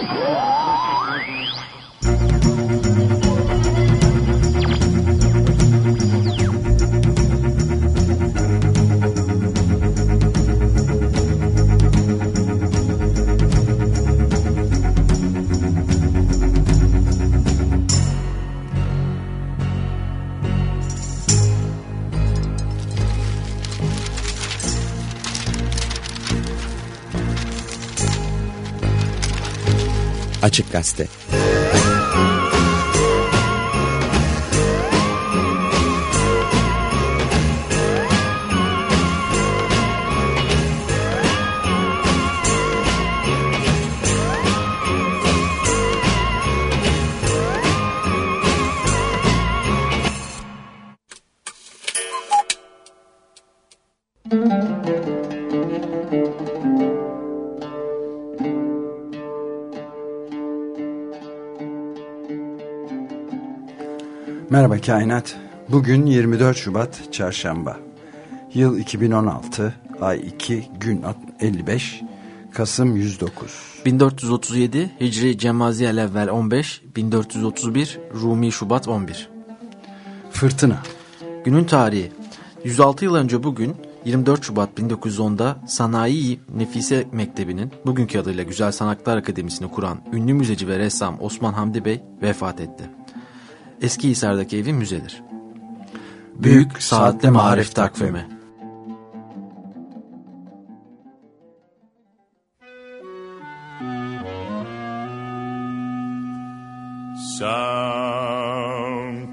¡Oh! Açık Gazete Merhaba Kainat. Bugün 24 Şubat Çarşamba. Yıl 2016, ay 2, gün 55, Kasım 109. 1437 Hicri Cemaziyel evvel 15, 1431 Rumi Şubat 11. Fırtına. Günün tarihi 106 yıl önce bugün 24 Şubat 1910'da Sanayi Nefise Mektebi'nin bugünkü adıyla Güzel Sanatlar Akademisi'ni kuran ünlü müzeci ve ressam Osman Hamdi Bey vefat etti. Eski Hisar'daki evi müzedir. Büyük Saatli Marif Takvimi Some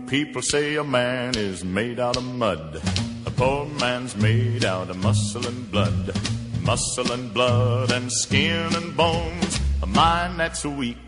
people say a man is made out of mud. A poor man's made out of muscle and blood. Muscle and blood and skin and bones. A mind that's weak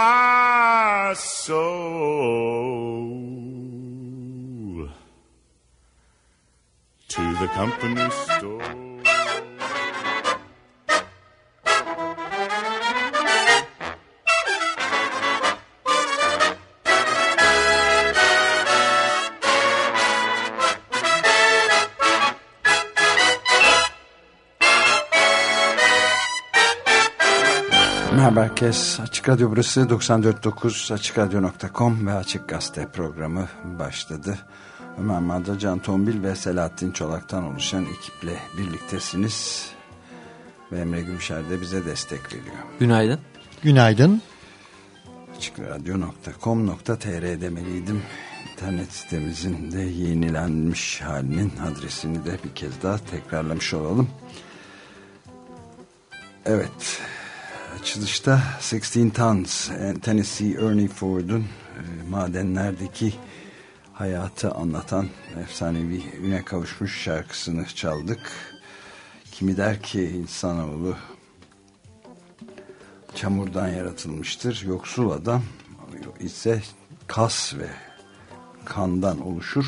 my soul to the company store. Merhaba herkes. Açık Radyo burası 94.9 AçıkRadyo.com ve Açık Gazete programı başladı. Ömer Madra, Can Tombil ve Selahattin Çolak'tan oluşan ekiple birliktesiniz. Ve Emre Gümüşer de bize destek veriyor. Günaydın. Günaydın. AçıkRadyo.com.tr demeliydim. İnternet sitemizin de yenilenmiş halinin adresini de bir kez daha tekrarlamış olalım. Evet. Açılışta 16 Tons Tennessee Ernie Ford'un e, madenlerdeki hayatı anlatan efsanevi üne kavuşmuş şarkısını çaldık. Kimi der ki insanoğlu çamurdan yaratılmıştır. Yoksul adam ise kas ve kandan oluşur.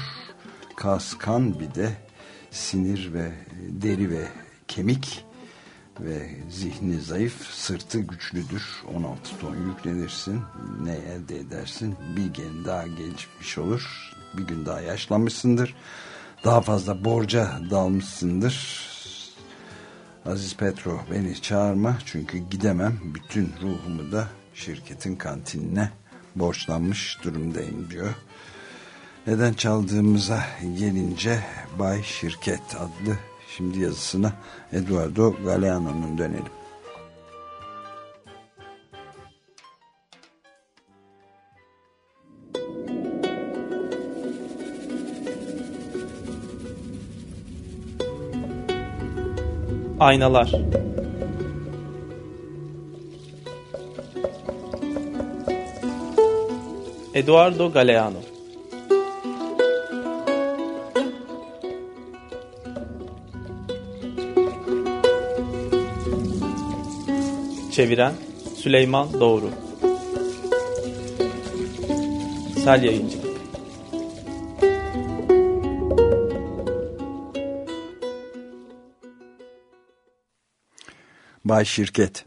Kas, kan bir de sinir ve deri ve kemik ve zihni zayıf, sırtı güçlüdür. 16 ton yüklenirsin. Ne elde edersin? Bir gün daha gelişmiş olur. Bir gün daha yaşlanmışsındır. Daha fazla borca dalmışsındır. Aziz Petro beni çağırma çünkü gidemem. Bütün ruhumu da şirketin kantinine borçlanmış durumdayım diyor. Neden çaldığımıza gelince Bay Şirket adlı şimdi yazısına Eduardo Galeano'nun dönelim. Aynalar Eduardo Galeano Çeviren Süleyman Doğru Sel Yayıncı Bay Şirket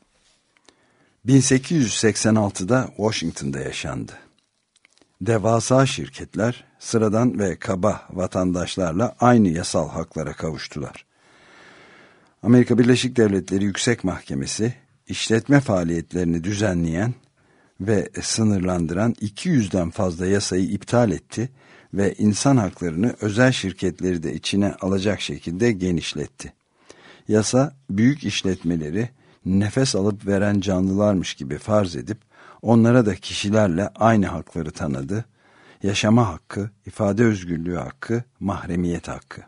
1886'da Washington'da yaşandı. Devasa şirketler sıradan ve kaba vatandaşlarla aynı yasal haklara kavuştular. Amerika Birleşik Devletleri Yüksek Mahkemesi işletme faaliyetlerini düzenleyen ve sınırlandıran 200'den fazla yasayı iptal etti ve insan haklarını özel şirketleri de içine alacak şekilde genişletti. Yasa büyük işletmeleri nefes alıp veren canlılarmış gibi farz edip onlara da kişilerle aynı hakları tanıdı. Yaşama hakkı, ifade özgürlüğü hakkı, mahremiyet hakkı.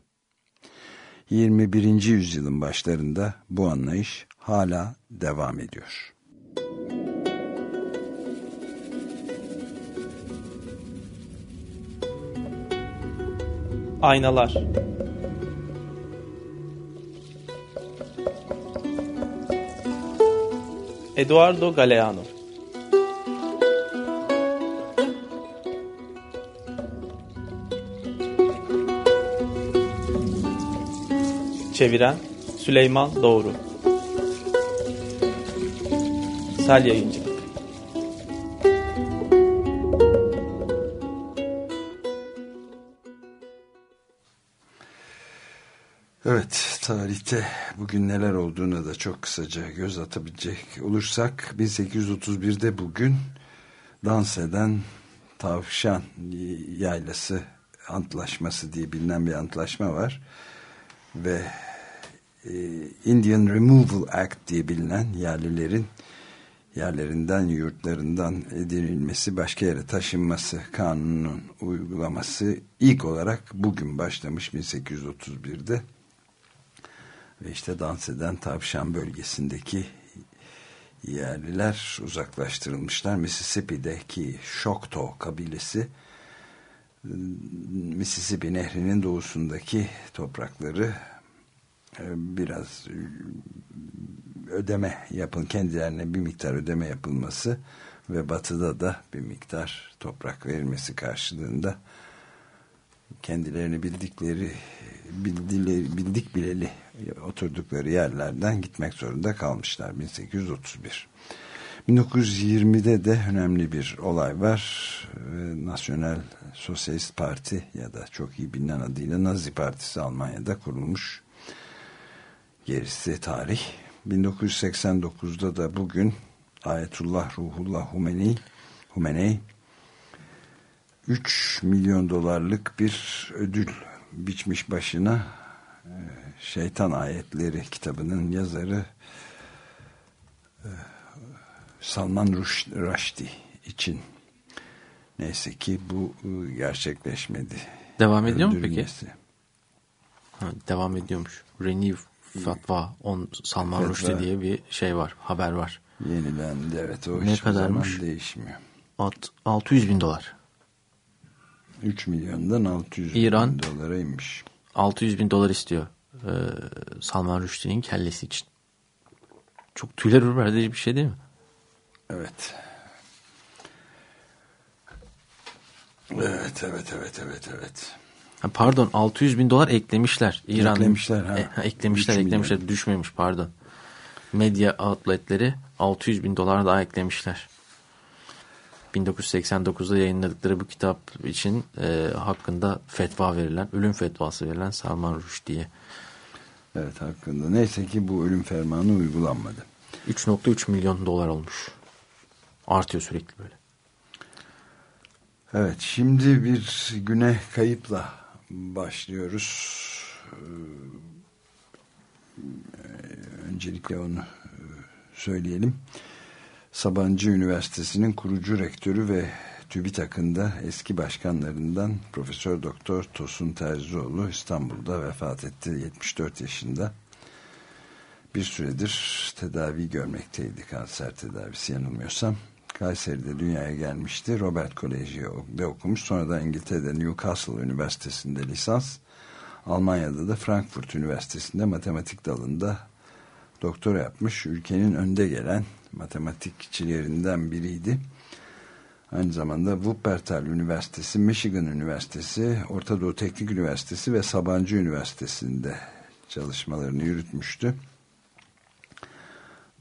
21. yüzyılın başlarında bu anlayış hala devam ediyor. Aynalar. Eduardo Galeano. Çeviren Süleyman Doğru Sel Yayıncı. Evet, tarihte bugün neler olduğuna da çok kısaca göz atabilecek olursak 1831'de bugün dans eden tavşan yaylası antlaşması diye bilinen bir antlaşma var ve e, Indian Removal Act diye bilinen yerlilerin yerlerinden yurtlarından edinilmesi başka yere taşınması kanunun uygulaması ilk olarak bugün başlamış 1831'de ve işte dans eden tavşan bölgesindeki yerliler uzaklaştırılmışlar. Mississippi'deki Choctaw kabilesi Mississippi nehrinin doğusundaki toprakları biraz ödeme yapın kendilerine bir miktar ödeme yapılması ve batıda da bir miktar toprak verilmesi karşılığında kendilerini bildikleri bildileri, bildik bileli oturdukları yerlerden gitmek zorunda kalmışlar 1831 1920'de de önemli bir olay var. Nasyonel Sosyalist Parti ya da çok iyi bilinen adıyla Nazi Partisi Almanya'da kurulmuş. Gerisi tarih 1989'da da bugün Ayetullah Ruhullah Humeni Humeney 3 milyon dolarlık bir ödül biçmiş başına Şeytan Ayetleri kitabının yazarı Salman Rushdie için neyse ki bu gerçekleşmedi. Devam ediyor mu peki? Ha, devam ediyormuş. Renew Fatva on Salman Fetva. Rushdie diye bir şey var, haber var. Yenilendi evet o Ne hiçbir zaman kadarmış? değişmiyor. Alt- 600 bin dolar. 3 milyondan 600 İran. bin dolara inmiş. 600 bin dolar istiyor e, Salman Rushdie'nin kellesi için. Çok tüyler ürpertici bir şey değil mi? Evet. Evet, evet, evet, evet, evet. Pardon 600 bin dolar eklemişler. İran, Eklemişler, ha. E, eklemişler eklemişler milyon. düşmemiş pardon. Medya outletleri 600 bin dolar daha eklemişler. 1989'da yayınladıkları bu kitap için e, hakkında fetva verilen, ölüm fetvası verilen Salman Rushdie'ye Evet hakkında. Neyse ki bu ölüm fermanı uygulanmadı. 3.3 milyon dolar olmuş. Artıyor sürekli böyle. Evet şimdi bir güne kayıpla başlıyoruz. Ee, Öncelikle onu e, söyleyelim. Sabancı Üniversitesi'nin kurucu rektörü ve TÜBİTAK'ın da eski başkanlarından Profesör Doktor Tosun Terzioğlu İstanbul'da vefat etti 74 yaşında. Bir süredir tedavi görmekteydi kanser tedavisi yanılmıyorsam. Kayseri'de dünyaya gelmişti. Robert Koleji'de okumuş. Sonra da İngiltere'de Newcastle Üniversitesi'nde lisans. Almanya'da da Frankfurt Üniversitesi'nde matematik dalında doktora yapmış. Ülkenin önde gelen matematikçilerinden biriydi. Aynı zamanda Wuppertal Üniversitesi, Michigan Üniversitesi, Orta Doğu Teknik Üniversitesi ve Sabancı Üniversitesi'nde çalışmalarını yürütmüştü.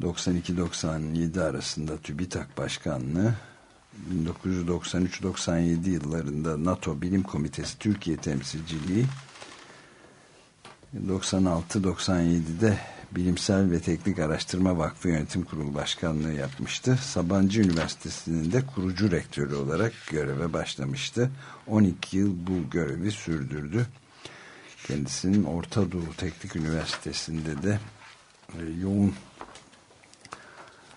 92-97 arasında TÜBİTAK Başkanlığı, 1993-97 yıllarında NATO Bilim Komitesi Türkiye Temsilciliği, 96-97'de Bilimsel ve Teknik Araştırma Vakfı Yönetim Kurulu Başkanlığı yapmıştı. Sabancı Üniversitesi'nin de kurucu rektörü olarak göreve başlamıştı. 12 yıl bu görevi sürdürdü. Kendisinin Orta Doğu Teknik Üniversitesi'nde de e, yoğun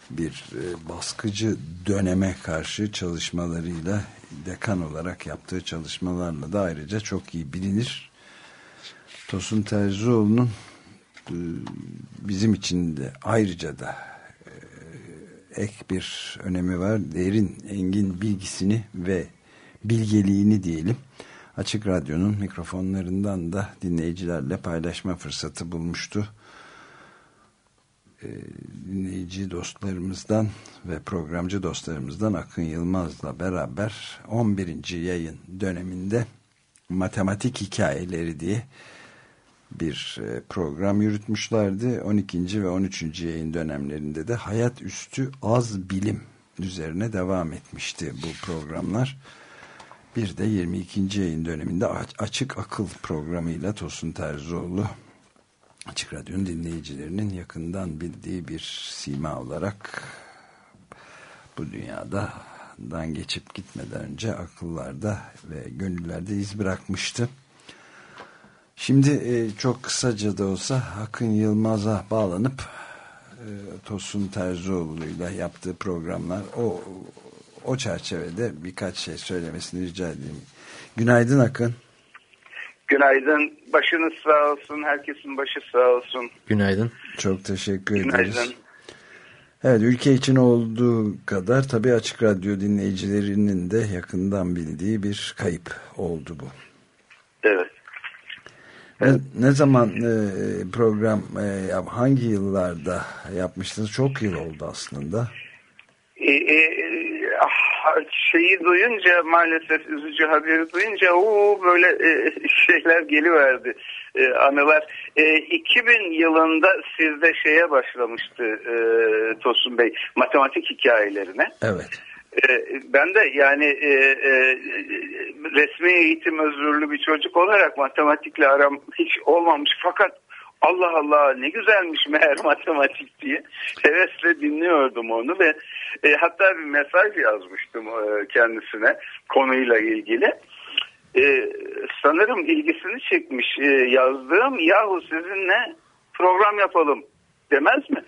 bir e, baskıcı döneme karşı çalışmalarıyla dekan olarak yaptığı çalışmalarla da ayrıca çok iyi bilinir. Tosun Terzioğlu'nun e, bizim için de ayrıca da e, ek bir önemi var. Derin, engin bilgisini ve bilgeliğini diyelim. Açık Radyo'nun mikrofonlarından da dinleyicilerle paylaşma fırsatı bulmuştu. E, dinleyici dostlarımızdan ve programcı dostlarımızdan Akın Yılmaz'la beraber 11. yayın döneminde matematik hikayeleri diye bir e, program yürütmüşlerdi. 12. ve 13. yayın dönemlerinde de hayat üstü az bilim üzerine devam etmişti bu programlar. Bir de 22. yayın döneminde Açık Akıl programıyla Tosun Terzioğlu Açık Radyo'nun dinleyicilerinin yakından bildiği bir sima olarak bu dünyada dan geçip gitmeden önce akıllarda ve gönüllerde iz bırakmıştı. Şimdi e, çok kısaca da olsa Akın Yılmaz'a bağlanıp e, Tosun Terzioğlu'yla yaptığı programlar o o çerçevede birkaç şey söylemesini rica edeyim. Günaydın Akın. Günaydın. Başınız sağ olsun. Herkesin başı sağ olsun. Günaydın. Çok teşekkür ederiz. Günaydın. Evet ülke için olduğu kadar tabii Açık Radyo dinleyicilerinin de yakından bildiği bir kayıp oldu bu. Evet. Ne, ne zaman e, program e, hangi yıllarda yapmıştınız? Çok yıl oldu aslında. E, e, ah, şeyi duyunca maalesef üzücü haberi duyunca o böyle e, şeyler geliverdi e, anılar. E, 2000 yılında sizde şeye başlamıştı e, Tosun Bey matematik hikayelerine. Evet. E, ben de yani e, e, resmi eğitim özürlü bir çocuk olarak matematikle aram hiç olmamış fakat Allah Allah ne güzelmiş meğer matematik diye hevesle dinliyordum onu ve e, hatta bir mesaj yazmıştım e, kendisine konuyla ilgili. E, sanırım ilgisini çekmiş e, yazdığım yahu sizinle program yapalım demez mi?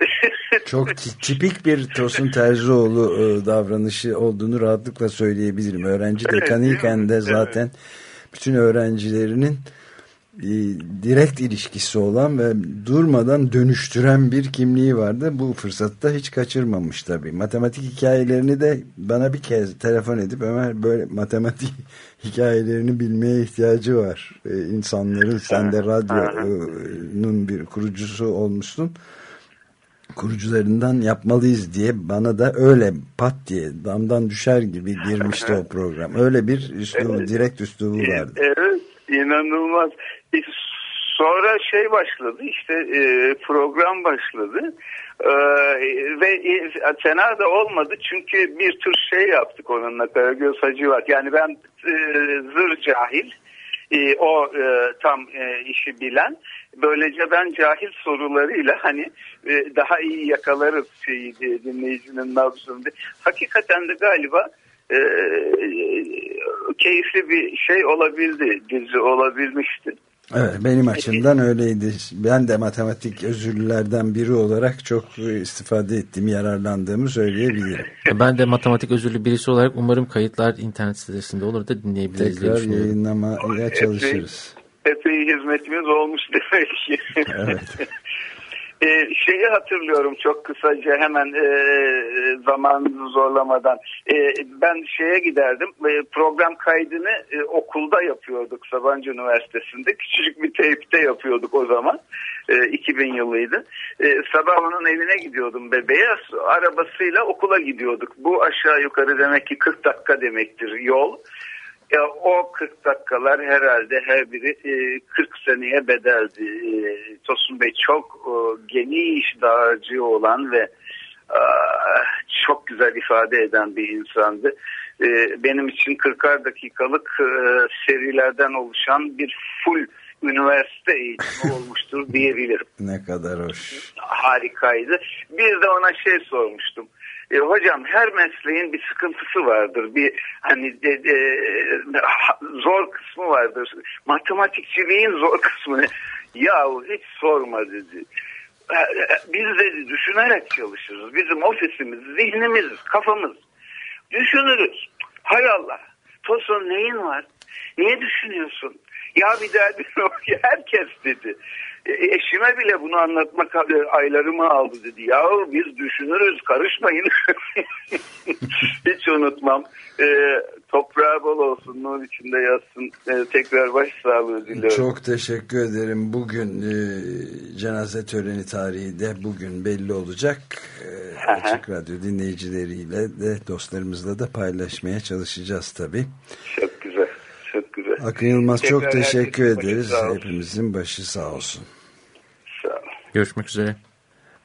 Çok tipik bir Tosun Terzioğlu e, davranışı olduğunu rahatlıkla söyleyebilirim. Öğrenci dekanıyken de zaten bütün öğrencilerinin direkt ilişkisi olan ve durmadan dönüştüren bir kimliği vardı. Bu fırsatta hiç kaçırmamış tabii. Matematik hikayelerini de bana bir kez telefon edip Ömer böyle matematik hikayelerini bilmeye ihtiyacı var. Ee, insanların sen de radyonun bir kurucusu olmuştun. Kurucularından yapmalıyız diye bana da öyle pat diye damdan düşer gibi girmişti o program. Öyle bir üslubu, direkt üslubu vardı. Evet inanılmaz. E, Sonra şey başladı işte e, program başladı E, ve e, fena da olmadı çünkü bir tür şey yaptık onunla Karagöz Hacivat. Yani ben e, zır cahil e, o e, tam e, işi bilen böylece ben cahil sorularıyla hani e, daha iyi yakalarız şeyi dinleyicinin nabzını. Hakikaten de galiba e, keyifli bir şey olabildi, dizi olabilmişti. Evet benim açımdan öyleydi. Ben de matematik özürlülerden biri olarak çok istifade ettiğim, yararlandığımı söyleyebilirim. Ben de matematik özürlü birisi olarak umarım kayıtlar internet sitesinde olur da dinleyebiliriz Tekrar yayınlamaya çalışırız. Epey hizmetimiz olmuş demek ki. Evet. Ee, şeyi hatırlıyorum çok kısaca hemen e, zamanınızı zorlamadan. E, ben şeye giderdim e, program kaydını e, okulda yapıyorduk Sabancı Üniversitesi'nde. Küçücük bir teypte yapıyorduk o zaman. E, 2000 yılıydı. E, sabah onun evine gidiyordum bebeğe. Arabasıyla okula gidiyorduk. Bu aşağı yukarı demek ki 40 dakika demektir yol. Ya o 40 dakikalar herhalde her biri e, 40 seneye bedeldi. E, Tosun Bey çok e, geniş dağarcığı olan ve e, çok güzel ifade eden bir insandı. E, benim için 40'ar dakikalık e, serilerden oluşan bir full üniversite eğitimi olmuştur diyebilirim Ne kadar hoş. harikaydı. Bir de ona şey sormuştum. E, hocam her mesleğin bir sıkıntısı vardır. Bir hani de, de, zor kısmı vardır. Matematikçiliğin zor kısmı? Yahu hiç sorma dedi. E, e, Biz dedi düşünerek çalışırız. Bizim ofisimiz, zihnimiz, kafamız. Düşünürüz. Hay Allah. Tosun neyin var? Niye düşünüyorsun? Ya bir yok ki herkes dedi. E, eşime bile bunu anlatmak e, aylarımı aldı dedi. Yahu biz düşünürüz karışmayın. Hiç unutmam. E, toprağı bol olsun, nur içinde yatsın. E, tekrar baş sağlığı diliyorum. Çok teşekkür ederim. Bugün e, cenaze töreni tarihi de bugün belli olacak. E, Açık Radyo dinleyicileriyle de dostlarımızla da paylaşmaya çalışacağız tabii. Güzel. Akın Yılmaz çok Tekrar teşekkür herkesin başı ederiz. Hepimizin başı sağ olsun. Sağ olun. Görüşmek üzere.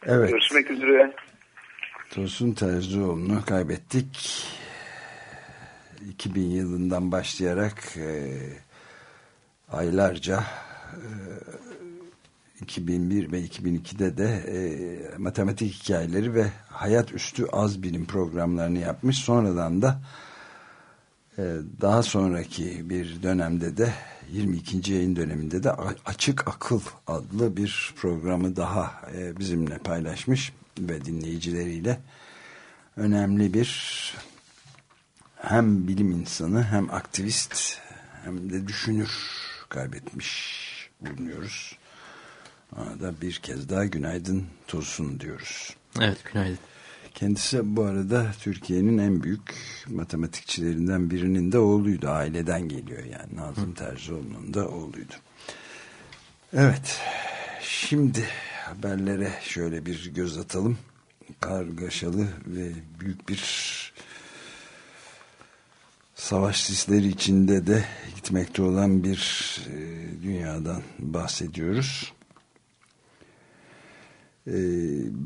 Evet. Görüşmek üzere. Tosun Terzioğlu'nu kaybettik. 2000 yılından başlayarak e, aylarca e, 2001 ve 2002'de de e, matematik hikayeleri ve hayat üstü az bilim programlarını yapmış. Sonradan da daha sonraki bir dönemde de 22. yayın döneminde de Açık Akıl adlı bir programı daha e, bizimle paylaşmış ve dinleyicileriyle önemli bir hem bilim insanı hem aktivist hem de düşünür kaybetmiş bulunuyoruz. Ona da bir kez daha günaydın Tosun diyoruz. Evet günaydın. Kendisi bu arada Türkiye'nin en büyük matematikçilerinden birinin de oğluydu. Aileden geliyor yani. Nazım Terzioğlu'nun da oğluydu. Evet. Şimdi haberlere şöyle bir göz atalım. Kargaşalı ve büyük bir savaş sisleri içinde de gitmekte olan bir e, dünyadan bahsediyoruz. Ee,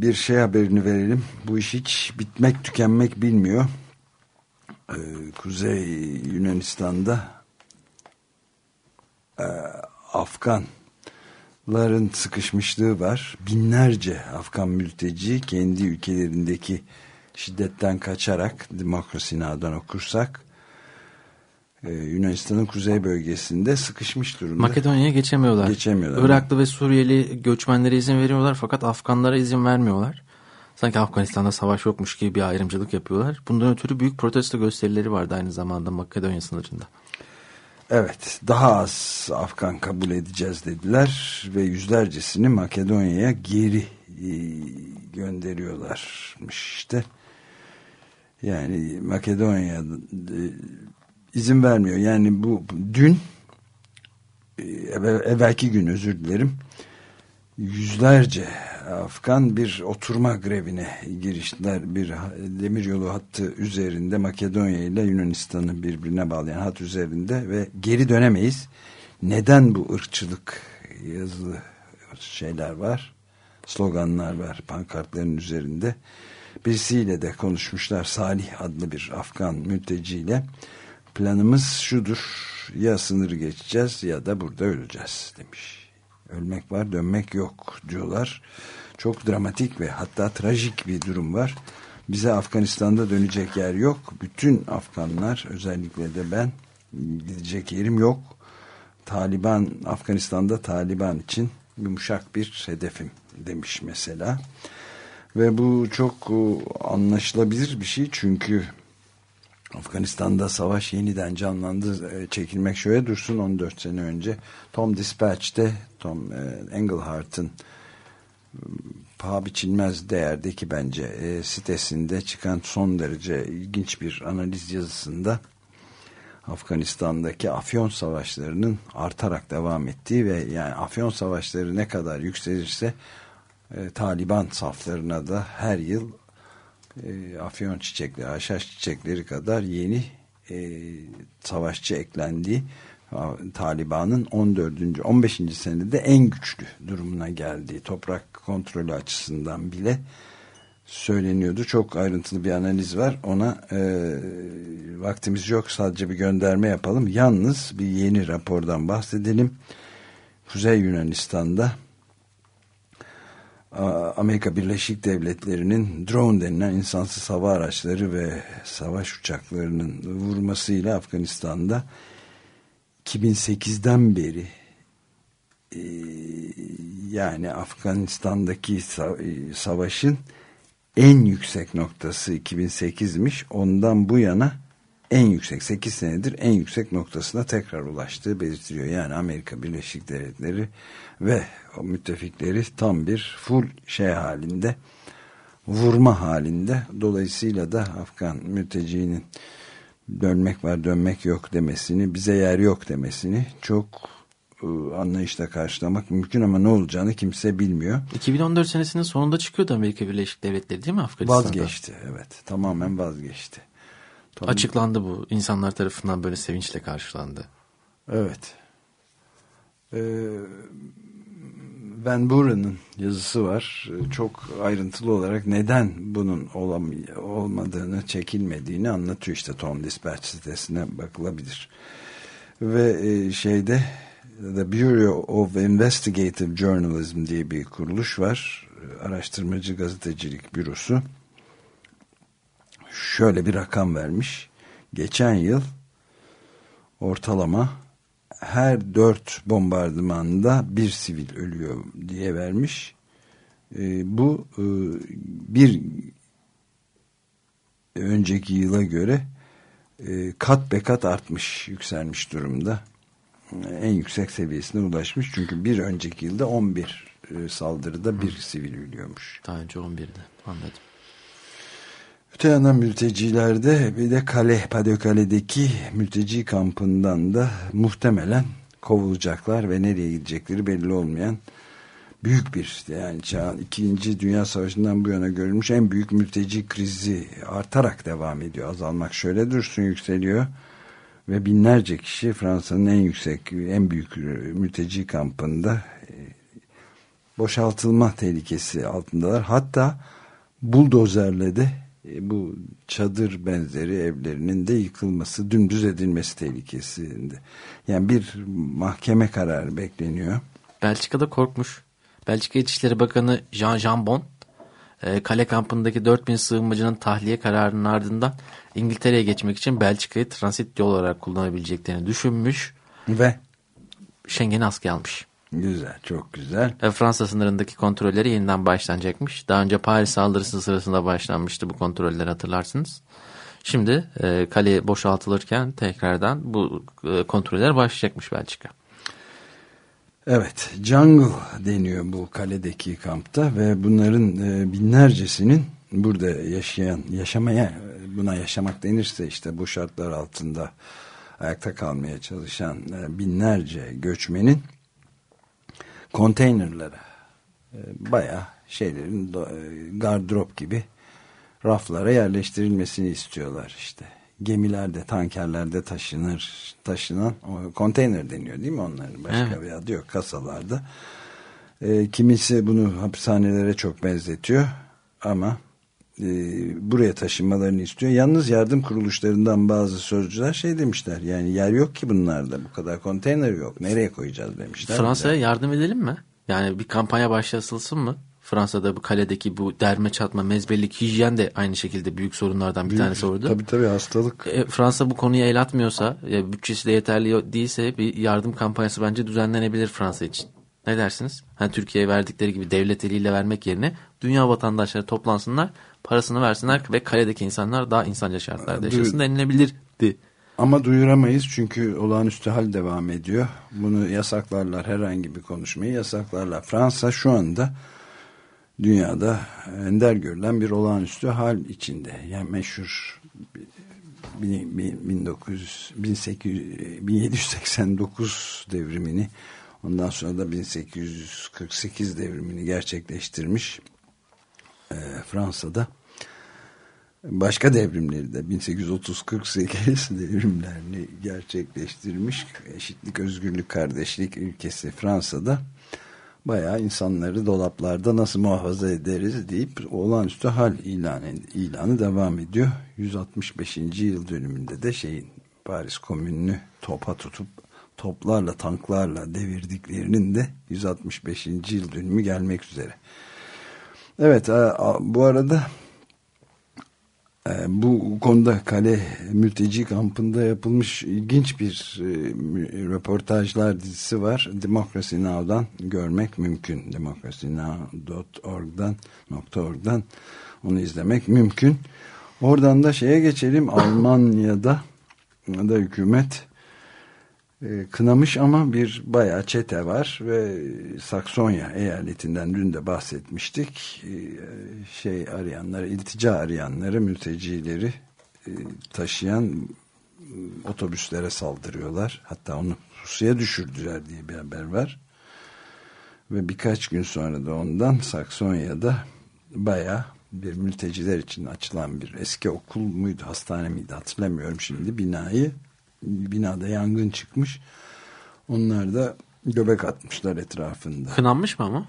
bir şey haberini verelim. Bu iş hiç bitmek tükenmek bilmiyor. Ee, Kuzey Yunanistan'da e, Afganların sıkışmışlığı var. Binlerce Afgan mülteci kendi ülkelerindeki şiddetten kaçarak Demokrasi Now'dan okursak e, Yunanistan'ın kuzey bölgesinde sıkışmış durumda. Makedonya'ya geçemiyorlar. Geçemiyorlar. Iraklı ve Suriyeli göçmenlere izin veriyorlar fakat Afganlara izin vermiyorlar. Sanki Afganistan'da savaş yokmuş gibi bir ayrımcılık yapıyorlar. Bundan ötürü büyük protesto gösterileri vardı aynı zamanda Makedonya sınırında. Evet daha az Afgan kabul edeceğiz dediler ve yüzlercesini Makedonya'ya geri e, gönderiyorlarmış işte. Yani Makedonya e, izin vermiyor. Yani bu dün e, evvelki gün özür dilerim yüzlerce Afgan bir oturma grevine giriştiler. Bir demiryolu hattı üzerinde Makedonya ile Yunanistan'ı birbirine bağlayan hat üzerinde ve geri dönemeyiz. Neden bu ırkçılık yazılı şeyler var? Sloganlar var pankartların üzerinde. Birisiyle de konuşmuşlar Salih adlı bir Afgan mülteciyle. Planımız şudur ya sınırı geçeceğiz ya da burada öleceğiz demiş ölmek var dönmek yok diyorlar. Çok dramatik ve hatta trajik bir durum var. Bize Afganistan'da dönecek yer yok. Bütün Afganlar özellikle de ben gidecek yerim yok. Taliban Afganistan'da Taliban için yumuşak bir hedefim demiş mesela. Ve bu çok e, anlaşılabilir bir şey çünkü Afganistan'da savaş yeniden canlandı. E, çekilmek şöyle dursun 14 sene önce. Tom Dispatch'te Tom e, Englehart'ın e, paha biçilmez değerdeki bence sitesinde çıkan son derece ilginç bir analiz yazısında Afganistan'daki afyon savaşlarının artarak devam ettiği ve yani afyon savaşları ne kadar yükselirse Taliban saflarına da her yıl e, afyon çiçekleri, haşhaş çiçekleri kadar yeni e, savaşçı eklendiği Taliban'ın 14. 15. senede en güçlü durumuna geldiği toprak kontrolü açısından bile söyleniyordu. Çok ayrıntılı bir analiz var. Ona e, vaktimiz yok. Sadece bir gönderme yapalım. Yalnız bir yeni rapordan bahsedelim. Kuzey Yunanistan'da Amerika Birleşik Devletleri'nin drone denilen insansız hava araçları ve savaş uçaklarının vurmasıyla Afganistan'da 2008'den beri e, yani Afganistan'daki e, savaşın en yüksek noktası 2008'miş. Ondan bu yana en yüksek 8 senedir en yüksek noktasına tekrar ulaştığı belirtiliyor. Yani Amerika Birleşik Devletleri ve o müttefikleri tam bir full şey halinde vurma halinde. Dolayısıyla da Afgan mültecinin dönmek var dönmek yok demesini bize yer yok demesini çok e, anlayışla karşılamak mümkün ama ne olacağını kimse bilmiyor. 2014 senesinin sonunda çıkıyordu Amerika Birleşik Devletleri değil mi Afganistan'da? Vazgeçti evet tamamen vazgeçti. Tom... Açıklandı bu insanlar tarafından böyle sevinçle karşılandı. Evet. Ee, Van Buren'ın yazısı var. Çok ayrıntılı olarak neden bunun olmadığını, çekilmediğini anlatıyor işte Tom Dispatch sitesine bakılabilir. Ve e, şeyde The Bureau of Investigative Journalism diye bir kuruluş var. Araştırmacı gazetecilik bürosu. Şöyle bir rakam vermiş. Geçen yıl ortalama her dört bombardımanda bir sivil ölüyor diye vermiş. E, bu e, bir önceki yıla göre e, kat be kat artmış, yükselmiş durumda. En yüksek seviyesine ulaşmış. Çünkü bir önceki yılda 11 e, saldırıda bir sivil ölüyormuş. Daha önce 11'de anladım. Öte yandan mültecilerde bir de Kale, Padeokale'deki mülteci kampından da muhtemelen kovulacaklar ve nereye gidecekleri belli olmayan büyük bir yani çağın ikinci dünya savaşından bu yana görülmüş en büyük mülteci krizi artarak devam ediyor. Azalmak şöyle dursun yükseliyor ve binlerce kişi Fransa'nın en yüksek en büyük mülteci kampında e, boşaltılma tehlikesi altındalar. Hatta buldozerle de bu çadır benzeri evlerinin de yıkılması, dümdüz edilmesi tehlikesinde. Yani bir mahkeme kararı bekleniyor. Belçika'da korkmuş. Belçika İçişleri Bakanı Jean Jambon, e, kale kampındaki 4000 sığınmacının tahliye kararının ardından İngiltere'ye geçmek için Belçika'yı transit yol olarak kullanabileceklerini düşünmüş. Ve Schengen'i askıya almış. Güzel, çok güzel. E, Fransa sınırındaki kontrolleri yeniden başlanacakmış. Daha önce Paris saldırısı sırasında başlanmıştı bu kontroller hatırlarsınız. Şimdi e, kale boşaltılırken tekrardan bu e, kontroller başlayacakmış Belçika. Evet, jungle deniyor bu kaledeki kampta ve bunların e, binlercesinin burada yaşayan, yaşamaya, buna yaşamak denirse işte bu şartlar altında ayakta kalmaya çalışan e, binlerce göçmenin konteynerlara e, bayağı şeylerin e, gardırop gibi raflara yerleştirilmesini istiyorlar işte. Gemilerde, tankerlerde taşınır, taşınan konteyner deniyor değil mi onların? Başka evet. bir adı yok kasalarda. E, kimisi bunu hapishanelere çok benzetiyor ama e, buraya taşınmalarını istiyor. Yalnız yardım kuruluşlarından bazı sözcüler şey demişler. Yani yer yok ki bunlarda bu kadar konteyner yok. Nereye koyacağız demişler. Fransa'ya yardım edelim mi? Yani bir kampanya başlasılsın mı? Fransa'da bu kaledeki bu derme çatma, mezbellik, hijyen de aynı şekilde büyük sorunlardan bir büyük, tanesi orada. Tabii tabii hastalık. E, Fransa bu konuya el atmıyorsa, ya bütçesi de yeterli değilse bir yardım kampanyası bence düzenlenebilir Fransa için. Ne dersiniz? Hani Türkiye'ye verdikleri gibi devlet eliyle vermek yerine dünya vatandaşları toplansınlar, parasını versinler ve kaledeki insanlar daha insanca şartlarda yaşasın denilebilirdi. Ama duyuramayız çünkü olağanüstü hal devam ediyor. Bunu yasaklarlar herhangi bir konuşmayı yasaklarlar. Fransa şu anda dünyada ender görülen bir olağanüstü hal içinde. Yani meşhur 1900, 1800, 1789 devrimini ondan sonra da 1848 devrimini gerçekleştirmiş e, Fransa'da başka devrimleri de 1830-48 devrimlerini gerçekleştirmiş eşitlik, özgürlük, kardeşlik ülkesi Fransa'da bayağı insanları dolaplarda nasıl muhafaza ederiz deyip olağanüstü hal ilanı, ilanı devam ediyor. 165. yıl dönümünde de şeyin Paris Komünü'nü topa tutup toplarla tanklarla devirdiklerinin de 165. yıl dönümü gelmek üzere. Evet bu arada ee, bu konuda kale mülteci kampında yapılmış ilginç bir e, röportajlar dizisi var. Democracy Now'dan görmek mümkün. democracynow.org'dan .org'dan onu izlemek mümkün. Oradan da şeye geçelim. Almanya'da da hükümet e, kınamış ama bir bayağı çete var ve Saksonya eyaletinden dün de bahsetmiştik. E, şey arayanları, iltica arayanları, mültecileri e, taşıyan otobüslere saldırıyorlar. Hatta onu suya düşürdüler diye bir haber var. Ve birkaç gün sonra da ondan Saksonya'da bayağı bir mülteciler için açılan bir eski okul muydu, hastane miydi hatırlamıyorum şimdi binayı binada yangın çıkmış. Onlar da göbek atmışlar etrafında. Kınanmış mı ama?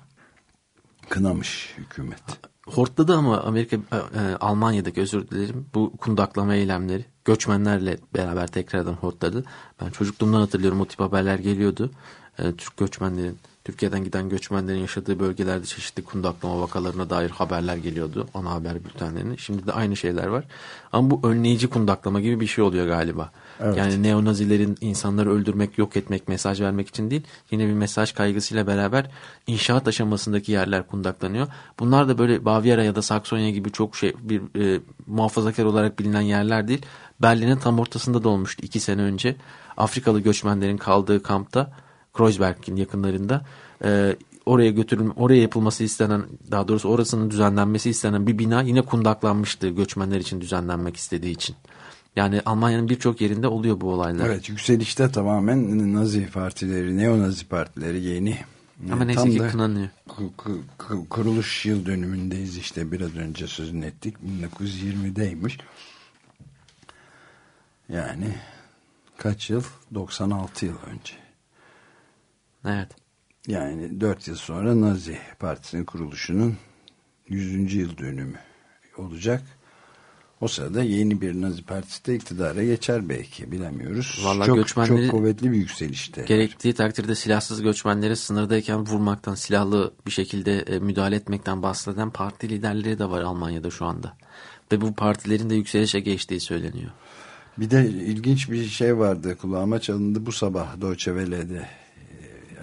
Kınamış hükümet. Hortladı ama Amerika, e, Almanya'daki özür dilerim bu kundaklama eylemleri göçmenlerle beraber tekrardan hortladı. Ben çocukluğumdan hatırlıyorum o tip haberler geliyordu. E, Türk göçmenlerin Türkiye'den giden göçmenlerin yaşadığı bölgelerde çeşitli kundaklama vakalarına dair haberler geliyordu. Ana haber bültenlerine. Şimdi de aynı şeyler var. Ama bu önleyici kundaklama gibi bir şey oluyor galiba. Evet. Yani neonazilerin insanları öldürmek, yok etmek, mesaj vermek için değil. Yine bir mesaj kaygısıyla beraber inşaat aşamasındaki yerler kundaklanıyor. Bunlar da böyle Bavyera ya da Saksonya gibi çok şey bir e, muhafazakar olarak bilinen yerler değil. Berlin'in tam ortasında da olmuştu iki sene önce. Afrikalı göçmenlerin kaldığı kampta Kreuzberg'in yakınlarında e, oraya götürülme, oraya yapılması istenen, daha doğrusu orasının düzenlenmesi istenen bir bina yine kundaklanmıştı göçmenler için düzenlenmek istediği için. Yani Almanya'nın birçok yerinde oluyor bu olaylar. Evet yükselişte tamamen Nazi partileri, neo-Nazi partileri yeni. Ama neyse ki kınanıyor. Kuruluş yıl dönümündeyiz işte biraz önce sözünü ettik. 1920'deymiş. Yani kaç yıl? 96 yıl önce. Evet. Yani 4 yıl sonra Nazi Partisi'nin kuruluşunun 100. yıl dönümü olacak. O sırada yeni bir Nazi Partisi de iktidara geçer belki bilemiyoruz. Vallahi çok, göçmenleri, çok kuvvetli bir yükselişte. Gerektiği takdirde silahsız göçmenleri sınırdayken vurmaktan, silahlı bir şekilde e, müdahale etmekten bahseden parti liderleri de var Almanya'da şu anda. Ve bu partilerin de yükselişe geçtiği söyleniyor. Bir de ilginç bir şey vardı kulağıma çalındı bu sabah Deutsche Welle'de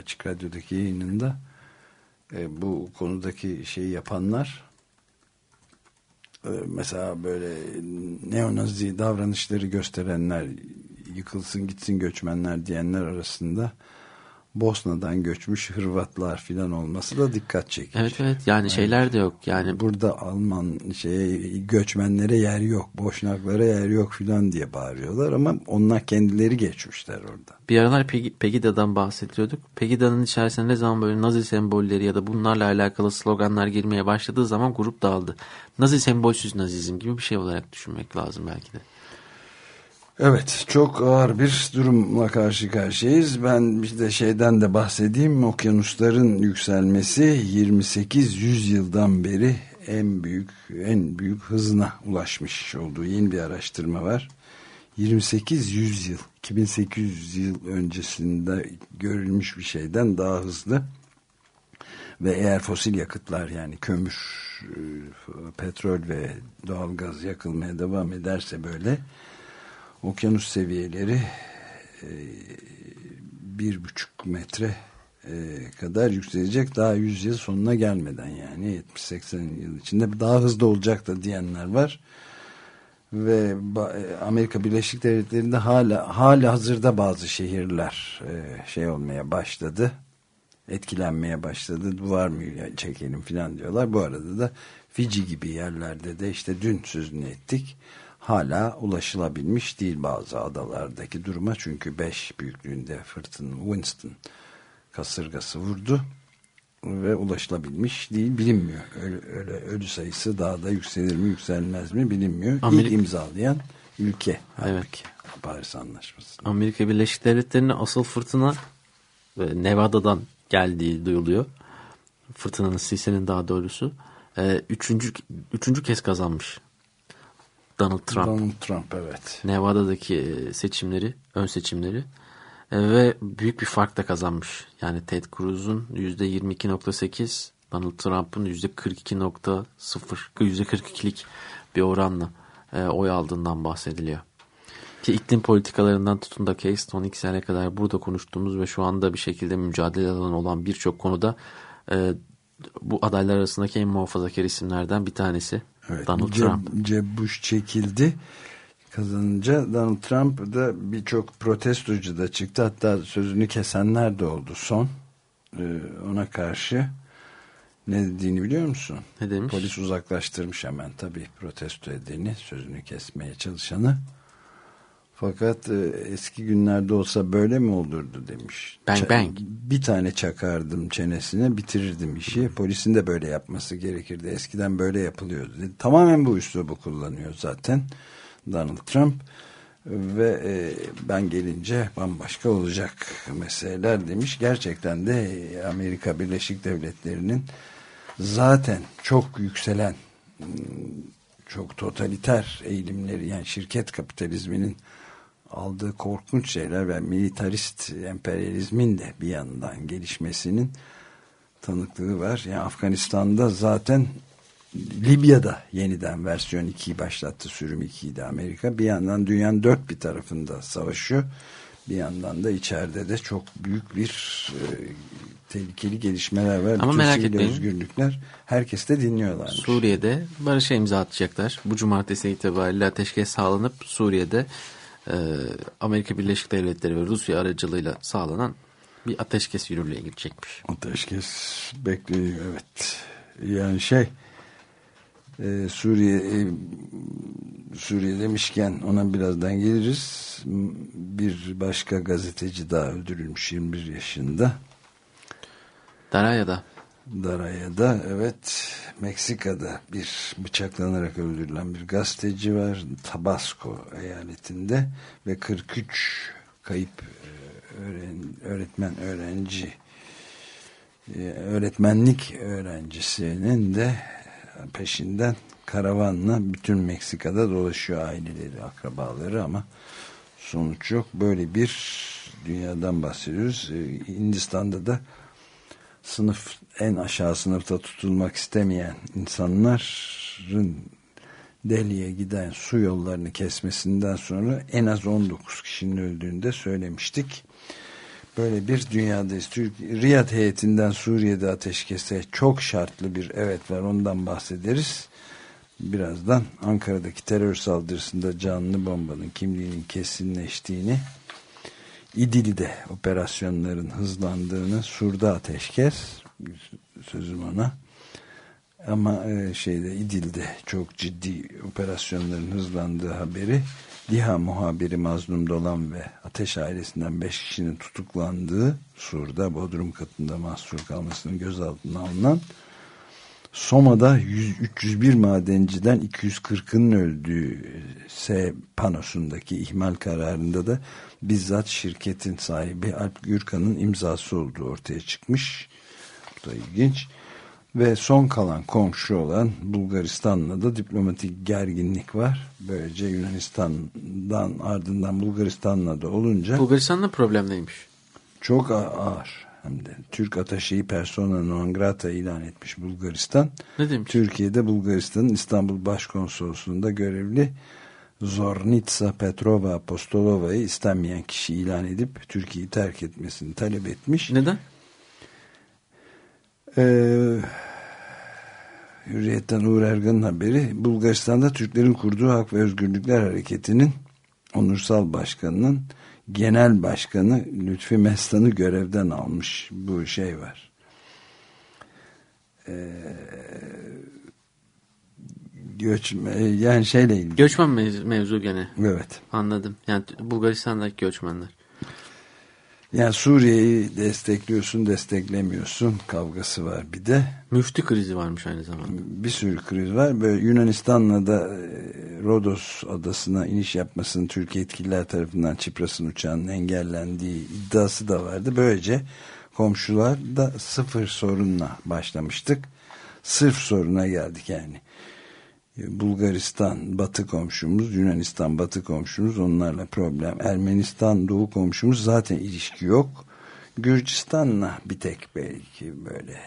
açık radyodaki yayınında e, bu konudaki şeyi yapanlar e, mesela böyle neonazi davranışları gösterenler yıkılsın gitsin göçmenler diyenler arasında Bosna'dan göçmüş Hırvatlar filan olması da dikkat çekici. Evet evet yani şeyler de yok yani Burada Alman şey göçmenlere yer yok, boşnaklara yer yok filan diye bağırıyorlar ama onlar kendileri geçmişler orada. bir aralar Pegi- Pegida'dan bahsediyorduk. Pegida'nın içerisine ne zaman böyle Nazi sembolleri ya da bunlarla alakalı sloganlar girmeye başladığı zaman grup dağıldı. Nazi sembolsüz nazizm gibi bir şey olarak düşünmek lazım belki de. Evet çok ağır bir durumla karşı karşıyayız. Ben bir de şeyden de bahsedeyim. Okyanusların yükselmesi 28-100 yıldan beri en büyük en büyük hızına ulaşmış olduğu yeni bir araştırma var. 28-100 yıl 2800 yıl öncesinde görülmüş bir şeyden daha hızlı ve eğer fosil yakıtlar yani kömür, e, petrol ve doğalgaz yakılmaya devam ederse böyle okyanus seviyeleri e, bir buçuk metre e, kadar yükselecek. Daha 100 yıl sonuna gelmeden yani 70-80 yıl içinde daha hızlı olacak da diyenler var. Ve e, Amerika Birleşik Devletleri'nde hala hala hazırda bazı şehirler şey olmaya başladı. Etkilenmeye başladı. Duvar mı çekelim filan diyorlar. Bu arada da Fiji gibi yerlerde de işte dün sözünü ettik hala ulaşılabilmiş değil bazı adalardaki duruma çünkü 5 büyüklüğünde fırtına Winston kasırgası vurdu ve ulaşılabilmiş değil bilinmiyor. Öyle, öyle ölü sayısı daha da yükselir mi yükselmez mi bilinmiyor. Amerika- İlk imzalayan ülke. Evet. Paris Anlaşması. Amerika Birleşik Devletleri'nin asıl fırtına e, Nevada'dan geldiği duyuluyor. Fırtınanın sisinin daha doğrusu. E, üçüncü, üçüncü kez kazanmış Donald Trump. Donald Trump evet. Nevada'daki e, seçimleri, ön seçimleri E, ve büyük bir farkla kazanmış. Yani Ted Cruz'un %22.8, Donald Trump'ın %42.0, %42'lik bir oranla e, oy aldığından bahsediliyor. Ki iklim politikalarından tutun da Keystone XL'e kadar burada konuştuğumuz ve şu anda bir şekilde mücadele alanı olan birçok konuda e, bu adaylar arasındaki en muhafazakar isimlerden bir tanesi Evet, Donald Jeb, Trump. Jeb Bush çekildi. Kazanınca Donald Trump da birçok protestocu da çıktı. Hatta sözünü kesenler de oldu son. Ee, ona karşı ne dediğini biliyor musun? Ne demiş? Polis uzaklaştırmış hemen tabii protesto edeni, sözünü kesmeye çalışanı. Fakat e, eski günlerde olsa böyle mi olurdu demiş. Bang bang. Bir tane çakardım çenesine bitirirdim işi. Polisin de böyle yapması gerekirdi. Eskiden böyle yapılıyordu. Dedi. Tamamen bu üslubu kullanıyor zaten Donald Trump. Ve e, ben gelince bambaşka olacak meseleler demiş. Gerçekten de Amerika Birleşik Devletleri'nin zaten çok yükselen çok totaliter eğilimleri yani şirket kapitalizminin aldığı korkunç şeyler ve militarist emperyalizmin de bir yandan gelişmesinin tanıklığı var. Yani Afganistan'da zaten Libya'da yeniden versiyon 2'yi başlattı. Sürüm 2'yi de Amerika. Bir yandan dünyanın dört bir tarafında savaşıyor. Bir yandan da içeride de çok büyük bir e, tehlikeli gelişmeler var. Ama Bütün merak etmeyin. özgürlükler herkes de dinliyorlarmış. Suriye'de barışa imza atacaklar. Bu cumartesi itibariyle ateşkes sağlanıp Suriye'de Amerika Birleşik Devletleri ve Rusya aracılığıyla sağlanan bir ateşkes yürürlüğe girecekmiş. Ateşkes bekleniyor evet. Yani şey e, Suriye e, Suriye demişken ona birazdan geliriz. Bir başka gazeteci daha öldürülmüş 21 yaşında. Daraya'da Daraya'da evet Meksika'da bir bıçaklanarak öldürülen bir gazeteci var. Tabasco eyaletinde ve 43 kayıp e, öğretmen öğrenci e, öğretmenlik öğrencisinin de peşinden karavanla bütün Meksika'da dolaşıyor aileleri, akrabaları ama sonuç yok. Böyle bir dünyadan bahsediyoruz. E, Hindistan'da da sınıf en aşağı sınıfta tutulmak istemeyen insanların Delhi'ye giden su yollarını kesmesinden sonra en az 19 kişinin öldüğünü de söylemiştik. Böyle bir dünyadayız. Riyad heyetinden Suriye'de ateşkese çok şartlı bir evet var ondan bahsederiz. birazdan Ankara'daki terör saldırısında canlı bombanın kimliğinin kesinleştiğini İdil'de operasyonların hızlandığını Sur'da ateşkes sözüm ona ama e, şeyde İdil'de çok ciddi operasyonların hızlandığı haberi DİHA muhabiri Mazlum Dolan ve Ateş ailesinden 5 kişinin tutuklandığı Sur'da Bodrum katında mahsur kalmasının gözaltına alınan Soma'da 100, 301 madenciden 240'ın öldüğü S panosundaki ihmal kararında da bizzat şirketin sahibi Alp Gürkan'ın imzası olduğu ortaya çıkmış. Da ilginç. Ve son kalan komşu olan Bulgaristan'la da diplomatik gerginlik var. Böylece Yunanistan'dan ardından Bulgaristan'la da olunca... Bulgaristan'da problem neymiş? Çok ağır hem de Türk ateşeyi persona non grata ilan etmiş Bulgaristan. Ne demiş? Türkiye'de Bulgaristan'ın İstanbul Başkonsolosluğu'nda görevli Zornitsa Petrova Apostolova'yı istenmeyen kişi ilan edip Türkiye'yi terk etmesini talep etmiş. Neden? Ee, Hürriyet'ten Uğur Ergan'ın haberi Bulgaristan'da Türklerin kurduğu Hak ve Özgürlükler Hareketi'nin onursal başkanının genel başkanı Lütfi Mestan'ı görevden almış bu şey var. Ee, göçme, yani şeyle ilgili. Göçmen mev mevzu gene. Evet. Anladım. Yani Bulgaristan'daki göçmenler. Yani Suriye'yi destekliyorsun, desteklemiyorsun kavgası var bir de. Müftü krizi varmış aynı zamanda. Bir sürü kriz var. Böyle Yunanistan'la da e, Rodos adasına iniş yapmasının Türkiye yetkililer tarafından Çipras'ın uçağının engellendiği iddiası da vardı. Böylece komşular da sıfır sorunla başlamıştık. Sırf soruna geldik yani. Bulgaristan batı komşumuz, Yunanistan batı komşumuz onlarla problem. Ermenistan doğu komşumuz zaten ilişki yok. Gürcistan'la bir tek belki böyle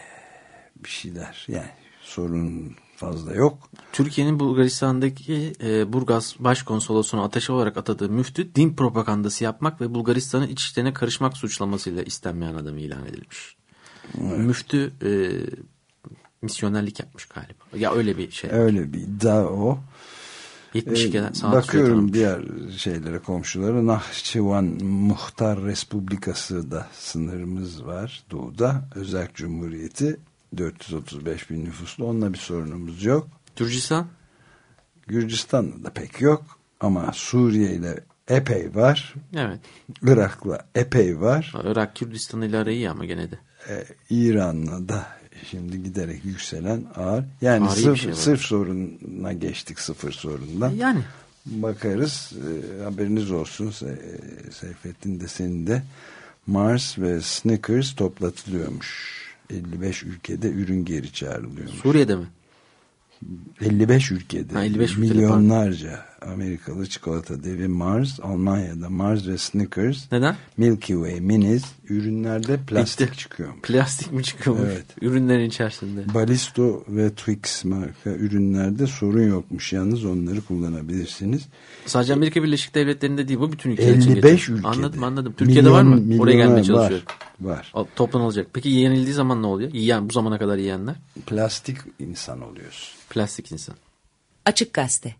bir şeyler yani sorun fazla yok. Türkiye'nin Bulgaristan'daki e, Burgaz Başkonsolosluğu'na ateşe olarak atadığı müftü din propagandası yapmak ve Bulgaristan'ın iç işlerine karışmak suçlamasıyla istenmeyen adamı ilan edilmiş. Evet. Müftü e, misyonerlik yapmış galiba. Ya öyle bir şey. Öyle bir iddia o. 72 ee, bakıyorum diğer şeylere komşulara Nahçıvan Muhtar Respublikası da sınırımız var doğuda Özel Cumhuriyeti 435 bin nüfuslu onunla bir sorunumuz yok. Gürcistan? Gürcistan'da da pek yok ama Suriye ile epey var. Evet. Irak'la epey var. Irak Kürdistan ile arayı ama gene de. Ee, İran'la da şimdi giderek yükselen ağır. Yani Ağır sırf, şey sırf sorununa geçtik sıfır sorundan. Yani. Bakarız. E, haberiniz olsun Se Seyfettin de senin de Mars ve Snickers toplatılıyormuş. 55 ülkede ürün geri çağrılıyormuş. Suriye'de mi? 55 ülkede, ha, 55 milyonlarca ülkede, Amerikalı çikolata devi Mars, Almanya'da Mars ve Snickers, Neden? Milky Way, Minis ürünlerde plastik Bitti. çıkıyor. Plastik mi çıkıyormuş? Evet. Ürünlerin içerisinde. Balisto ve Twix marka ürünlerde sorun yokmuş. Yalnız onları kullanabilirsiniz. Sadece Amerika Birleşik Devletleri'nde değil bu bütün ülkeler 55 ülkede. Anladım anladım. Türkiye'de Milyon, var mı? Oraya gelmeye çalışıyor. Var. var. Toplanılacak. Peki yenildiği zaman ne oluyor? Yiyen, bu zamana kadar yiyenler? Plastik insan oluyorsun. Plastik insan. Açık Gazete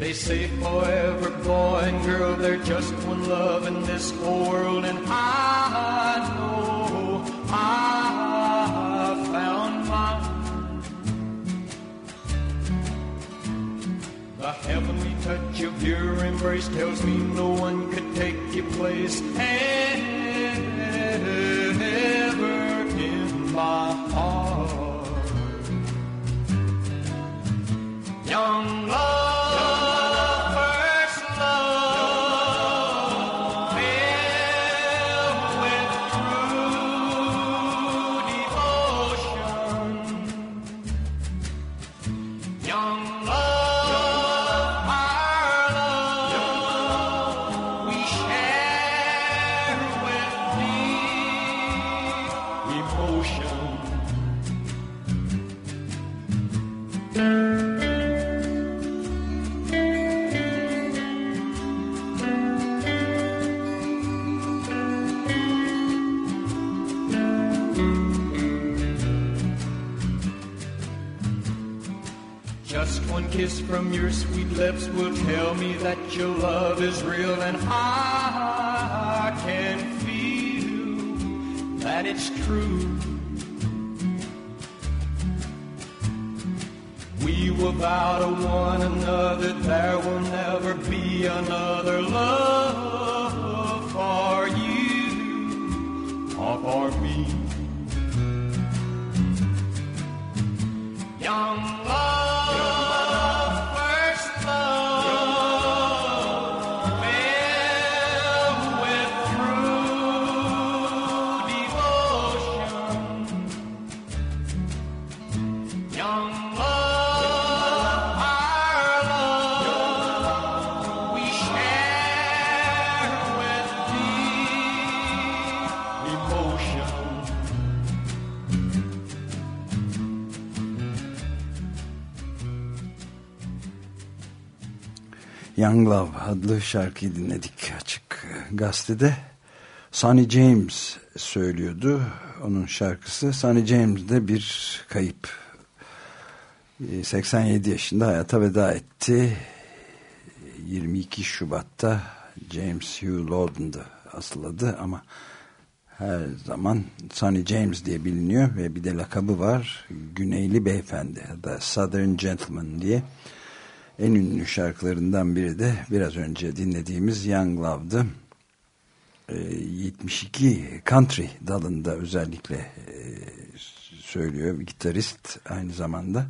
They say forever, boy and girl, they're just one love in this whole world, and I know I found mine. The heavenly touch of your embrace tells me no one place. Will tell me that your love is real and I can feel that it's true. We will vow to one another there will never be another love Young Love adlı şarkıyı dinledik açık gazetede. Sonny James söylüyordu onun şarkısı. Sonny James de bir kayıp. Ee, 87 yaşında hayata veda etti. 22 Şubat'ta James Hugh Lawden'dı asıl adı ama her zaman Sonny James diye biliniyor ve bir de lakabı var. Güneyli Beyefendi ya da Southern Gentleman diye. En ünlü şarkılarından biri de biraz önce dinlediğimiz Young Love'dı. Ee, 72 country dalında özellikle e, söylüyor gitarist aynı zamanda.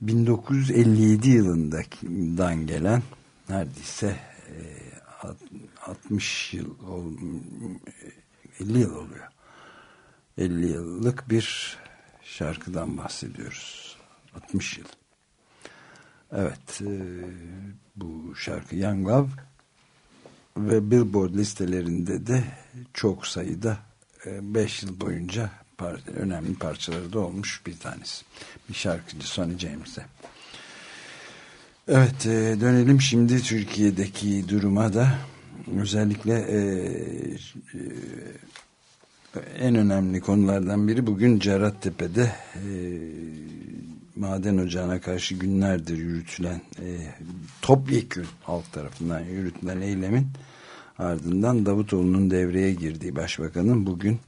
1957 yılından gelen neredeyse e, alt- 60 yıl ol- 50 yıl oluyor. 50 yıllık bir şarkıdan bahsediyoruz. 60 yıl. Evet, e, bu şarkı Young Love ve Billboard listelerinde de çok sayıda 5 yıl boyunca önemli parçaları da olmuş bir tanesi. Bir şarkıcı Sonny James'e. Evet, e, dönelim şimdi Türkiye'deki duruma da özellikle e, e, en önemli konulardan biri bugün Cerattepe'de e, maden ocağına karşı günlerdir yürütülen e, topyekün halk tarafından yürütülen eylemin ardından Davutoğlu'nun devreye girdiği başbakanın bugün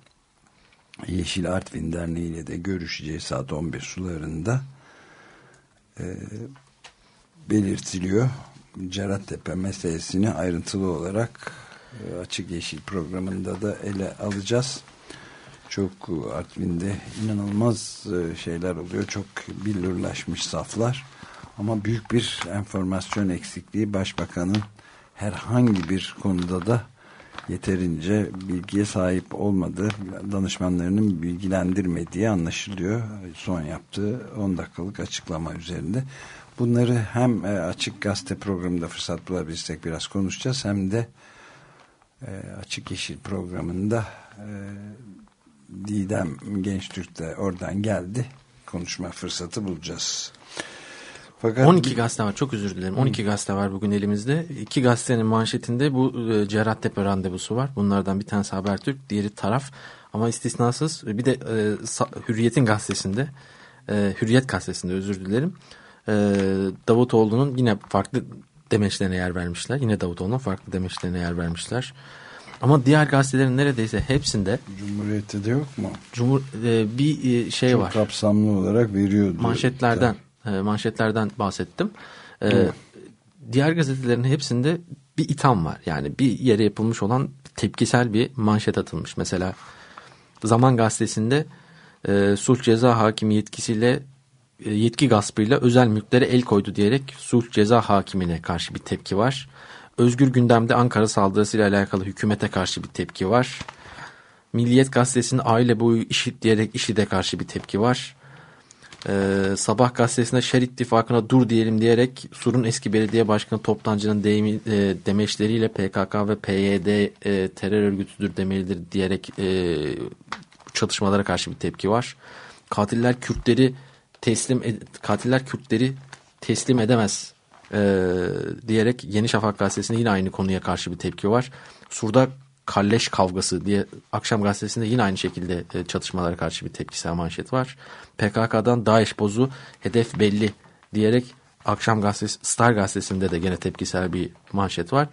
Yeşil Artvin Derneği ile de görüşeceği saat 11 sularında e, belirtiliyor. Cerattepe meselesini ayrıntılı olarak e, Açık Yeşil programında da ele alacağız. Çok Artvin'de inanılmaz e, şeyler oluyor. Çok billurlaşmış saflar. Ama büyük bir enformasyon eksikliği başbakanın herhangi bir konuda da yeterince bilgiye sahip olmadığı, danışmanlarının bilgilendirmediği anlaşılıyor. Son yaptığı 10 dakikalık açıklama üzerinde. Bunları hem e, Açık Gazete programında fırsat bulabilirsek biraz konuşacağız hem de e, Açık Yeşil programında Didem Gençtürk de oradan geldi. Konuşma fırsatı bulacağız. Fakat 12 gazete var çok özür dilerim. 12 gazete var bugün elimizde. İki gazetenin manşetinde bu e, Cerattepe randevusu var. Bunlardan bir tanesi Habertürk, diğeri Taraf. Ama istisnasız bir de e, Hürriyet'in gazetesinde, e, Hürriyet gazetesinde özür dilerim. E, Davutoğlu'nun yine farklı demeçlerine yer vermişler. Yine Davutoğlu'nun farklı demeçlerine yer vermişler. Ama diğer gazetelerin neredeyse hepsinde Cumhuriyet'te de yok mu? Cumhur e, bir e, şey Çok var. kapsamlı olarak veriyordu. manşetlerden e, manşetlerden bahsettim. E, diğer gazetelerin hepsinde bir itham var. Yani bir yere yapılmış olan tepkisel bir manşet atılmış. Mesela Zaman Gazetesi'nde e, sulh ceza hakimi yetkisiyle e, yetki gaspıyla özel mülklere el koydu diyerek sulh ceza hakimine karşı bir tepki var. Özgür gündemde Ankara saldırısıyla alakalı hükümete karşı bir tepki var. Milliyet gazetesinde aile boyu işit diyerek IŞİD'e karşı bir tepki var. Ee, Sabah gazetesinde Şer ittifakına dur diyelim diyerek Sur'un eski belediye başkanı Toptancı'nın deyimi, e, demeçleriyle PKK ve PYD e, terör örgütüdür demelidir diyerek e, çatışmalara karşı bir tepki var. Katiller Kürtleri teslim katiller Kürtleri teslim edemez e, diyerek Yeni Şafak gazetesinde yine aynı konuya karşı bir tepki var. Sur'da kalleş kavgası diye akşam gazetesinde yine aynı şekilde e, çatışmalara karşı bir tepkisel manşet var. PKK'dan DAEŞ bozu hedef belli diyerek akşam gazetesi Star gazetesinde de gene tepkisel bir manşet var.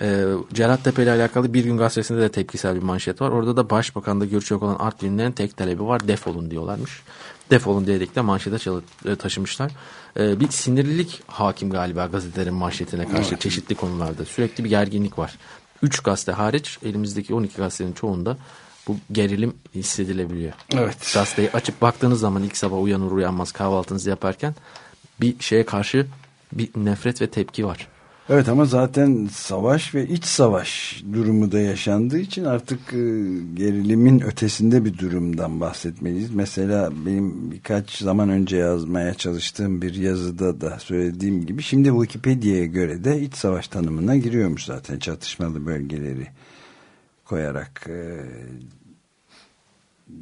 Ee, Cerattepe ile alakalı bir gün gazetesinde de tepkisel bir manşet var. Orada da başbakanla görüşecek olan Artvinlilerin tek talebi var defolun diyorlarmış. Defolun diyerek de manşete çalı- e, taşımışlar. Ee, bir sinirlilik hakim galiba gazetelerin manşetine karşı çeşitli konularda. Sürekli bir gerginlik var. 3 gazete hariç elimizdeki 12 gazetenin çoğunda bu gerilim hissedilebiliyor. Evet. Gazeteyi açıp baktığınız zaman ilk sabah uyanır uyanmaz kahvaltınızı yaparken bir şeye karşı bir nefret ve tepki var. Evet ama zaten savaş ve iç savaş durumu da yaşandığı için artık e, gerilimin ötesinde bir durumdan bahsetmeliyiz. Mesela benim birkaç zaman önce yazmaya çalıştığım bir yazıda da söylediğim gibi şimdi Wikipedia'ya göre de iç savaş tanımına giriyormuş zaten çatışmalı bölgeleri koyarak e,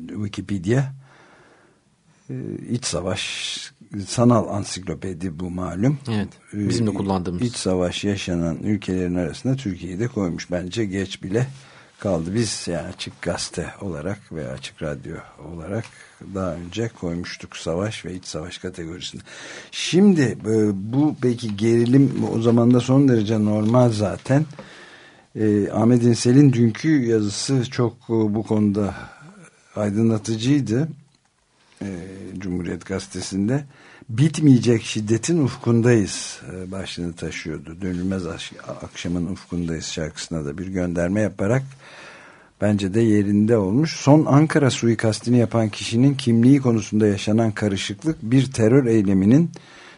Wikipedia e, iç savaş sanal ansiklopedi bu malum. Evet, bizim de kullandığımız. İç savaş yaşanan ülkelerin arasında Türkiye'yi de koymuş. Bence geç bile kaldı. Biz yani açık gazete olarak veya açık radyo olarak daha önce koymuştuk savaş ve iç savaş kategorisinde. Şimdi e, bu peki gerilim o zaman da son derece normal zaten. E, Ahmet İnsel'in dünkü yazısı çok e, bu konuda aydınlatıcıydı. E, Cumhuriyet Gazetesi'nde bitmeyecek şiddetin ufkundayız e, başlığını taşıyordu. Dönülmez akşamın ufkundayız şarkısına da bir gönderme yaparak bence de yerinde olmuş. Son Ankara suikastini yapan kişinin kimliği konusunda yaşanan karışıklık bir terör eyleminin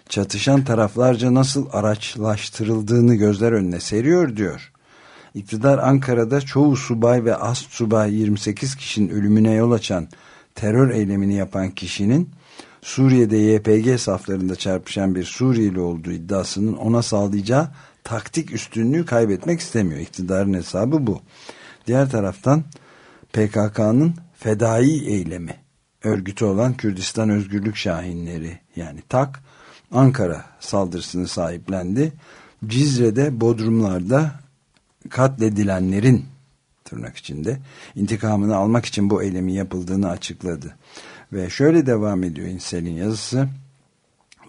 çatışan taraflarca nasıl araçlaştırıldığını gözler önüne seriyor diyor. İktidar Ankara'da çoğu subay ve ast subay 28 kişinin ölümüne yol açan terör eylemini yapan kişinin Suriye'de YPG saflarında çarpışan bir Suriyeli olduğu iddiasının ona sağlayacağı taktik üstünlüğü kaybetmek istemiyor. İktidarın hesabı bu. Diğer taraftan PKK'nın fedai eylemi örgütü olan Kürdistan Özgürlük Şahinleri yani TAK Ankara saldırısını sahiplendi. Cizre'de Bodrumlar'da katledilenlerin tırnak içinde intikamını almak için bu eylemin yapıldığını açıkladı. Ve şöyle devam ediyor İnsel'in yazısı.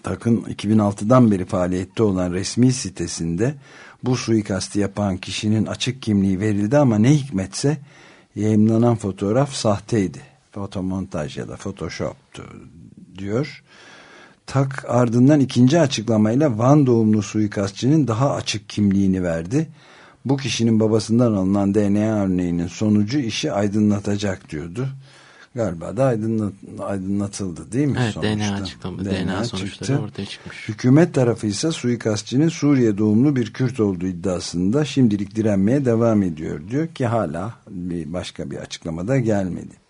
Takın 2006'dan beri faaliyette olan resmi sitesinde bu suikasti yapan kişinin açık kimliği verildi ama ne hikmetse yayınlanan fotoğraf sahteydi. Fotomontaj ya da photoshoptu diyor. Tak ardından ikinci açıklamayla Van doğumlu suikastçının daha açık kimliğini verdi. Bu kişinin babasından alınan DNA örneğinin sonucu işi aydınlatacak diyordu. Galiba da aydınlat, aydınlatıldı değil mi? Evet sonuçta? DNA açıklama DNA, sonuçları çıktı. ortaya çıkmış. Hükümet tarafı ise suikastçının Suriye doğumlu bir Kürt olduğu iddiasında şimdilik direnmeye devam ediyor diyor ki hala bir başka bir açıklamada gelmedi.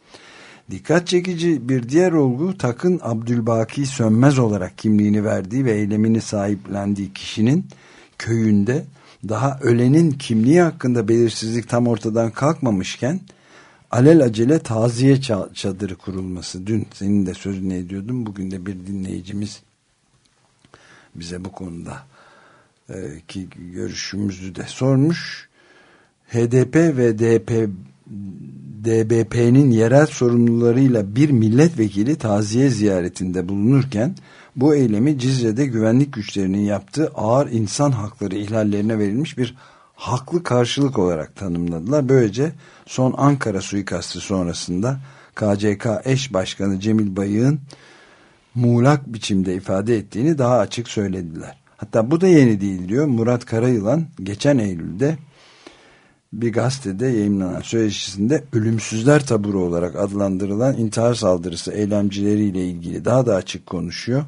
Dikkat çekici bir diğer olgu Tak'ın Abdülbaki Sönmez olarak kimliğini verdiği ve eylemini sahiplendiği kişinin köyünde daha ölenin kimliği hakkında belirsizlik tam ortadan kalkmamışken alel acele taziye ça- çadırı kurulması. Dün senin de sözünü ediyordum. Bugün de bir dinleyicimiz bize bu konuda e, ki görüşümüzü de sormuş. HDP ve DP DBP'nin yerel sorumlularıyla bir milletvekili taziye ziyaretinde bulunurken bu eylemi Cizre'de güvenlik güçlerinin yaptığı ağır insan hakları ihlallerine verilmiş bir haklı karşılık olarak tanımladılar. Böylece son Ankara suikastı sonrasında KCK eş başkanı Cemil Bayık'ın muğlak biçimde ifade ettiğini daha açık söylediler. Hatta bu da yeni değil diyor. Murat Karayılan geçen Eylül'de bir gazetede yayınlanan söyleşisinde ölümsüzler taburu olarak adlandırılan intihar saldırısı eylemcileriyle ilgili daha da açık konuşuyor.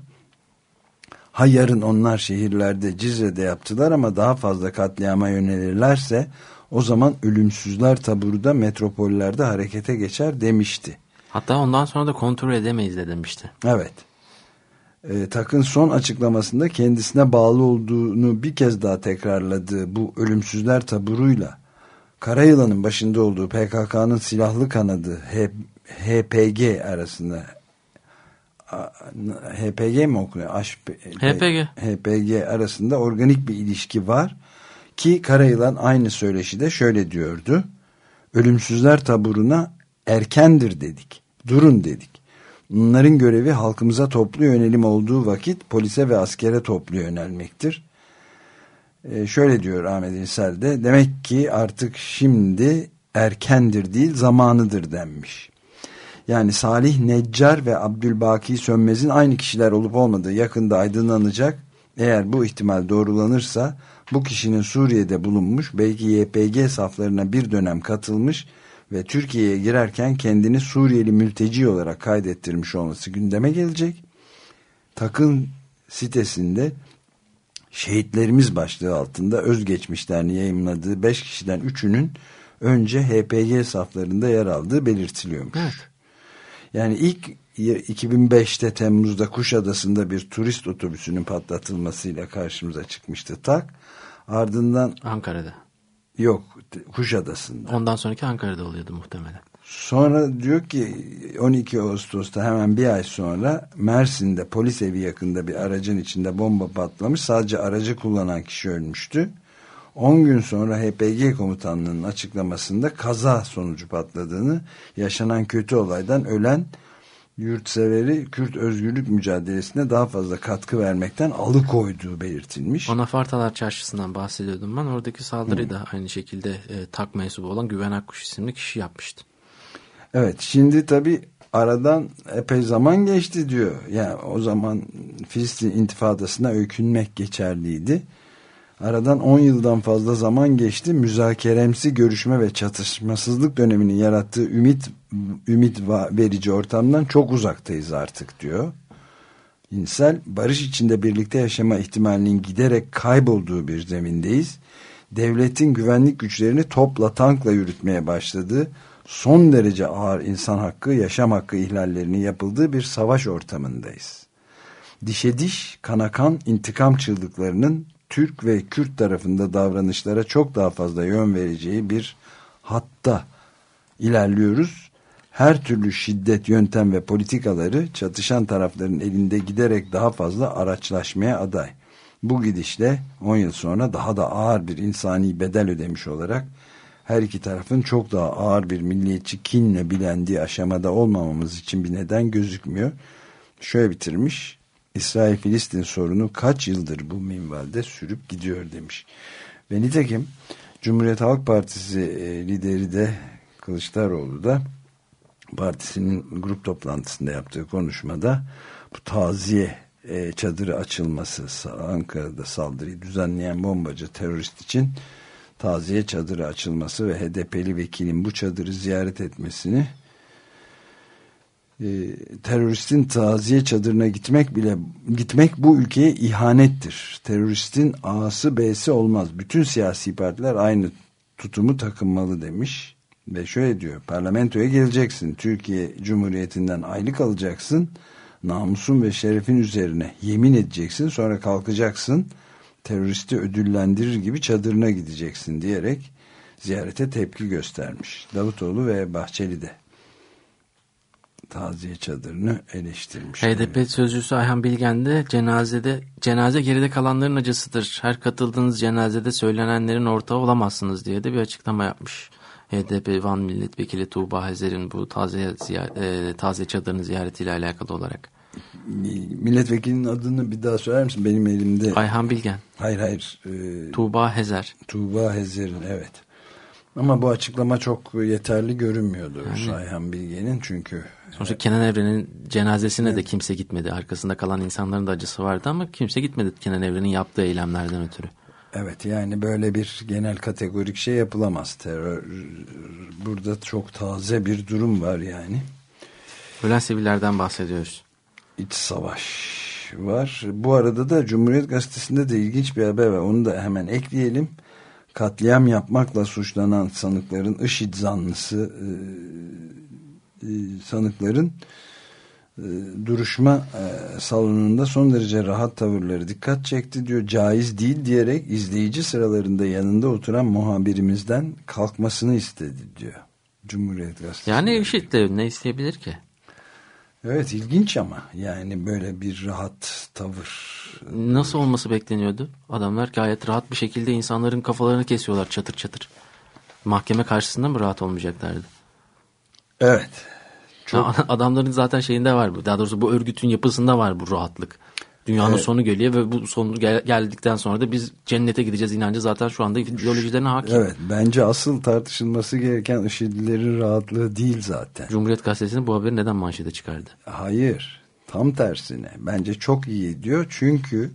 Ha yarın onlar şehirlerde Cizre'de yaptılar ama daha fazla katliama yönelirlerse o zaman ölümsüzler taburu da metropollerde harekete geçer demişti. Hatta ondan sonra da kontrol edemeyiz de demişti. Evet. E, Tak'ın son açıklamasında kendisine bağlı olduğunu bir kez daha tekrarladığı bu ölümsüzler taburuyla Karayılan'ın başında olduğu PKK'nın silahlı kanadı HPG arasında HPG mi okunuyor? HP, HPG. HPG arasında organik bir ilişki var ki Karayılan aynı söyleşide şöyle diyordu. Ölümsüzler taburuna erkendir dedik. Durun dedik. Bunların görevi halkımıza toplu yönelim olduğu vakit polise ve askere toplu yönelmektir. Ee, şöyle diyor Ahmet İnsel de demek ki artık şimdi erkendir değil zamanıdır denmiş. Yani Salih Neccar ve Abdülbaki Sönmez'in aynı kişiler olup olmadığı yakında aydınlanacak. Eğer bu ihtimal doğrulanırsa bu kişinin Suriye'de bulunmuş belki YPG saflarına bir dönem katılmış ve Türkiye'ye girerken kendini Suriyeli mülteci olarak kaydettirmiş olması gündeme gelecek. Takın sitesinde şehitlerimiz başlığı altında özgeçmişlerini yayınladığı 5 kişiden 3'ünün önce HPG saflarında yer aldığı belirtiliyormuş. Evet. Yani ilk 2005'te Temmuz'da Kuşadası'nda bir turist otobüsünün patlatılmasıyla karşımıza çıkmıştı tak. Ardından Ankara'da. yok Kuşadası'nda. Ondan sonraki Ankara'da oluyordu muhtemelen. Sonra diyor ki 12 Ağustos'ta hemen bir ay sonra Mersin'de polis evi yakında bir aracın içinde bomba patlamış. Sadece aracı kullanan kişi ölmüştü. 10 gün sonra HPG komutanlığının açıklamasında kaza sonucu patladığını, yaşanan kötü olaydan ölen yurtseveri Kürt özgürlük mücadelesine daha fazla katkı vermekten alıkoyduğu belirtilmiş. Anafartalar Çarşısı'ndan bahsediyordum ben. Oradaki saldırıyı da aynı şekilde e, tak mensubu olan Güven Akkuş isimli kişi yapmıştı. Evet şimdi tabi aradan epey zaman geçti diyor. Yani o zaman Filistin intifadasına öykünmek geçerliydi. Aradan 10 yıldan fazla zaman geçti. Müzakeremsi görüşme ve çatışmasızlık döneminin yarattığı ümit ümit verici ortamdan çok uzaktayız artık diyor. İnsel barış içinde birlikte yaşama ihtimalinin giderek kaybolduğu bir zemindeyiz. Devletin güvenlik güçlerini topla tankla yürütmeye başladığı son derece ağır insan hakkı, yaşam hakkı ihlallerinin yapıldığı bir savaş ortamındayız. Dişe diş, kana kan, intikam çığlıklarının Türk ve Kürt tarafında davranışlara çok daha fazla yön vereceği bir hatta ilerliyoruz. Her türlü şiddet, yöntem ve politikaları çatışan tarafların elinde giderek daha fazla araçlaşmaya aday. Bu gidişle 10 yıl sonra daha da ağır bir insani bedel ödemiş olarak her iki tarafın çok daha ağır bir milliyetçi kinle bilendiği aşamada olmamamız için bir neden gözükmüyor. Şöyle bitirmiş. İsrail-Filistin sorunu kaç yıldır bu minvalde sürüp gidiyor demiş. Ve nitekim Cumhuriyet Halk Partisi e, lideri de Kılıçdaroğlu da partisinin grup toplantısında yaptığı konuşmada bu taziye e, çadırı açılması Ankara'da saldırıyı düzenleyen bombacı terörist için taziye çadırı açılması ve HDP'li vekilin bu çadırı ziyaret etmesini e, teröristin taziye çadırına gitmek bile gitmek bu ülkeye ihanettir. Teröristin A'sı B'si olmaz. Bütün siyasi partiler aynı tutumu takınmalı demiş. Ve şöyle diyor parlamentoya geleceksin. Türkiye Cumhuriyeti'nden aylık alacaksın. Namusun ve şerefin üzerine yemin edeceksin. Sonra kalkacaksın. Teröristi ödüllendirir gibi çadırına gideceksin diyerek ziyarete tepki göstermiş. Davutoğlu ve Bahçeli de taziye çadırını eleştirmiş. HDP sözcüsü Ayhan Bilgen de cenazede cenaze geride kalanların acısıdır. Her katıldığınız cenazede söylenenlerin ortağı olamazsınız diye de bir açıklama yapmış. HDP Van Milletvekili Tuğba Hezer'in bu taze, e, taze çadırını ziyaretiyle alakalı olarak. Milletvekilinin adını bir daha söyler misin? Benim elimde. Ayhan Bilgen. Hayır hayır. E, Tuğba Hezer. Tuğba Hezer'in evet. Ama bu açıklama çok yeterli görünmüyordu yani, Ayhan Bilge'nin çünkü. Sonuçta Kenan Evren'in cenazesine evet. de kimse gitmedi. Arkasında kalan insanların da acısı vardı ama kimse gitmedi Kenan Evren'in yaptığı eylemlerden ötürü. Evet yani böyle bir genel kategorik şey yapılamaz. Terör burada çok taze bir durum var yani. Ölen sivillerden bahsediyoruz. İç savaş var. Bu arada da Cumhuriyet Gazetesi'nde de ilginç bir haber var. Onu da hemen ekleyelim. Katliam yapmakla suçlanan sanıkların IŞİD zanlısı e, e, sanıkların e, duruşma e, salonunda son derece rahat tavırları dikkat çekti diyor. Caiz değil diyerek izleyici sıralarında yanında oturan muhabirimizden kalkmasını istedi diyor. Cumhuriyet Gazetesi. Yani IŞİD'le ne isteyebilir ki? Evet ilginç ama yani böyle bir rahat tavır. Nasıl olması bekleniyordu? Adamlar gayet rahat bir şekilde insanların kafalarını kesiyorlar çatır çatır. Mahkeme karşısında mı rahat olmayacaklardı? Evet. çok Ya adamların zaten şeyinde var bu. Daha doğrusu bu örgütün yapısında var bu rahatlık. Dünyanın sonu geliyor ve bu sonu gel- geldikten sonra da biz cennete gideceğiz inancı zaten şu anda ideolojilerine hakim. Evet bence asıl tartışılması gereken IŞİD'lilerin rahatlığı değil zaten. Cumhuriyet Gazetesi'nin bu haberi neden manşete çıkardı? Hayır tam tersine bence çok iyi diyor çünkü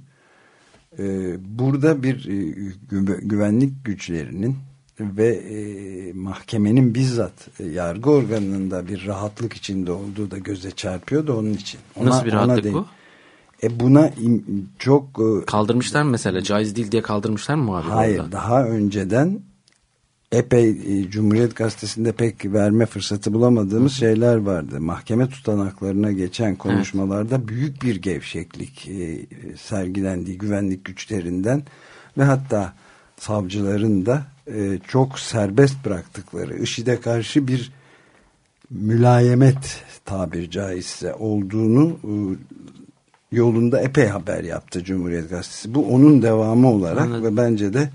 e, burada bir e, gü- güvenlik güçlerinin ve e, mahkemenin bizzat e, yargı organında bir rahatlık içinde olduğu da göze çarpıyor da onun için. Nasıl bir rahatlık bu? E buna çok e, Kaldırmışlar mı mesela? Caiz değil diye kaldırmışlar mı muhabir Hayır orada? daha önceden epey e, Cumhuriyet Gazetesi'nde pek verme fırsatı bulamadığımız şeyler vardı. Mahkeme tutanaklarına geçen konuşmalarda büyük bir gevşeklik e, sergilendiği güvenlik güçlerinden ve hatta savcıların da e, çok serbest bıraktıkları IŞİD'e karşı bir mülayemet tabir caizse olduğunu yolunda epey haber yaptı Cumhuriyet Gazetesi. Bu onun devamı olarak Anladım. ve bence de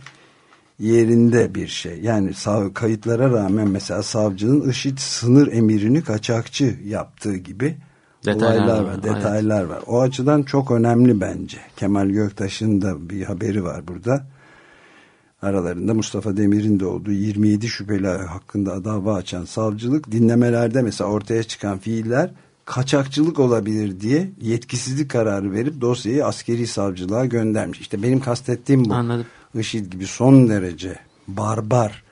yerinde bir şey. Yani sav, kayıtlara rağmen mesela savcının IŞİD sınır emirini kaçakçı yaptığı gibi Detaylar olaylar var, var, detaylar var. O açıdan çok önemli bence. Kemal Göktaş'ın da bir haberi var burada. Aralarında Mustafa Demir'in de olduğu 27 şüpheli hakkında dava açan savcılık dinlemelerde mesela ortaya çıkan fiiller kaçakçılık olabilir diye yetkisizlik kararı verip dosyayı askeri savcılığa göndermiş. İşte benim kastettiğim bu. Anladım. IŞİD gibi son derece barbar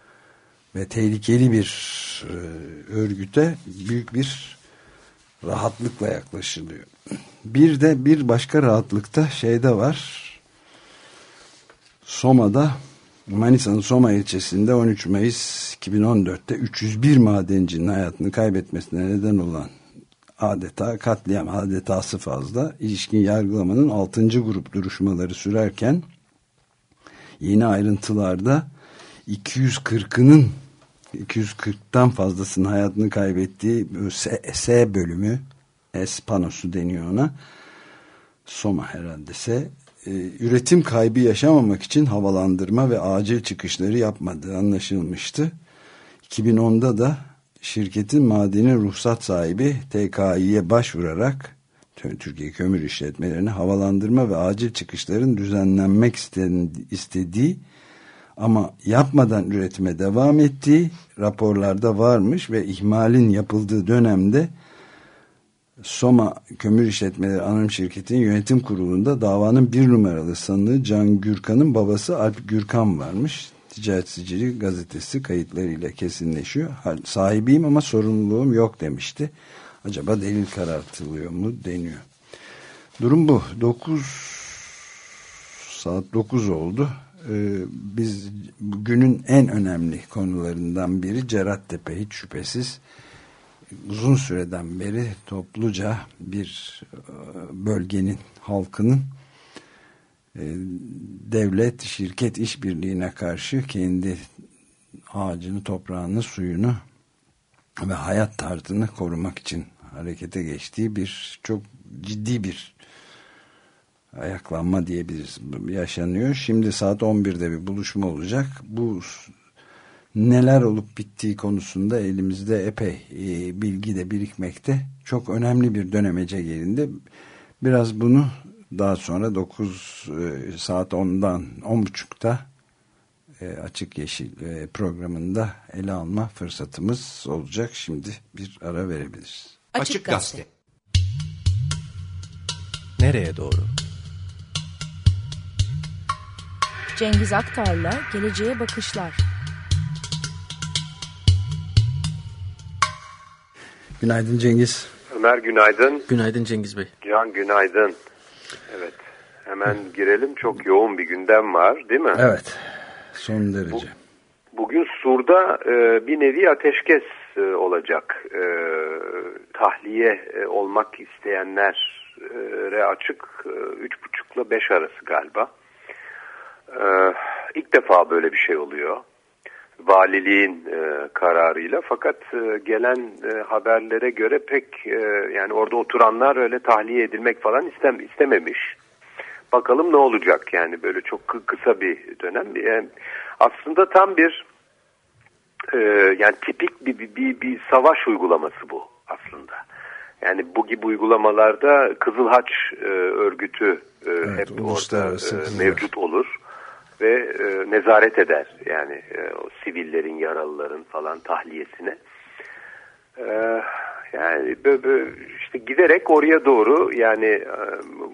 ve tehlikeli bir e, örgüte büyük bir rahatlıkla yaklaşılıyor. Bir de bir başka rahatlıkta şeyde var. Soma'da Manisa'nın Soma ilçesinde 13 Mayıs 2014'te 301 madencinin hayatını kaybetmesine neden olan adeta katliam adetası fazla ilişkin yargılamanın 6. grup duruşmaları sürerken yeni ayrıntılarda 240'ının 240'tan fazlasının hayatını kaybettiği S, S bölümü S panosu deniyor ona Soma herhalde S e, üretim kaybı yaşamamak için havalandırma ve acil çıkışları yapmadığı anlaşılmıştı. 2010'da da şirketin madeni ruhsat sahibi TKİ'ye başvurarak Türkiye Kömür İşletmelerine havalandırma ve acil çıkışların düzenlenmek istediği ama yapmadan üretime devam ettiği raporlarda varmış ve ihmalin yapıldığı dönemde Soma Kömür İşletmeleri Anonim Şirketi'nin yönetim kurulunda davanın bir numaralı sanığı Can Gürkan'ın babası Alp Gürkan varmış. Ticaret Sicili gazetesi kayıtlarıyla kesinleşiyor. Sahibiyim ama sorumluluğum yok demişti. Acaba delil karartılıyor mu deniyor. Durum bu. 9 saat 9 oldu. Ee, biz günün en önemli konularından biri Cerattepe hiç şüphesiz uzun süreden beri topluca bir bölgenin halkının devlet şirket işbirliğine karşı kendi ağacını toprağını suyunu ve hayat tarzını korumak için harekete geçtiği bir çok ciddi bir ayaklanma diyebiliriz yaşanıyor. Şimdi saat 11'de bir buluşma olacak. Bu neler olup bittiği konusunda elimizde epey e, bilgi de birikmekte. Çok önemli bir dönemece gelindi. Biraz bunu daha sonra 9 e, saat 10'dan 10.30'da e, Açık Yeşil e, programında ele alma fırsatımız olacak. Şimdi bir ara verebiliriz. Açık Gazete. Nereye doğru? Cengiz Aktar'la Geleceğe Bakışlar. Günaydın Cengiz. Ömer günaydın. Günaydın Cengiz Bey. Can günaydın. Evet. Hemen girelim. Çok yoğun bir gündem var değil mi? Evet. Son derece. Bu, bugün Sur'da e, bir nevi ateşkes olacak. E, tahliye e, olmak isteyenlere açık e, 3,5 ile 5 arası galiba. E, ilk defa böyle bir şey oluyor valiliğin e, kararıyla fakat e, gelen e, haberlere göre pek e, yani orada oturanlar öyle tahliye edilmek falan istem istememiş. Bakalım ne olacak yani böyle çok kısa bir dönem. Yani aslında tam bir e, yani tipik bir, bir, bir, bir savaş uygulaması bu aslında. Yani bu gibi uygulamalarda Kızıl Haç e, örgütü e, Evet, hep orada e, mevcut olur ve e, nezaret eder yani e, o sivillerin yaralıların falan tahliyesine. E, yani böyle, böyle işte giderek oraya doğru yani e,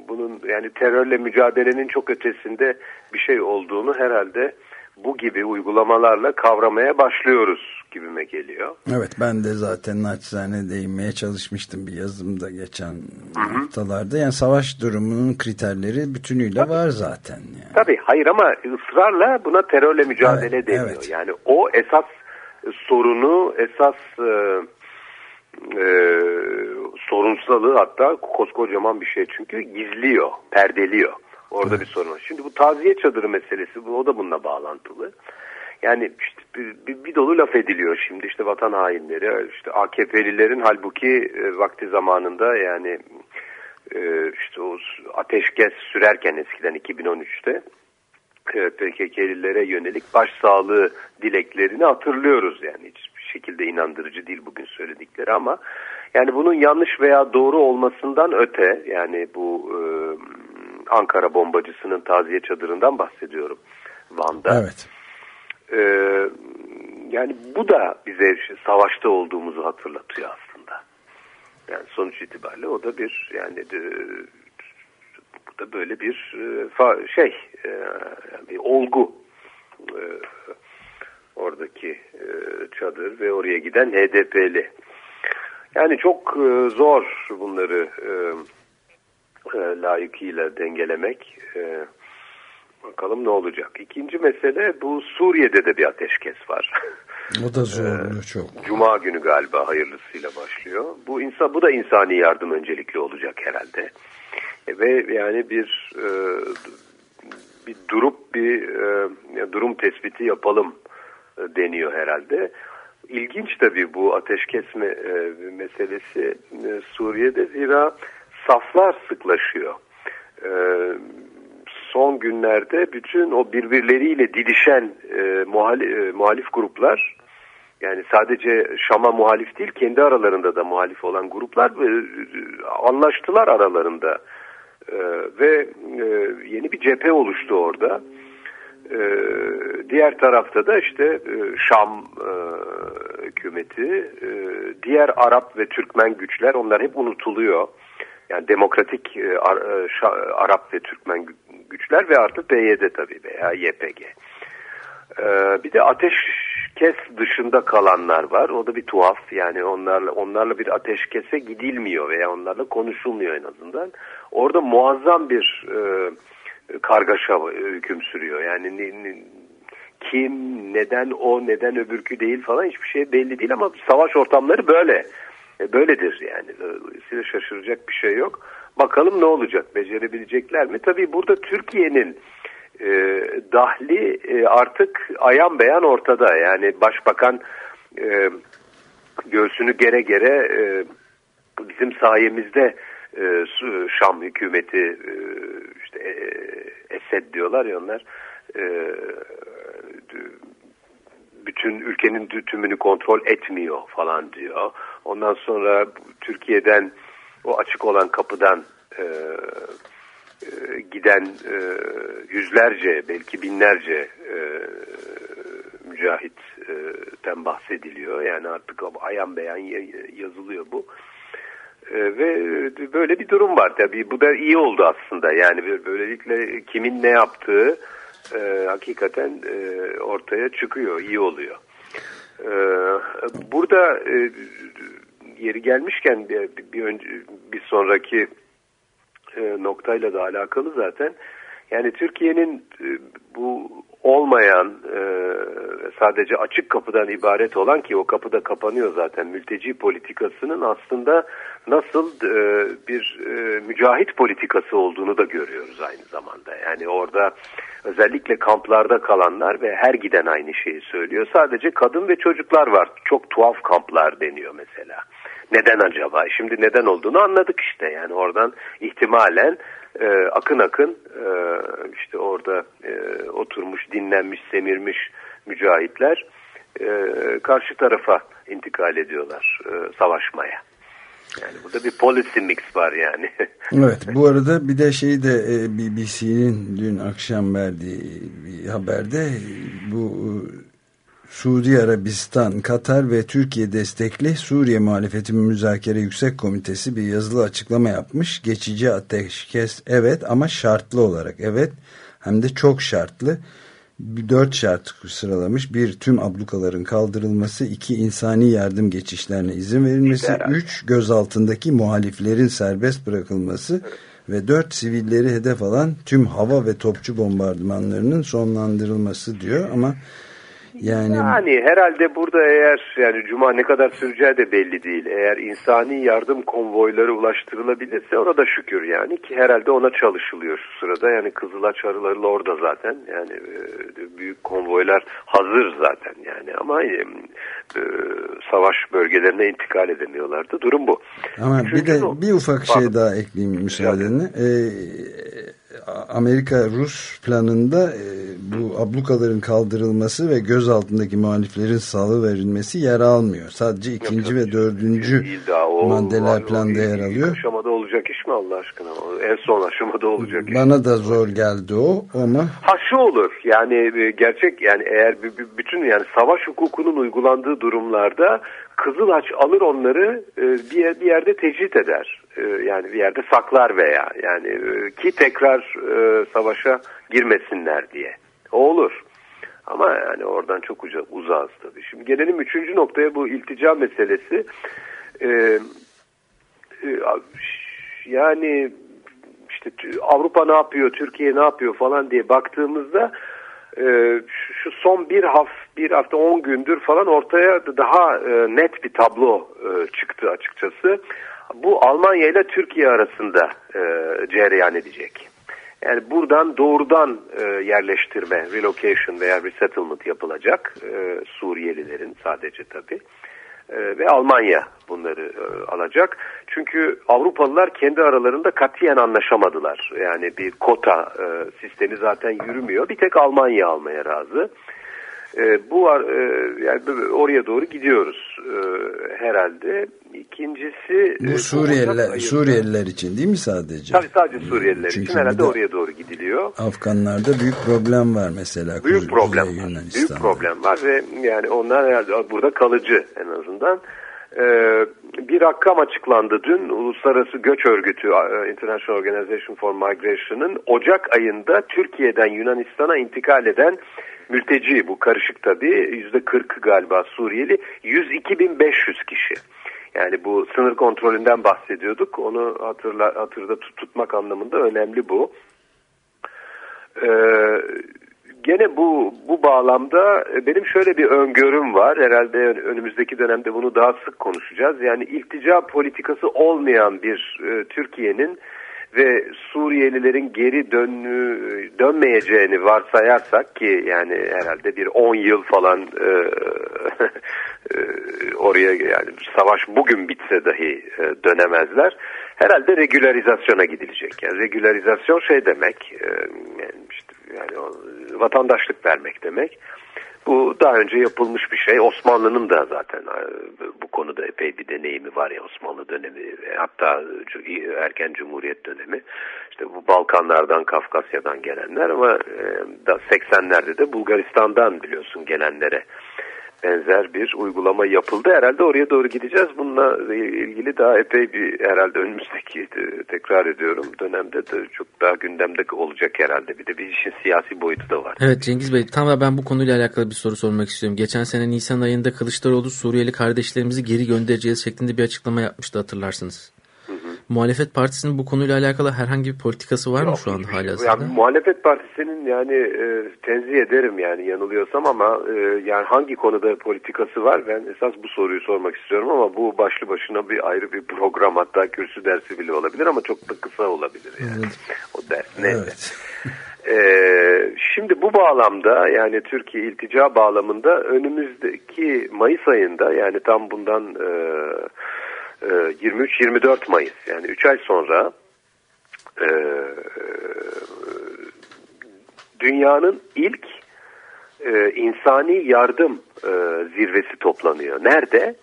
bunun yani terörle mücadelenin çok ötesinde bir şey olduğunu herhalde bu gibi uygulamalarla kavramaya başlıyoruz gibime geliyor. Evet ben de zaten naçizane değinmeye çalışmıştım bir yazımda geçen haftalarda. Yani savaş durumunun kriterleri bütünüyle var zaten. Yani. Tabii hayır ama ısrarla buna terörle mücadele Evet, deniyor. evet. Yani o esas sorunu, esas e, e, sorunsalı hatta koskocaman bir şey çünkü gizliyor, perdeliyor. Orada bir sorun var. Şimdi bu taziye çadırı meselesi bu, o da bununla bağlantılı. Yani işte bir, bir, bir dolu laf ediliyor şimdi işte vatan hainleri, işte AKP'lilerin halbuki e, vakti zamanında yani e, işte o ateşkes sürerken eskiden 2013'te e, PKK'lilere yönelik başsağlığı dileklerini hatırlıyoruz yani hiçbir şekilde inandırıcı değil bugün söyledikleri ama yani bunun yanlış veya doğru olmasından öte yani bu e, Ankara bombacısının taziye çadırından bahsediyorum Van'da. Evet. E, yani bu da bize savaşta olduğumuzu hatırlatıyor aslında. Yani sonuç itibariyle o da bir yani de, bu da böyle bir e, şey e, bir olgu E, oradaki e, çadır ve oraya giden HDP'li. Yani çok e, zor bunları e, e, layıkıyla dengelemek. E, bakalım ne olacak. İkinci mesele bu Suriye'de de bir ateşkes var. O da zorluyor çok. Cuma günü galiba hayırlısıyla başlıyor. Bu insan bu da insani yardım öncelikli olacak herhalde. E, ve yani bir e, bir durup bir e, durum tespiti yapalım e, deniyor herhalde. İlginç tabii bu ateşkes me, e, meselesi e, Suriye'de zira saflar sıklaşıyor. E, son günlerde bütün o birbirleriyle didişen e, muhalif, e, muhalif gruplar yani sadece Şam'a muhalif değil kendi aralarında da muhalif olan gruplar e, anlaştılar aralarında E, ve e, yeni bir cephe oluştu orada. E, diğer tarafta da işte e, Şam e, hükümeti, e, diğer Arap ve Türkmen güçler onlar hep unutuluyor. Yani demokratik e, Ar- e, Arap ve Türkmen gü- güçler ve artı PYD tabii veya YPG. Ee, bir de ateşkes dışında kalanlar var. O da bir tuhaf. Yani onlarla onlarla bir ateşkese gidilmiyor veya onlarla konuşulmuyor en azından. Orada muazzam bir e, kargaşa e, hüküm sürüyor. Yani kim, neden o, neden öbürkü değil falan hiçbir şey belli değil ama savaş ortamları böyle. E, böyledir yani. Dolayısıyla şaşıracak bir şey yok. Bakalım ne olacak? Becerebilecekler mi? Tabii burada Türkiye'nin e, dahli e, artık ayan beyan ortada. Yani başbakan e, göğsünü gere gere e, bizim sayemizde e, Şam hükümeti e, işte e, Esed diyorlar ya onlar e, bütün ülkenin tü- tümünü kontrol etmiyor falan diyor. Ondan sonra Türkiye'den o açık olan kapıdan e, e, giden e, yüzlerce belki binlerce e, mücahitten bahsediliyor. Yani artık ayan beyan ya- yazılıyor bu. E, ve böyle bir durum var tabii. Bu da iyi oldu aslında. Yani böyle- böylelikle kimin ne yaptığı e, hakikaten e, ortaya çıkıyor, iyi oluyor. Burada yeri gelmişken bir, bir, önce, bir sonraki e, noktayla da alakalı zaten. Yani Türkiye'nin e, bu olmayan e, sadece açık kapıdan ibaret olan ki o kapıda kapanıyor zaten mülteci politikasının aslında nasıl e, bir e, mücahit politikası olduğunu da görüyoruz aynı zamanda. Yani orada özellikle kamplarda kalanlar ve her giden aynı şeyi söylüyor. Sadece kadın ve çocuklar var. Çok tuhaf kamplar deniyor mesela. Neden acaba? Şimdi neden olduğunu anladık işte. Yani oradan ihtimalen e, akın akın e, işte orada e, oturmuş, dinlenmiş, semirmiş mücahitler e, karşı tarafa intikal ediyorlar e, savaşmaya. Yani burada bir policy mix var yani. Evet bu arada bir de şey de e, BBC'nin dün akşam verdiği bir haberde bu e, Suudi Arabistan, Katar ve Türkiye destekli Suriye Muhalefeti Müzakere Yüksek Komitesi bir yazılı açıklama yapmış. Geçici ateşkes evet ama şartlı olarak evet hem de çok şartlı. Dört şart sıralamış. Bir tüm ablukaların kaldırılması, iki insani yardım geçişlerine izin verilmesi, üç gözaltındaki muhaliflerin serbest bırakılması. Ve dört sivilleri hedef alan tüm hava ve topçu bombardımanlarının sonlandırılması diyor. Ama yani Yani herhalde burada eğer yani cuma ne kadar süreceği de belli değil. Eğer insani yardım konvoyları ulaştırılabilirse ona da şükür yani ki herhalde ona çalışılıyor şu sırada. Yani Kızılaç arıları orada zaten yani e, büyük konvoylar hazır zaten yani ama e, e, savaş bölgelerine intikal edemiyorlardı. Durum bu. Ama bir Üçüncü de no- bir ufak Pardon. şey daha ekleyeyim müsaadenle. Ee, Amerika Rus planında e, bu ablukaların kaldırılması ve gözaltındaki muhaliflerin salı verilmesi yer almıyor. Sadece ikinci ve dördüncü Değil daha, o- maddeler o- planda yer ilk alıyor. aşamada olacak iş mi Allah aşkına? En son aşamada olacak iş. Bana da zor geldi o ama Ha şu olur yani e, gerçek yani eğer bütün yani savaş hukukunun uygulandığı durumlarda Kızılaç alır onları e, bir yerde tecrit eder. E, Yani bir yerde saklar veya yani e, ki tekrar e, savaşa girmesinler diye. O olur. Ama yani oradan çok uzağız tabii. Şimdi gelelim üçüncü noktaya bu iltica meselesi. Yani işte Avrupa ne yapıyor, Türkiye ne yapıyor falan diye baktığımızda şu- son bir hafta, bir hafta on gündür falan ortaya daha net bir tablo çıktı açıkçası. Bu Almanya ile Türkiye arasında e, cereyan edecek. Yani buradan doğrudan e, yerleştirme, relocation veya resettlement yapılacak e, Suriyelilerin sadece tabii. E, ve Almanya bunları e, alacak. Çünkü Avrupalılar kendi aralarında katiyen anlaşamadılar. Yani bir kota e, sistemi zaten yürümüyor. Bir tek Almanya almaya razı. E, bu ar- e, yani oraya doğru gidiyoruz e, herhalde. İkincisi e, bu Suriyeliler, Suriyeliler için değil mi sadece? Tabii sadece Suriyeliler Çünkü için herhalde oraya doğru gidiliyor. Afganlarda büyük problem var mesela. Büyük Kuzey problem var. Büyük problem var ve yani onlar herhalde burada kalıcı en azından. Ee, bir rakam açıklandı dün. Uluslararası Göç Örgütü e, International Organization for Migration'ın Ocak ayında Türkiye'den Yunanistan'a intikal eden mülteci bu karışık tabii yüzde 40 galiba Suriyeli 102.500 kişi. Yani bu sınır kontrolünden bahsediyorduk. Onu hatırla, hatırda tut- tutmak anlamında önemli bu. Ee, gene bu bu bağlamda e, benim şöyle bir öngörüm var. Herhalde önümüzdeki dönemde bunu daha sık konuşacağız. Yani iltica politikası olmayan bir e, Türkiye'nin ve Suriyelilerin geri dönü, dönmeyeceğini varsayarsak ki yani herhalde bir 10 yıl falan e, e, oraya yani savaş bugün bitse dahi e, dönemezler. Herhalde regülarizasyona gidilecek. Yani regülarizasyon şey demek e, yani işte yani vatandaşlık vermek demek. Bu daha önce yapılmış bir şey. Osmanlı'nın da zaten e, bu konuda epey bir deneyimi var ya Osmanlı dönemi e, hatta erken Cumhuriyet dönemi. İşte bu Balkanlardan, Kafkasya'dan gelenler ama e, da 80'lerde de Bulgaristan'dan biliyorsun gelenlere benzer bir uygulama yapıldı. Herhalde oraya doğru gideceğiz. Bununla ilgili daha epey bir herhalde önümüzdeki e, tekrar ediyorum dönemde de çok daha gündemde olacak herhalde. Bir de bir işin siyasi boyutu da var. Evet Cengiz Bey tam da ben bu konuyla alakalı bir soru sormak istiyorum. Geçen sene Nisan ayında Kılıçdaroğlu Suriyeli kardeşlerimizi geri göndereceğiz şeklinde bir açıklama yapmıştı hatırlarsınız. Muhalefet Partisi'nin bu konuyla alakalı herhangi bir politikası var mı şu anda hala Yani muhalefet partisinin yani e, tenzih ederim yani yanılıyorsam ama e, yani hangi konuda politikası var? Ben esas bu soruyu sormak istiyorum ama bu başlı başına bir ayrı bir program hatta kürsü dersi bile olabilir ama çok da kısa olabilir yani. O ders neyse. Evet. Ee, şimdi bu bağlamda yani Türkiye iltica bağlamında önümüzdeki Mayıs ayında yani tam bundan e, 23-24 Mayıs yani 3 ay sonra e, dünyanın ilk e, insani yardım e, zirvesi toplanıyor. Nerede?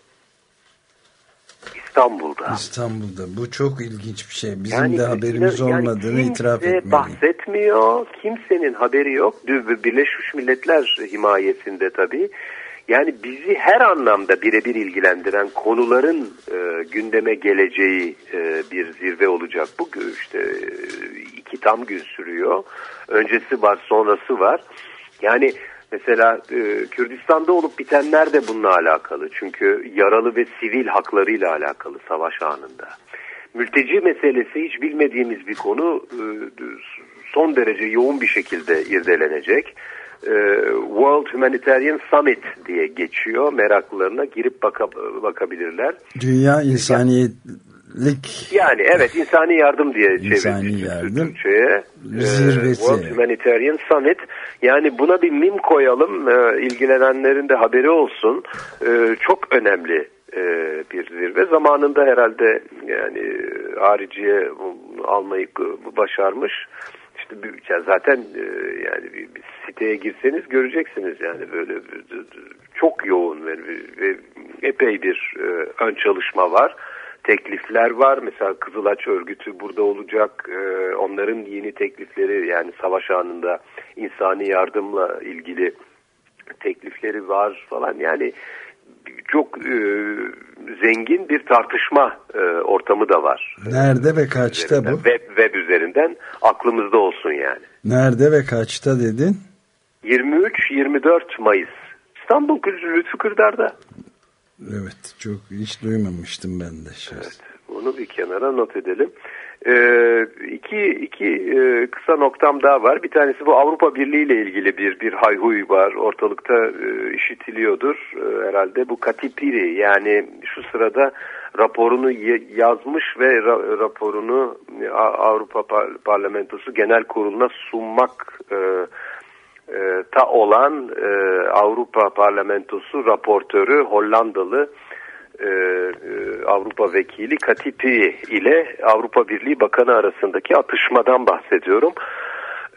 İstanbul'da. İstanbul'da. Bu çok ilginç bir şey. Bizim Yani de haberimiz yani olmadığını kimse itiraf etmeliyim. bahsetmiyor. Kimsenin haberi yok. Birleşmiş Milletler himayesinde tabii. Yani bizi her anlamda birebir ilgilendiren konuların e, gündeme geleceği e, bir zirve olacak. Bu işte e, iki tam gün sürüyor. Öncesi var, sonrası var. Yani mesela e, Kürdistan'da olup bitenler de bununla alakalı. Çünkü yaralı ve sivil haklarıyla alakalı savaş anında. Mülteci meselesi hiç bilmediğimiz bir konu e, son derece yoğun bir şekilde irdelenecek. E, World Humanitarian Summit diye geçiyor. Meraklılarına girip baka, bakabilirler. Dünya insaniyetlik Yani evet insani yardım diye çevirdik yardım. Türkçe'ye. Ee, Zirvesi. World Humanitarian Summit. Yani buna bir mim koyalım. Ee, ilgilenenlerin de haberi olsun. Çok önemli e, bir zirve. Zamanında herhalde yani hariciye almayı başarmış. İşte zaten e, yani bir, siteye girseniz göreceksiniz yani böyle çok yoğun ve, ve epey bir e, ön çalışma var teklifler var. Mesela Kızılaç örgütü burada olacak. Ee, onların yeni teklifleri yani savaş anında insani yardımla ilgili teklifleri var falan. Yani çok e, zengin bir tartışma e, ortamı da var. Nerede ve kaçta bu? Web, web üzerinden aklımızda olsun yani. Nerede ve kaçta dedin? 23-24 Mayıs. İstanbul Kültür Lütfü Kırdar'da. Evet çok hiç duymamıştım ben de. şahsen. Onu bir kenara not edelim. Ee, iki iki e, kısa noktam daha var. Bir tanesi bu Avrupa Birliği ile ilgili bir bir hayhuy var. Ortalıkta e, işitiliyordur e, herhalde. Bu Katipiri yani şu sırada raporunu yazmış ve ra- raporunu e, Avrupa Par- Parlamentosu Genel Kurulu'na sunmak e, e, ta olan e, Avrupa Parlamentosu raportörü Hollandalı e, e, Avrupa Vekili Katipi ile Avrupa Birliği Bakanı arasındaki atışmadan bahsediyorum.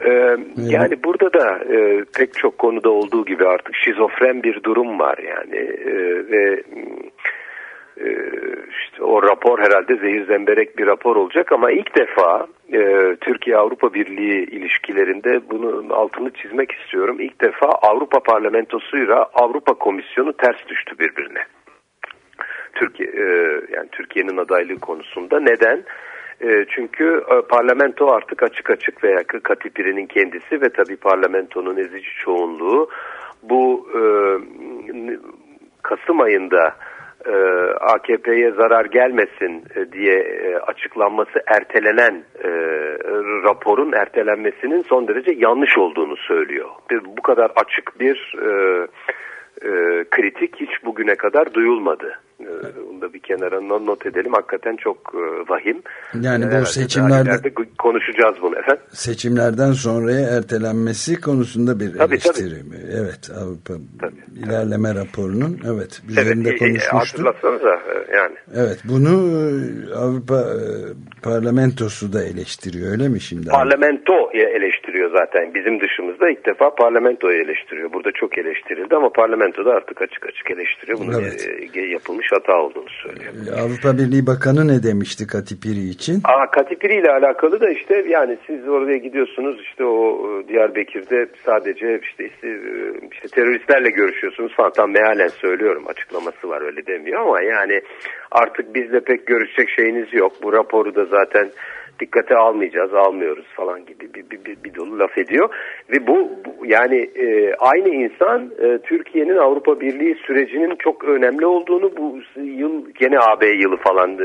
E, Yani burada da e, pek çok konuda olduğu gibi artık şizofren bir durum var yani E, ve e, işte o rapor herhalde zehir zemberek bir rapor olacak ama ilk defa e, Türkiye Avrupa Birliği ilişkilerinde bunun altını çizmek istiyorum. İlk defa Avrupa Parlamentosuyla Avrupa Komisyonu ters düştü birbirine. Türkiye e, yani Türkiye'nin adaylığı konusunda neden? E, çünkü e, parlamento artık açık açık veya Katipiri'nin kendisi ve tabii parlamentonun ezici çoğunluğu bu e, Kasım ayında e, AKP'ye zarar gelmesin e, diye e, açıklanması ertelenen e, raporun ertelenmesinin son derece yanlış olduğunu söylüyor. Bu kadar açık bir e, e, kritik hiç bugüne kadar duyulmadı. E, bunu da bir kenara not edelim. Hakikaten çok e, vahim. Yani bu daha seçimlerde- konuşacağız bunu efendim. Seçimlerden sonraya ertelenmesi konusunda bir Tabii, eleştiri. Evet Avrupa ilerleme raporunun evet üzerinde Evet, konuşmuştuk. hatırlatsanıza e, yani. Evet bunu e, Avrupa parlamentosu da eleştiriyor öyle mi şimdi? Parlamento eleştiriyor zaten. Bizim dışımızda ilk defa parlamentoyu eleştiriyor. Burada çok eleştirildi ama parlamentoda artık açık açık eleştiriyor. Bunun Evet. e, yapılmış hata olduğunu söylüyor. Avrupa Birliği Bakanı ne demişti Katipiri için? Aa, Katipiri ile alakalı da işte yani siz oraya gidiyorsunuz işte o e, Diyarbakır'da sadece işte, işte, işte teröristlerle görüşüyorsunuz falan tam mealen söylüyorum açıklaması var öyle demiyor ama yani artık bizle pek görüşecek şeyiniz yok bu raporu da zaten dikkate almayacağız almıyoruz falan gibi bir, bir, bir, bir dolu laf ediyor ve bu, bu yani e, aynı insan e, Türkiye'nin Avrupa Birliği sürecinin çok önemli olduğunu bu yıl gene AB yılı falan e,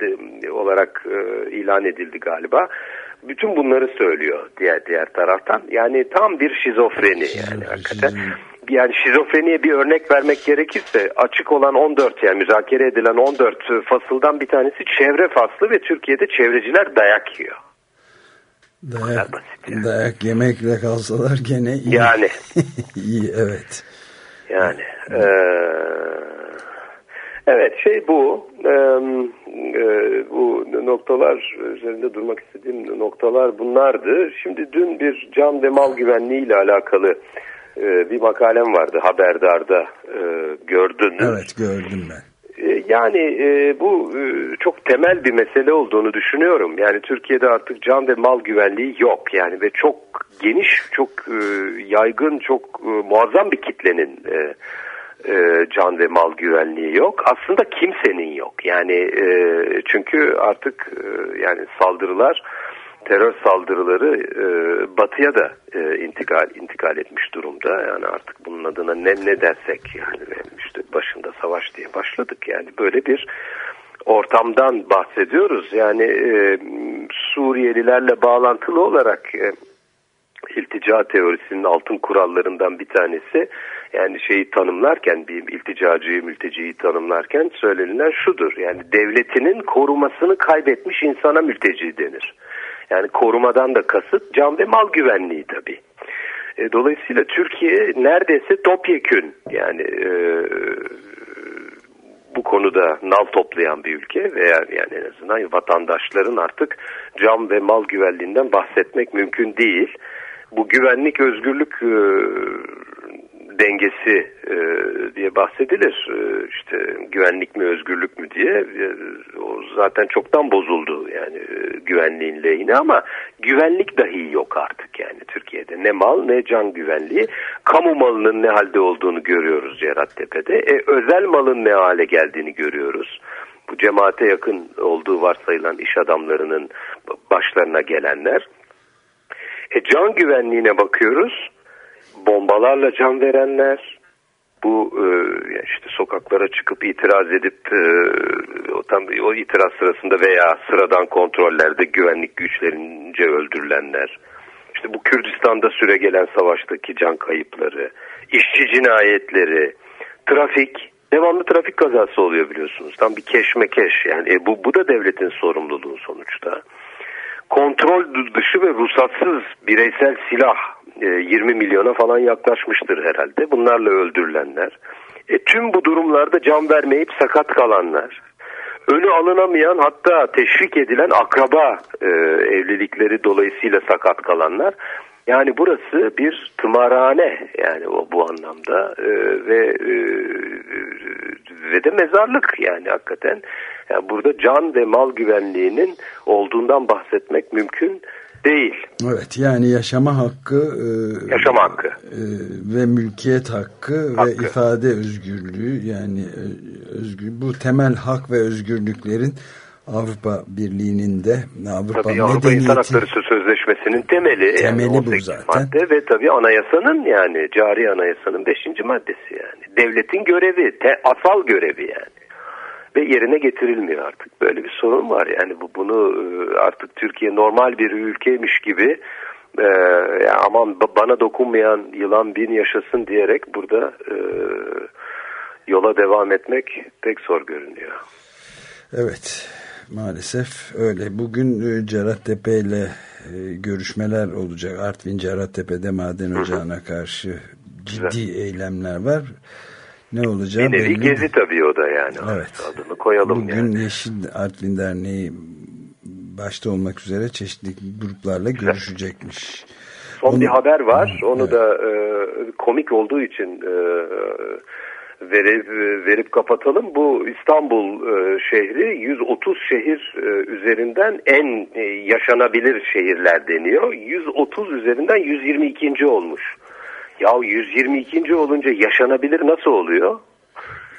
de- olarak e, ilan edildi galiba. Bütün bunları söylüyor diğer diğer taraftan. Yani tam bir şizofreni yani hakikaten. Yani şizofreniye bir örnek vermek gerekirse açık olan 14 yani müzakere edilen 14 fasıldan bir tanesi çevre faslı ve Türkiye'de çevreciler dayak yiyor. Dayak, dayak yemekle kalsalar gene iyi. Yani. iyi evet. Yani eee, evet şey bu eee, bu noktalar üzerinde durmak istediğim noktalar bunlardı. Şimdi dün bir can ve mal güvenliği ile alakalı eee, bir makalem vardı Haberdar'da eee, gördünüz. Evet gördüm ben. E, yani e, bu e, çok temel bir mesele olduğunu düşünüyorum. Yani Türkiye'de artık can ve mal güvenliği yok. Yani ve çok geniş, çok e, yaygın, çok e, muazzam bir kitlenin e, e, can ve mal güvenliği yok. Aslında kimsenin yok. Yani e, çünkü artık e, yani saldırılar terör saldırıları e, batıya da e, intikal intikal etmiş durumda. Yani artık bunun adına ne ne dersek yani işte başında savaş diye başladık. Yani böyle bir ortamdan bahsediyoruz. Yani e, Suriyelilerle bağlantılı olarak e, iltica teorisinin altın kurallarından bir tanesi yani şeyi tanımlarken bir ilticacıyı mülteciyi tanımlarken söylenilen şudur yani devletinin korumasını kaybetmiş insana mülteci denir. Yani korumadan da kasıt can ve mal güvenliği tabii. E, dolayısıyla Türkiye neredeyse topyekün yani e, bu konuda nal toplayan bir ülke veya yani en azından vatandaşların artık can ve mal güvenliğinden bahsetmek mümkün değil. Bu güvenlik özgürlük e, dengesi e, diye bahsedilir. E, işte güvenlik mi özgürlük mü diye e, o zaten çoktan bozuldu yani e, güvenliğin lehine ama güvenlik dahi yok artık yani Türkiye'de. Ne mal ne can güvenliği. Kamu malının ne halde olduğunu görüyoruz Cerattepe'de. E, özel malın ne hale geldiğini görüyoruz. Bu cemaate yakın olduğu varsayılan iş adamlarının başlarına gelenler. E, can güvenliğine bakıyoruz bombalarla can verenler, bu e, işte sokaklara çıkıp itiraz edip e, tam, o itiraz sırasında veya sıradan kontrollerde güvenlik güçlerince öldürülenler, işte bu Kürdistan'da süre gelen savaştaki can kayıpları, işçi cinayetleri, trafik, devamlı trafik kazası oluyor biliyorsunuz. Tam bir keşmekeş yani e, bu, bu da devletin sorumluluğu sonuçta. Kontrol dışı ve ruhsatsız bireysel silah 20 e, milyona falan yaklaşmıştır herhalde. Bunlarla öldürülenler. E, tüm bu durumlarda can vermeyip sakat kalanlar. Önü alınamayan hatta teşvik edilen akraba e, evlilikleri dolayısıyla sakat kalanlar. Yani burası bir tımarhane yani o bu anlamda e, ve e, ve de mezarlık yani hakikaten. Yani burada can ve mal güvenliğinin olduğundan bahsetmek mümkün değil. Evet yani yaşama hakkı, e, yaşama hakkı e, ve mülkiyet hakkı, hakkı ve ifade özgürlüğü yani e, özgür bu temel hak ve özgürlüklerin Avrupa Birliği'nin de Avrupa, tabii Avrupa İnsan Hakları Sözleşmesi'nin temeli, temeli yani bu zaten. Madde ve tabii anayasanın yani cari anayasanın 5. maddesi yani. Devletin görevi, te, asal görevi yani ve yerine getirilmiyor artık. Böyle bir sorun var. Yani bu bunu e, artık Türkiye normal bir ülkeymiş gibi e, aman bana dokunmayan yılan bin yaşasın diyerek burada e, yola devam etmek pek zor görünüyor. Evet maalesef öyle. Bugün e, Cerattepe ile e, görüşmeler olacak. Artvin Cerattepe'de maden ocağına karşı ciddi Güzel. eylemler var ne olacağı Bir nevi gezi tabii o da yani. Evet. Adını koyalım Bugün yani. Yeşil Artvin Derneği başta olmak üzere çeşitli gruplarla görüşecekmiş. Son Onu, bir haber var. Onu evet. da e, komik olduğu için e, verip, verip kapatalım. Bu İstanbul e, şehri 130 şehir e, üzerinden en e, yaşanabilir şehirler deniyor. 130 üzerinden 122. olmuş. Ya 122. olunca yaşanabilir nasıl oluyor?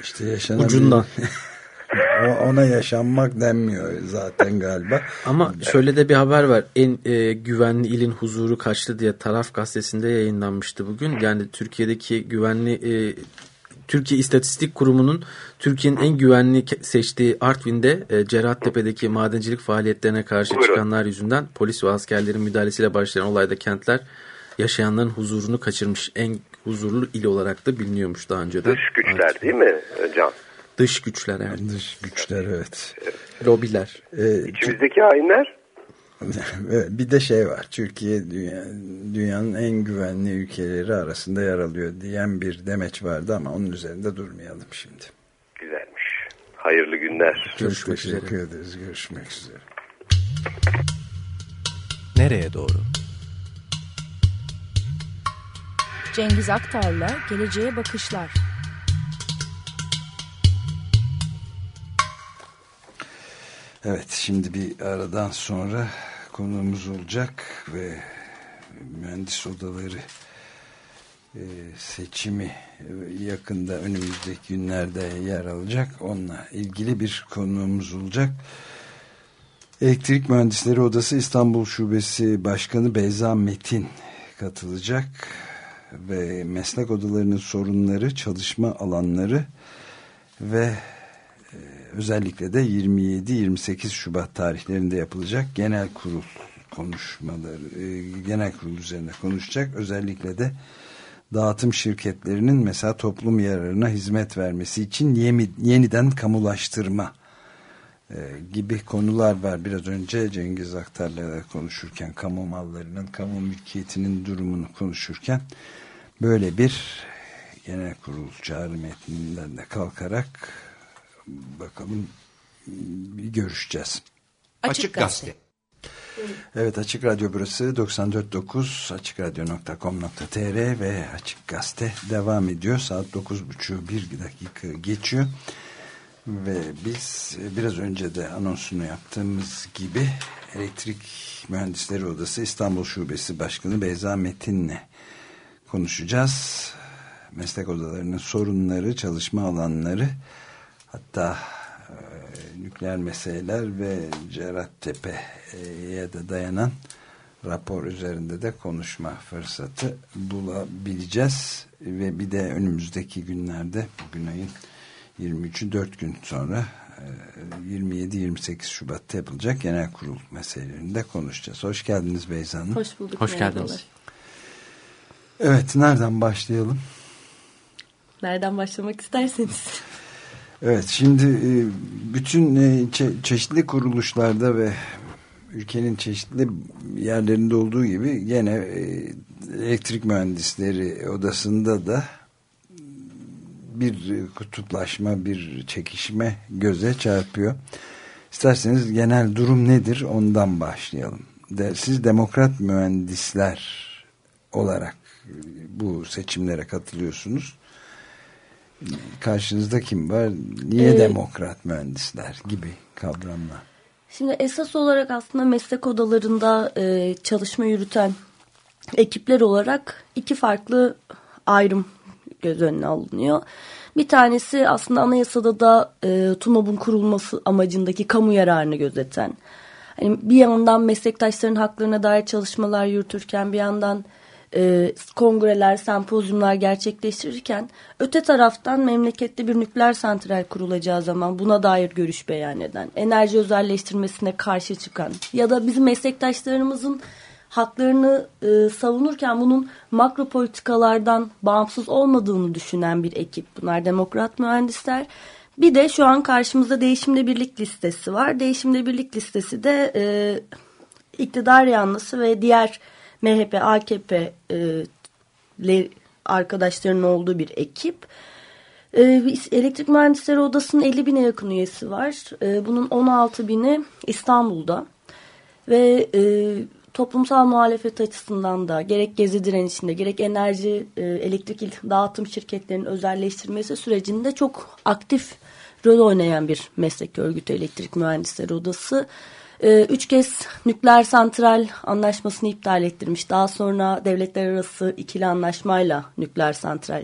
İşte yaşanabilir. Ucundan. Ona yaşanmak denmiyor zaten galiba. Ama şöyle de bir haber var. En e, güvenli ilin huzuru kaçtı diye Taraf Gazetesi'nde yayınlanmıştı bugün. Yani Türkiye'deki güvenli e, Türkiye İstatistik Kurumu'nun Türkiye'nin en güvenli seçtiği Artvin'de e, Cerrahtepe'deki madencilik faaliyetlerine karşı Buyurun. çıkanlar yüzünden polis ve askerlerin müdahalesiyle başlayan olayda kentler yaşayanların huzurunu kaçırmış en huzurlu il olarak da biliniyormuş daha önceden. Dış güçler Artık. değil mi Can? Dış güçler evet. Dış güçler evet. evet. Lobiler. Ee, İçimizdeki hainler? bir de şey var. Türkiye dünya, dünyanın en güvenli ülkeleri arasında yer alıyor diyen bir demeç vardı ama onun üzerinde durmayalım şimdi. Güzelmiş. Hayırlı günler. Görüşmek Çok teşekkür üzere. ederiz. Görüşmek üzere. Nereye doğru? Cengiz Aktar'la Geleceğe Bakışlar. Evet şimdi bir aradan sonra konuğumuz olacak ve mühendis odaları e, seçimi yakında önümüzdeki günlerde yer alacak. Onunla ilgili bir konuğumuz olacak. Elektrik Mühendisleri Odası İstanbul Şubesi Başkanı Beyza Metin katılacak ve meslek odalarının sorunları, çalışma alanları ve e, özellikle de 27-28 Şubat tarihlerinde yapılacak genel kurul konuşmaları, e, genel kurul üzerine konuşacak. Özellikle de dağıtım şirketlerinin mesela toplum yararına hizmet vermesi için yeni, yeniden kamulaştırma e, gibi konular var. Biraz önce Cengiz Aktar'la konuşurken kamu mallarının, kamu mülkiyetinin durumunu konuşurken böyle bir genel kurul çağrı metninden de kalkarak bakalım bir görüşeceğiz. Açık Gazete. Evet Açık Radyo burası 94.9 açıkradyo.com.tr ve Açık Gazete devam ediyor. Saat 9.30 bir dakika geçiyor. Ve biz biraz önce de anonsunu yaptığımız gibi Elektrik Mühendisleri Odası İstanbul Şubesi Başkanı Beyza Metin'le konuşacağız. Meslek odalarının sorunları, çalışma alanları hatta e, nükleer meseleler ve Cerattepe'ye de dayanan rapor üzerinde de konuşma fırsatı bulabileceğiz. Ve bir de önümüzdeki günlerde bugün ayın 23'ü 4 gün sonra 27-28 Şubat'ta yapılacak genel kurul meselelerinde konuşacağız. Hoş geldiniz Beyza Hanım. Hoş bulduk. Hoş geldiniz. Evet nereden başlayalım? Nereden başlamak isterseniz. Evet şimdi e, bütün e, çe çeşitli kuruluşlarda ve ülkenin çeşitli yerlerinde olduğu gibi gene e, elektrik mühendisleri odasında da bir kutuplaşma, bir çekişme göze çarpıyor. İsterseniz genel durum nedir ondan başlayalım. Siz demokrat mühendisler olarak bu seçimlere katılıyorsunuz. Karşınızda kim var? Niye ee, demokrat mühendisler gibi kavramlar? Şimdi esas olarak aslında meslek odalarında e, çalışma yürüten ekipler olarak iki farklı ayrım göz önüne alınıyor. Bir tanesi aslında anayasada da e, TUMOB'un kurulması amacındaki kamu yararını gözeten. Hani bir yandan meslektaşların haklarına dair çalışmalar yürütürken bir yandan e, kongreler, sempozyumlar gerçekleştirirken öte taraftan memlekette bir nükleer santral kurulacağı zaman buna dair görüş beyan eden, enerji özelleştirmesine karşı çıkan ya da bizim meslektaşlarımızın haklarını e, savunurken bunun makro politikalardan bağımsız olmadığını düşünen bir ekip. Bunlar demokrat mühendisler. Bir de şu an karşımızda değişimde birlik listesi var. Değişimde birlik listesi de e, iktidar yanlısı ve diğer MHP, AKP e, arkadaşlarının olduğu bir ekip. E, Elektrik Mühendisleri Odası'nın 50 bine yakın üyesi var. E, bunun 16 bini İstanbul'da. Ve e, toplumsal muhalefet açısından da gerek gezi direnişinde gerek enerji elektrik dağıtım şirketlerinin özelleştirmesi sürecinde çok aktif rol oynayan bir meslek örgütü Elektrik Mühendisleri Odası. E, üç kez nükleer santral anlaşmasını iptal ettirmiş. Daha sonra devletler arası ikili anlaşmayla nükleer santral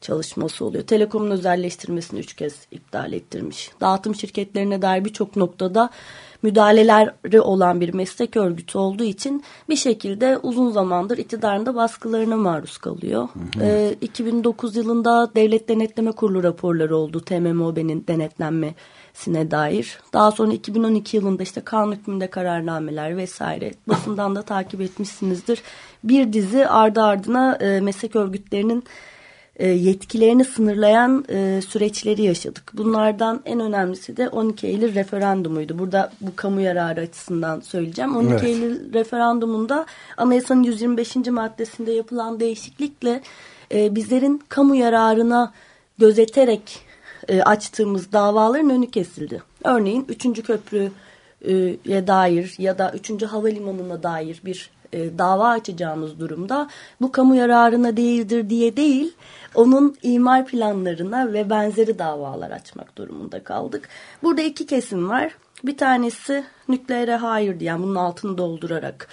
çalışması oluyor. Telekom'un özelleştirmesini üç kez iptal ettirmiş. Dağıtım şirketlerine dair birçok noktada müdahaleleri olan bir meslek örgütü olduğu için bir şekilde uzun zamandır iktidarında baskılarına maruz kalıyor. Hı hı. Ee, 2009 yılında Devlet Denetleme Kurulu raporları oldu TMMOB'nin denetlenmesine dair. Daha sonra 2012 yılında işte kanun hükmünde kararnameler vesaire basından da takip etmişsinizdir. Bir dizi ardı ardına e, meslek örgütlerinin e, yetkilerini sınırlayan e, süreçleri yaşadık. Bunlardan en önemlisi de 12 Eylül referandumuydu. Burada bu kamu yararı açısından söyleyeceğim. 12 evet. Eylül referandumunda anayasanın 125. maddesinde yapılan değişiklikle e, bizlerin kamu yararına gözeterek açtığımız davaların önü kesildi. Örneğin 3. köprüye dair ya da 3. havalimanına dair bir e, dava açacağımız durumda bu kamu yararına değildir diye değil onun imar planlarına ve benzeri davalar açmak durumunda kaldık. Burada iki kesim var. Bir tanesi nükleere hayır diyen bunun altını doldurarak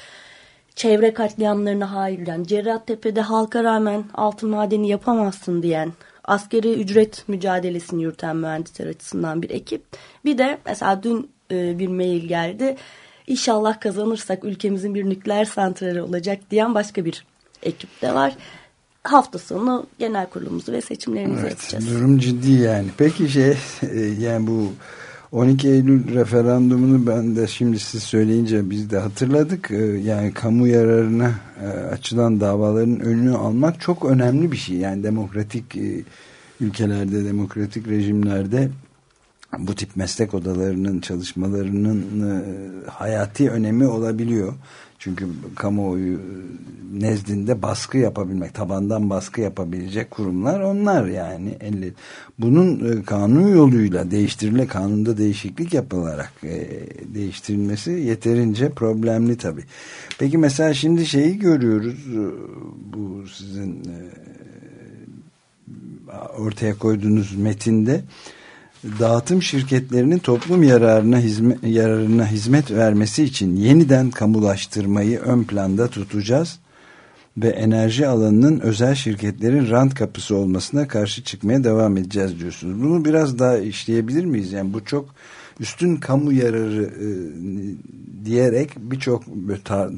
çevre katliamlarına hayır diyen Cerrahtepe'de halka rağmen altın madeni yapamazsın diyen askeri ücret mücadelesini yürüten mühendisler açısından bir ekip. Bir de mesela dün e, bir mail geldi. İnşallah kazanırsak ülkemizin bir nükleer santrali olacak diyen başka bir ekip de var. Hafta sonu genel kurulumuzu ve seçimlerimizi Evet, yapacağız. durum ciddi yani. Peki şey e, yani bu 12 Eylül referandumunu ben de şimdi siz söyleyince biz de hatırladık. E, Yani kamu yararına e, açılan davaların önünü almak çok önemli bir şey. Yani demokratik e, ülkelerde, demokratik rejimlerde bu tip meslek odalarının çalışmalarının e, hayati önemi olabiliyor. Çünkü kamuoyu nezdinde baskı yapabilmek, tabandan baskı yapabilecek kurumlar onlar yani. Elle- Bunun e, kanun yoluyla değiştirile kanunda değişiklik yapılarak e, değiştirilmesi yeterince problemli tabii. Peki mesela şimdi şeyi görüyoruz e, bu sizin e, ortaya koyduğunuz metinde dağıtım şirketlerinin toplum yararına hizmet, yararına hizmet vermesi için yeniden kamulaştırmayı ön planda tutacağız ve enerji alanının özel şirketlerin rant kapısı olmasına karşı çıkmaya devam edeceğiz diyorsunuz. Bunu biraz daha işleyebilir miyiz? Yani bu çok üstün kamu yararı e, diyerek birçok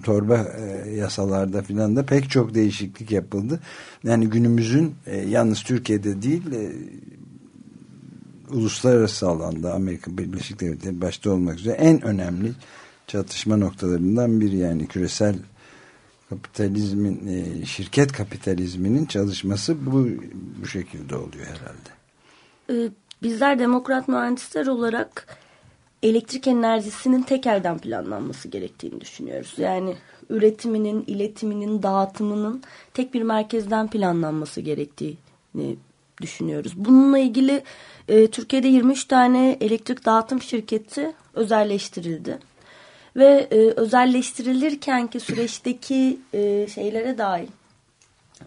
torba e, yasalarda filan da pek çok değişiklik yapıldı. Yani günümüzün e, yalnız Türkiye'de değil e, uluslararası alanda Amerika Birleşik Devletleri başta olmak üzere en önemli çatışma noktalarından biri yani küresel kapitalizmin e, şirket kapitalizminin çalışması bu bu şekilde oluyor herhalde. Ee, Bizler demokrat mühendisler olarak elektrik enerjisinin tek elden planlanması gerektiğini düşünüyoruz. Yani üretiminin, iletiminin, dağıtımının tek bir merkezden planlanması gerektiğini düşünüyoruz. Bununla ilgili e, Türkiye'de 23 tane elektrik dağıtım şirketi özelleştirildi. Ve e, özelleştirilirken ki süreçteki e, şeylere dahil,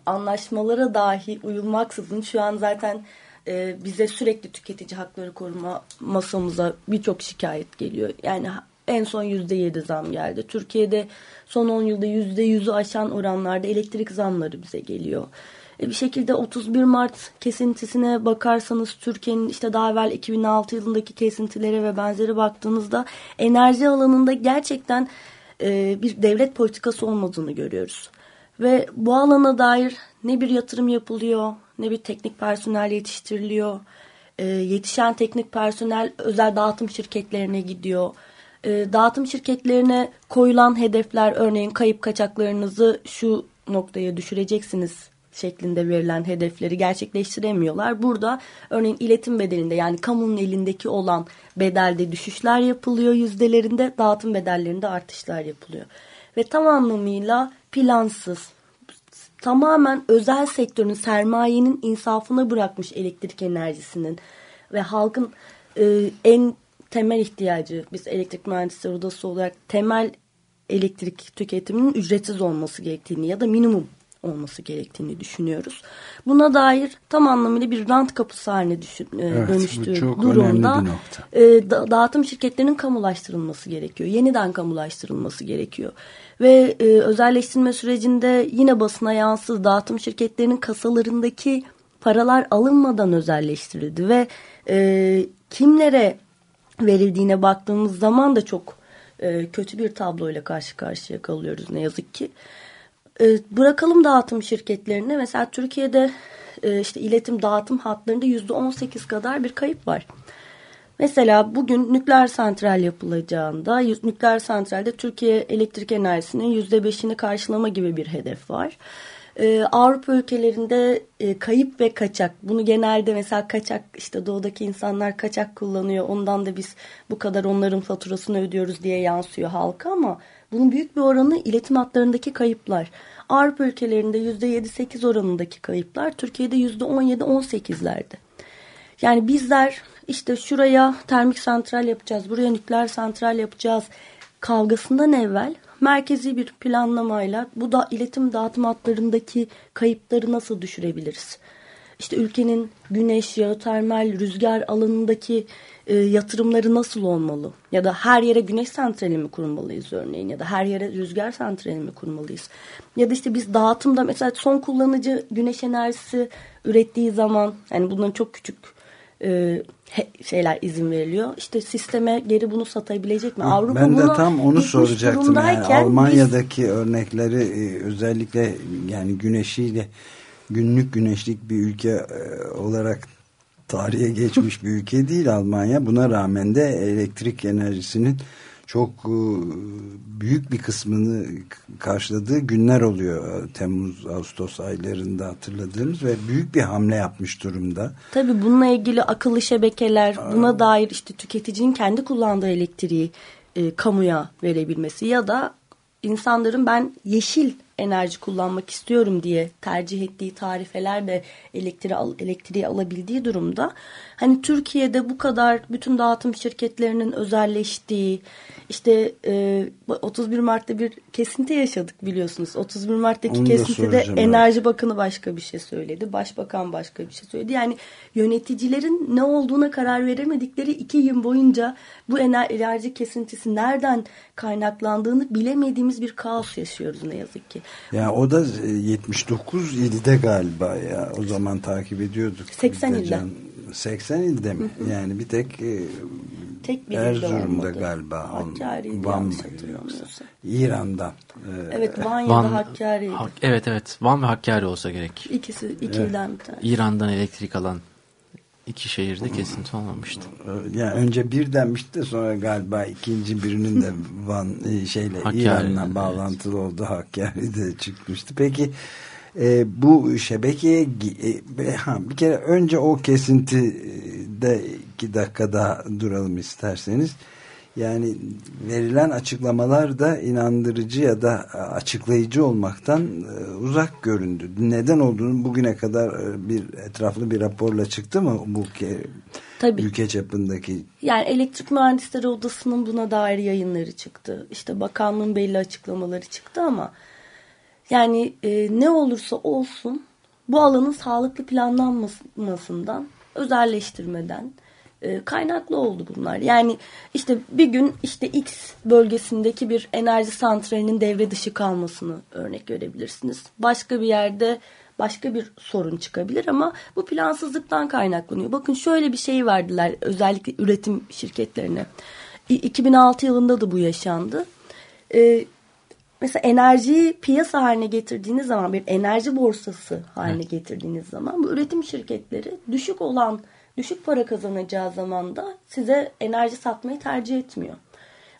anlaşmalara dahi uyulmaksızın şu an zaten e, bize sürekli tüketici hakları koruma masamıza birçok şikayet geliyor. Yani en son yüzde yedi zam geldi. Türkiye'de son 10 yılda yüzde yüzü aşan oranlarda elektrik zamları bize geliyor. Bir şekilde 31 Mart kesintisine bakarsanız Türkiye'nin işte daha evvel 2006 yılındaki kesintilere ve benzeri baktığınızda enerji alanında gerçekten e, bir devlet politikası olmadığını görüyoruz. Ve bu alana dair ne bir yatırım yapılıyor, ne bir teknik personel yetiştiriliyor. E, yetişen teknik personel özel dağıtım şirketlerine gidiyor. E, dağıtım şirketlerine koyulan hedefler örneğin kayıp kaçaklarınızı şu noktaya düşüreceksiniz şeklinde verilen hedefleri gerçekleştiremiyorlar. Burada örneğin iletim bedelinde yani kamunun elindeki olan bedelde düşüşler yapılıyor yüzdelerinde dağıtım bedellerinde artışlar yapılıyor. Ve tam anlamıyla plansız tamamen özel sektörün sermayenin insafına bırakmış elektrik enerjisinin ve halkın e, en temel ihtiyacı biz elektrik mühendisleri odası olarak temel elektrik tüketiminin ücretsiz olması gerektiğini ya da minimum olması gerektiğini düşünüyoruz. Buna dair tam anlamıyla bir rant kapısı haline düşün, e, Evet, dönüştüğü çok durumda e, da- dağıtım şirketlerinin kamulaştırılması gerekiyor. Yeniden kamulaştırılması gerekiyor. Ve e, özelleştirme sürecinde yine basına yansıdı. Dağıtım şirketlerinin kasalarındaki paralar alınmadan özelleştirildi ve e, kimlere verildiğine baktığımız zaman da çok e, kötü bir tabloyla karşı karşıya kalıyoruz ne yazık ki. E, bırakalım dağıtım şirketlerine. Mesela Türkiye'de e, işte iletim dağıtım hatlarında yüzde on sekiz kadar bir kayıp var. Mesela bugün nükleer santral yapılacağında nükleer santralde Türkiye elektrik enerjisinin yüzde beşini karşılama gibi bir hedef var. Ee, Avrupa ülkelerinde e, kayıp ve kaçak bunu genelde mesela kaçak işte doğudaki insanlar kaçak kullanıyor ondan da biz bu kadar onların faturasını ödüyoruz diye yansıyor halka ama bunun büyük bir oranı iletim hatlarındaki kayıplar. Avrupa ülkelerinde %7-8 oranındaki kayıplar Türkiye'de %17-18'lerde. Yani bizler işte şuraya termik santral yapacağız, buraya nükleer santral yapacağız kavgasından evvel merkezi bir planlamayla bu da iletim dağıtım hatlarındaki kayıpları nasıl düşürebiliriz? İşte ülkenin güneş, jeotermal, rüzgar alanındaki e, yatırımları nasıl olmalı? Ya da her yere güneş santrali mi kurmalıyız örneğin? Ya da her yere rüzgar santrali mi kurmalıyız? Ya da işte biz dağıtımda mesela son kullanıcı güneş enerjisi ürettiği zaman yani bunların çok küçük e, şeyler izin veriliyor. İşte sisteme geri bunu satabilecek mi? Avrupa ben de tam onu soracaktım. Yani Almanya'daki örnekleri e, özellikle yani güneşiyle günlük güneşlik bir ülke e, olarak tarihe geçmiş bir ülke değil Almanya. Buna rağmen de elektrik enerjisinin çok e, büyük bir kısmını karşıladığı günler oluyor. Temmuz, Ağustos aylarında hatırladığımız ve büyük bir hamle yapmış durumda. Tabii bununla ilgili akıllı şebekeler, buna dair işte tüketicinin kendi kullandığı elektriği e, kamuya verebilmesi ya da insanların ben yeşil enerji kullanmak istiyorum diye tercih ettiği tarifeler de elektriği, al, elektriği alabildiği durumda. Hani Türkiye'de bu kadar bütün dağıtım şirketlerinin özelleştiği işte e, 31 Mart'ta bir kesinti yaşadık biliyorsunuz. 31 Mart'taki Onu kesintide Enerji Bakanı başka bir şey söyledi. Başbakan başka bir şey söyledi. Yani yöneticilerin ne olduğuna karar veremedikleri iki yıl boyunca bu enerji kesintisi nereden kaynaklandığını bilemediğimiz bir kaos yaşıyoruz ne yazık ki. Ya o da 79 ilde galiba ya. O zaman takip ediyorduk. 80 Biz de ilde. Can- 80 ilde mi? Yani bir tek, e, Tek bir Erzurum'da galiba. Hakkari'ydi Van yoksa? İran'dan. E, Evet Van ya Van- da Hakkari'ydi. Hak- evet evet Van ve Hakkari olsa gerek. İkisi ikilden bir tane. İran'dan elektrik alan iki şehirde kesinti olmamıştı. Yani önce bir denmişti de sonra galiba ikinci birinin de Van e, şeyle İran'la evet. bağlantılı oldu. Hakkari de çıkmıştı. Peki e, bu şebekeye e, ha, bir kere önce o kesintide iki dakika daha duralım isterseniz. Yani verilen açıklamalar da inandırıcı ya da açıklayıcı olmaktan e, uzak göründü. Neden olduğunu bugüne kadar e, bir etraflı bir raporla çıktı mı bu Tabii. ülke çapındaki Yani Elektrik Mühendisleri Odası'nın buna dair yayınları çıktı. İşte bakanlığın belli açıklamaları çıktı ama yani e, ne olursa olsun bu alanın sağlıklı planlanmasından, özelleştirmeden e, kaynaklı oldu bunlar. Yani işte bir gün işte X bölgesindeki bir enerji santralinin devre dışı kalmasını örnek görebilirsiniz. Başka bir yerde başka bir sorun çıkabilir ama bu plansızlıktan kaynaklanıyor. Bakın şöyle bir şey verdiler özellikle üretim şirketlerine. İ- 2006 yılında da bu yaşandı. Ee, mesela enerjiyi piyasa haline getirdiğiniz zaman bir enerji borsası haline getirdiğiniz zaman bu üretim şirketleri düşük olan düşük para kazanacağı zaman da size enerji satmayı tercih etmiyor.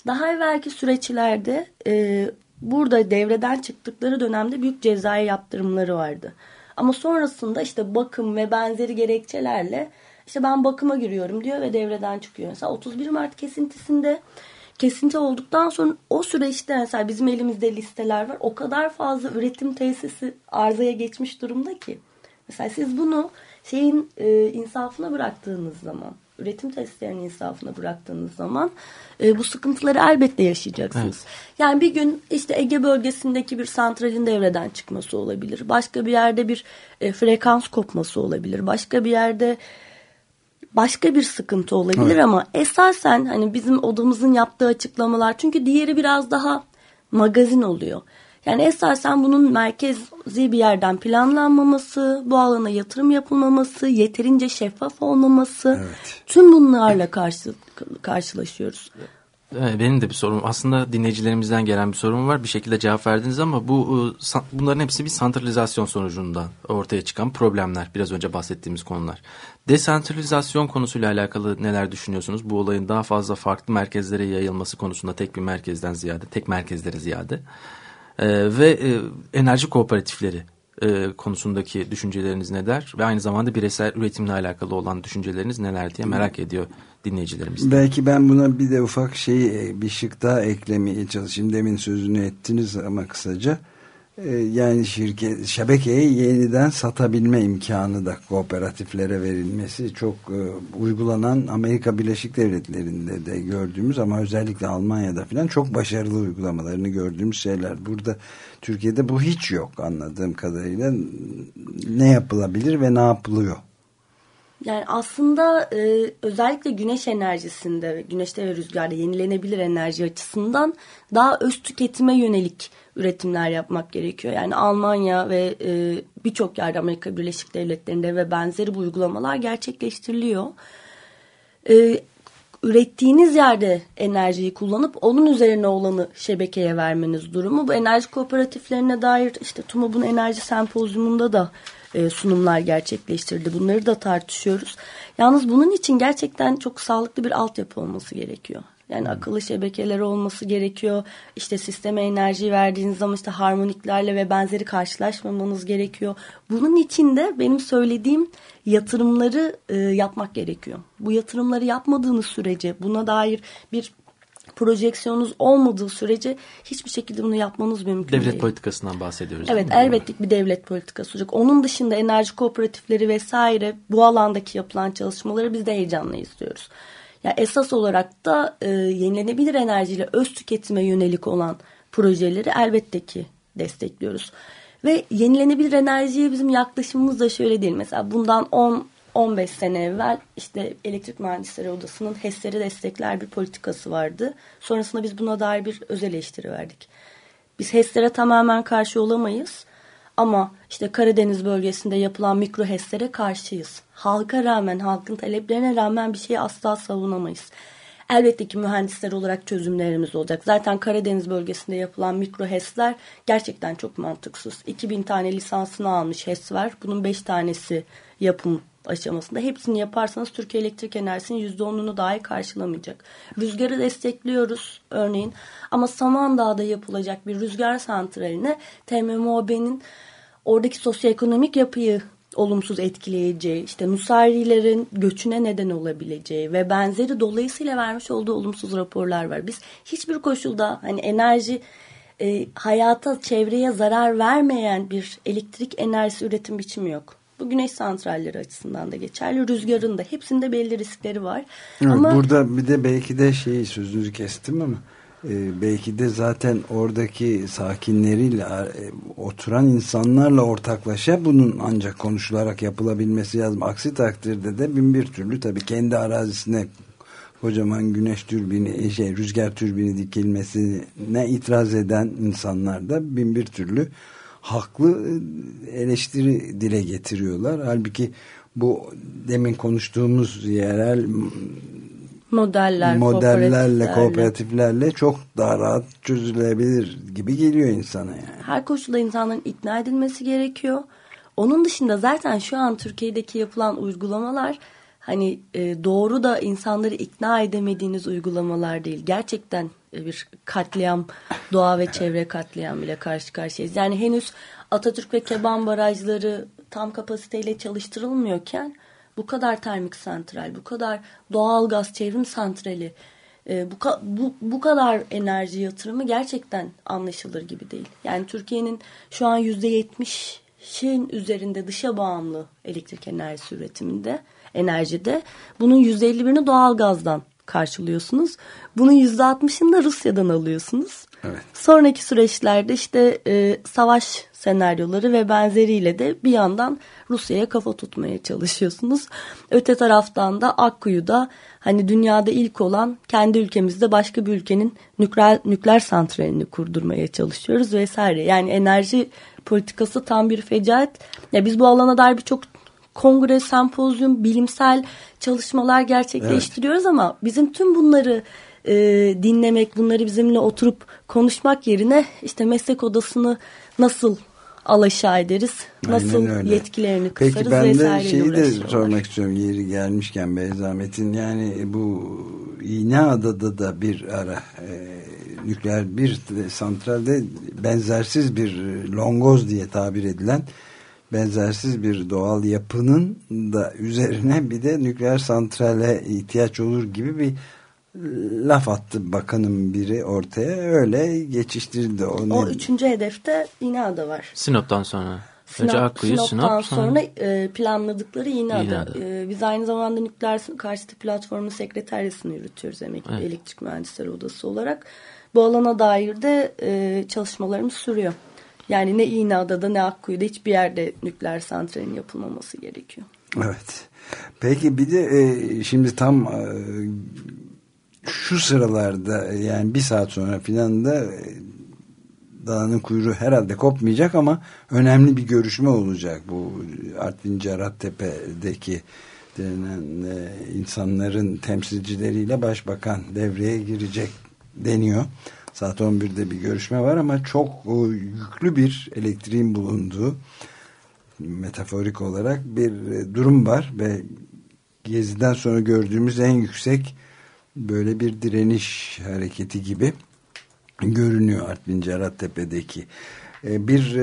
Daha evvelki süreçlerde e, burada devreden çıktıkları dönemde büyük cezai yaptırımları vardı. Ama sonrasında işte bakım ve benzeri gerekçelerle işte ben bakıma giriyorum diyor ve devreden çıkıyor. Mesela 31 Mart kesintisinde kesinti olduktan sonra o süreçte mesela bizim elimizde listeler var. O kadar fazla üretim tesisi arızaya geçmiş durumda ki. Mesela siz bunu şeyin e, insafına bıraktığınız zaman, üretim testlerinin insafına bıraktığınız zaman e, bu sıkıntıları elbette yaşayacaksınız. Yani bir gün işte Ege bölgesindeki bir santralin devreden çıkması olabilir. Başka bir yerde bir e, frekans kopması olabilir. Başka bir yerde başka bir sıkıntı olabilir Evet. ama esasen hani bizim odamızın yaptığı açıklamalar çünkü diğeri biraz daha magazin oluyor. Yani esasen bunun merkezi bir yerden planlanmaması, bu alana yatırım yapılmaması, yeterince şeffaf olmaması Evet. tüm bunlarla karşı, karşılaşıyoruz. Benim de bir sorum. Aslında dinleyicilerimizden gelen bir sorum var. Bir şekilde cevap verdiniz ama bu e, bunların hepsi bir santralizasyon sonucunda ortaya çıkan problemler. Biraz önce bahsettiğimiz konular. Desantralizasyon konusuyla alakalı neler düşünüyorsunuz? Bu olayın daha fazla farklı merkezlere yayılması konusunda tek bir merkezden ziyade, tek merkezlere ziyade. E, ve e, enerji kooperatifleri e, konusundaki düşünceleriniz neler? Ve aynı zamanda bireysel üretimle alakalı olan düşünceleriniz neler diye merak ediyor dinleyicilerimiz. Belki ben buna bir de ufak şey bir şık daha eklemeye çalışayım. Demin sözünü ettiniz ama kısaca. E, yani şirket şebekeyi yeniden satabilme imkanı da kooperatiflere verilmesi çok e, uygulanan Amerika Birleşik Devletleri'nde de gördüğümüz ama özellikle Almanya'da falan çok başarılı uygulamalarını gördüğümüz şeyler. Burada Türkiye'de bu hiç yok anladığım kadarıyla. Ne yapılabilir ve ne yapılıyor? Yani aslında e, özellikle güneş enerjisinde, güneşte ve rüzgarda yenilenebilir enerji açısından daha öz tüketime yönelik üretimler yapmak gerekiyor. Yani Almanya ve e, birçok yerde Amerika Birleşik Devletleri'nde ve benzeri bu uygulamalar gerçekleştiriliyor. E, ürettiğiniz yerde enerjiyi kullanıp onun üzerine olanı şebekeye vermeniz durumu. Bu enerji kooperatiflerine dair işte TUMOB'un enerji sempozyumunda da e, sunumlar gerçekleştirdi. Bunları da tartışıyoruz. Yalnız bunun için gerçekten çok sağlıklı bir altyapı olması gerekiyor. Yani akıllı şebekeler olması gerekiyor. İşte sisteme enerji verdiğiniz zaman işte harmoniklerle ve benzeri karşılaşmamanız gerekiyor. Bunun için de benim söylediğim yatırımları e, yapmak gerekiyor. Bu yatırımları yapmadığınız sürece buna dair bir projeksiyonunuz olmadığı sürece hiçbir şekilde bunu yapmanız mümkün Devlet değil. politikasından bahsediyoruz. Evet elbette bir devlet politikası olacak. Onun dışında enerji kooperatifleri vesaire bu alandaki yapılan çalışmaları biz de heyecanla izliyoruz. Ya esas olarak da e, yenilenebilir enerjiyle öz tüketime yönelik olan projeleri elbette ki destekliyoruz. Ve yenilenebilir enerjiye bizim yaklaşımımız da şöyle değil. Mesela bundan 10 15 sene evvel işte Elektrik Mühendisleri Odası'nın HES'leri destekler bir politikası vardı. Sonrasında biz buna dair bir öz eleştiri verdik. Biz HES'lere tamamen karşı olamayız. Ama işte Karadeniz bölgesinde yapılan mikro HES'lere karşıyız. Halka rağmen, halkın taleplerine rağmen bir şeyi asla savunamayız. Elbette ki mühendisler olarak çözümlerimiz olacak. Zaten Karadeniz bölgesinde yapılan mikro HES'ler gerçekten çok mantıksız. 2000 tane lisansını almış HES var. Bunun 5 tanesi yapım aşamasında. Hepsini yaparsanız Türkiye elektrik enerjisinin %10'unu dahi karşılamayacak. Rüzgarı destekliyoruz örneğin ama Samandağ'da yapılacak bir rüzgar santraline TMMOB'nin oradaki sosyoekonomik yapıyı olumsuz etkileyeceği, işte Nusayrilerin göçüne neden olabileceği ve benzeri dolayısıyla vermiş olduğu olumsuz raporlar var. Biz hiçbir koşulda hani enerji e, hayata, çevreye zarar vermeyen bir elektrik enerjisi üretim biçimi yok. Bu güneş santralleri açısından da geçerli. Rüzgarın da hepsinde belli riskleri var. Evet, ama Burada bir de belki de şey sözünüzü kestim ama e, belki de zaten oradaki sakinleriyle e, oturan insanlarla ortaklaşa bunun ancak konuşularak yapılabilmesi lazım. Aksi takdirde de bin bir türlü tabii kendi arazisine kocaman güneş türbini, şey rüzgar türbini dikilmesine itiraz eden insanlar da bin bir türlü haklı eleştiri dile getiriyorlar. Halbuki bu demin konuştuğumuz yerel modeller, modellerle, kooperatiflerle. kooperatiflerle çok daha rahat çözülebilir gibi geliyor insana yani. her koşulda insanların ikna edilmesi gerekiyor. Onun dışında zaten şu an Türkiye'deki yapılan uygulamalar hani e, doğru da insanları ikna edemediğiniz uygulamalar değil. Gerçekten e, bir katliam, doğa ve çevre katliamıyla karşı karşıyayız. Yani henüz Atatürk ve Keban barajları tam kapasiteyle çalıştırılmıyorken bu kadar termik santral, bu kadar doğal gaz çevrim santrali, e, bu, bu, bu kadar enerji yatırımı gerçekten anlaşılır gibi değil. Yani Türkiye'nin şu an %70'in üzerinde dışa bağımlı elektrik enerjisi üretiminde, enerjide. Bunun %51'ini doğal gazdan karşılıyorsunuz. Bunun %60'ını da Rusya'dan alıyorsunuz. Evet. Sonraki süreçlerde işte e, savaş senaryoları ve benzeriyle de bir yandan Rusya'ya kafa tutmaya çalışıyorsunuz. Öte taraftan da Akkuyu'da hani dünyada ilk olan kendi ülkemizde başka bir ülkenin nükleer, nükleer santralini kurdurmaya çalışıyoruz vesaire. Yani enerji politikası tam bir fecaat. Ya biz bu alana dair birçok kongre, sempozyum, bilimsel çalışmalar gerçekleştiriyoruz ama bizim tüm bunları e, dinlemek, bunları bizimle oturup konuşmak yerine işte meslek odasını nasıl alaşağı ederiz, nasıl öyle. yetkilerini kısarız Peki ben de şeyi de sormak istiyorum. Yeri gelmişken Beyzamet'in. Yani bu İğneada'da da bir ara e, nükleer bir de santralde benzersiz bir longoz diye tabir edilen benzersiz bir doğal yapının da üzerine bir de nükleer santrale ihtiyaç olur gibi bir laf attı bakanın biri ortaya öyle geçiştirdi. O, O üçüncü hedefte İna'da var. Sinop'tan sonra. Sinop, Önce Sinop'tan Sinop, sonra... sonra e, planladıkları İna'da. İğneada. E, biz aynı zamanda nükleer karşıtı platformun sekreteryasını yürütüyoruz Emek Evet. Elektrik Mühendisleri Odası olarak. Bu alana dair de e, çalışmalarımız sürüyor. Yani ne İğneada'da ne Akkuyu'da hiçbir yerde nükleer santralin yapılmaması gerekiyor. Evet. Peki bir de e, şimdi tam e, şu sıralarda e, yani bir saat sonra filan da e, dağının kuyruğu herhalde kopmayacak ama önemli bir görüşme olacak bu Artvin Cerattepe'deki denen e, insanların temsilcileriyle başbakan devreye girecek deniyor. Saat 11'de bir görüşme var ama çok e, yüklü bir elektriğin bulunduğu metaforik olarak bir e, durum var ve Gezi'den sonra gördüğümüz en yüksek böyle bir direniş hareketi gibi görünüyor Artvin Cerattepe'deki. E, Bir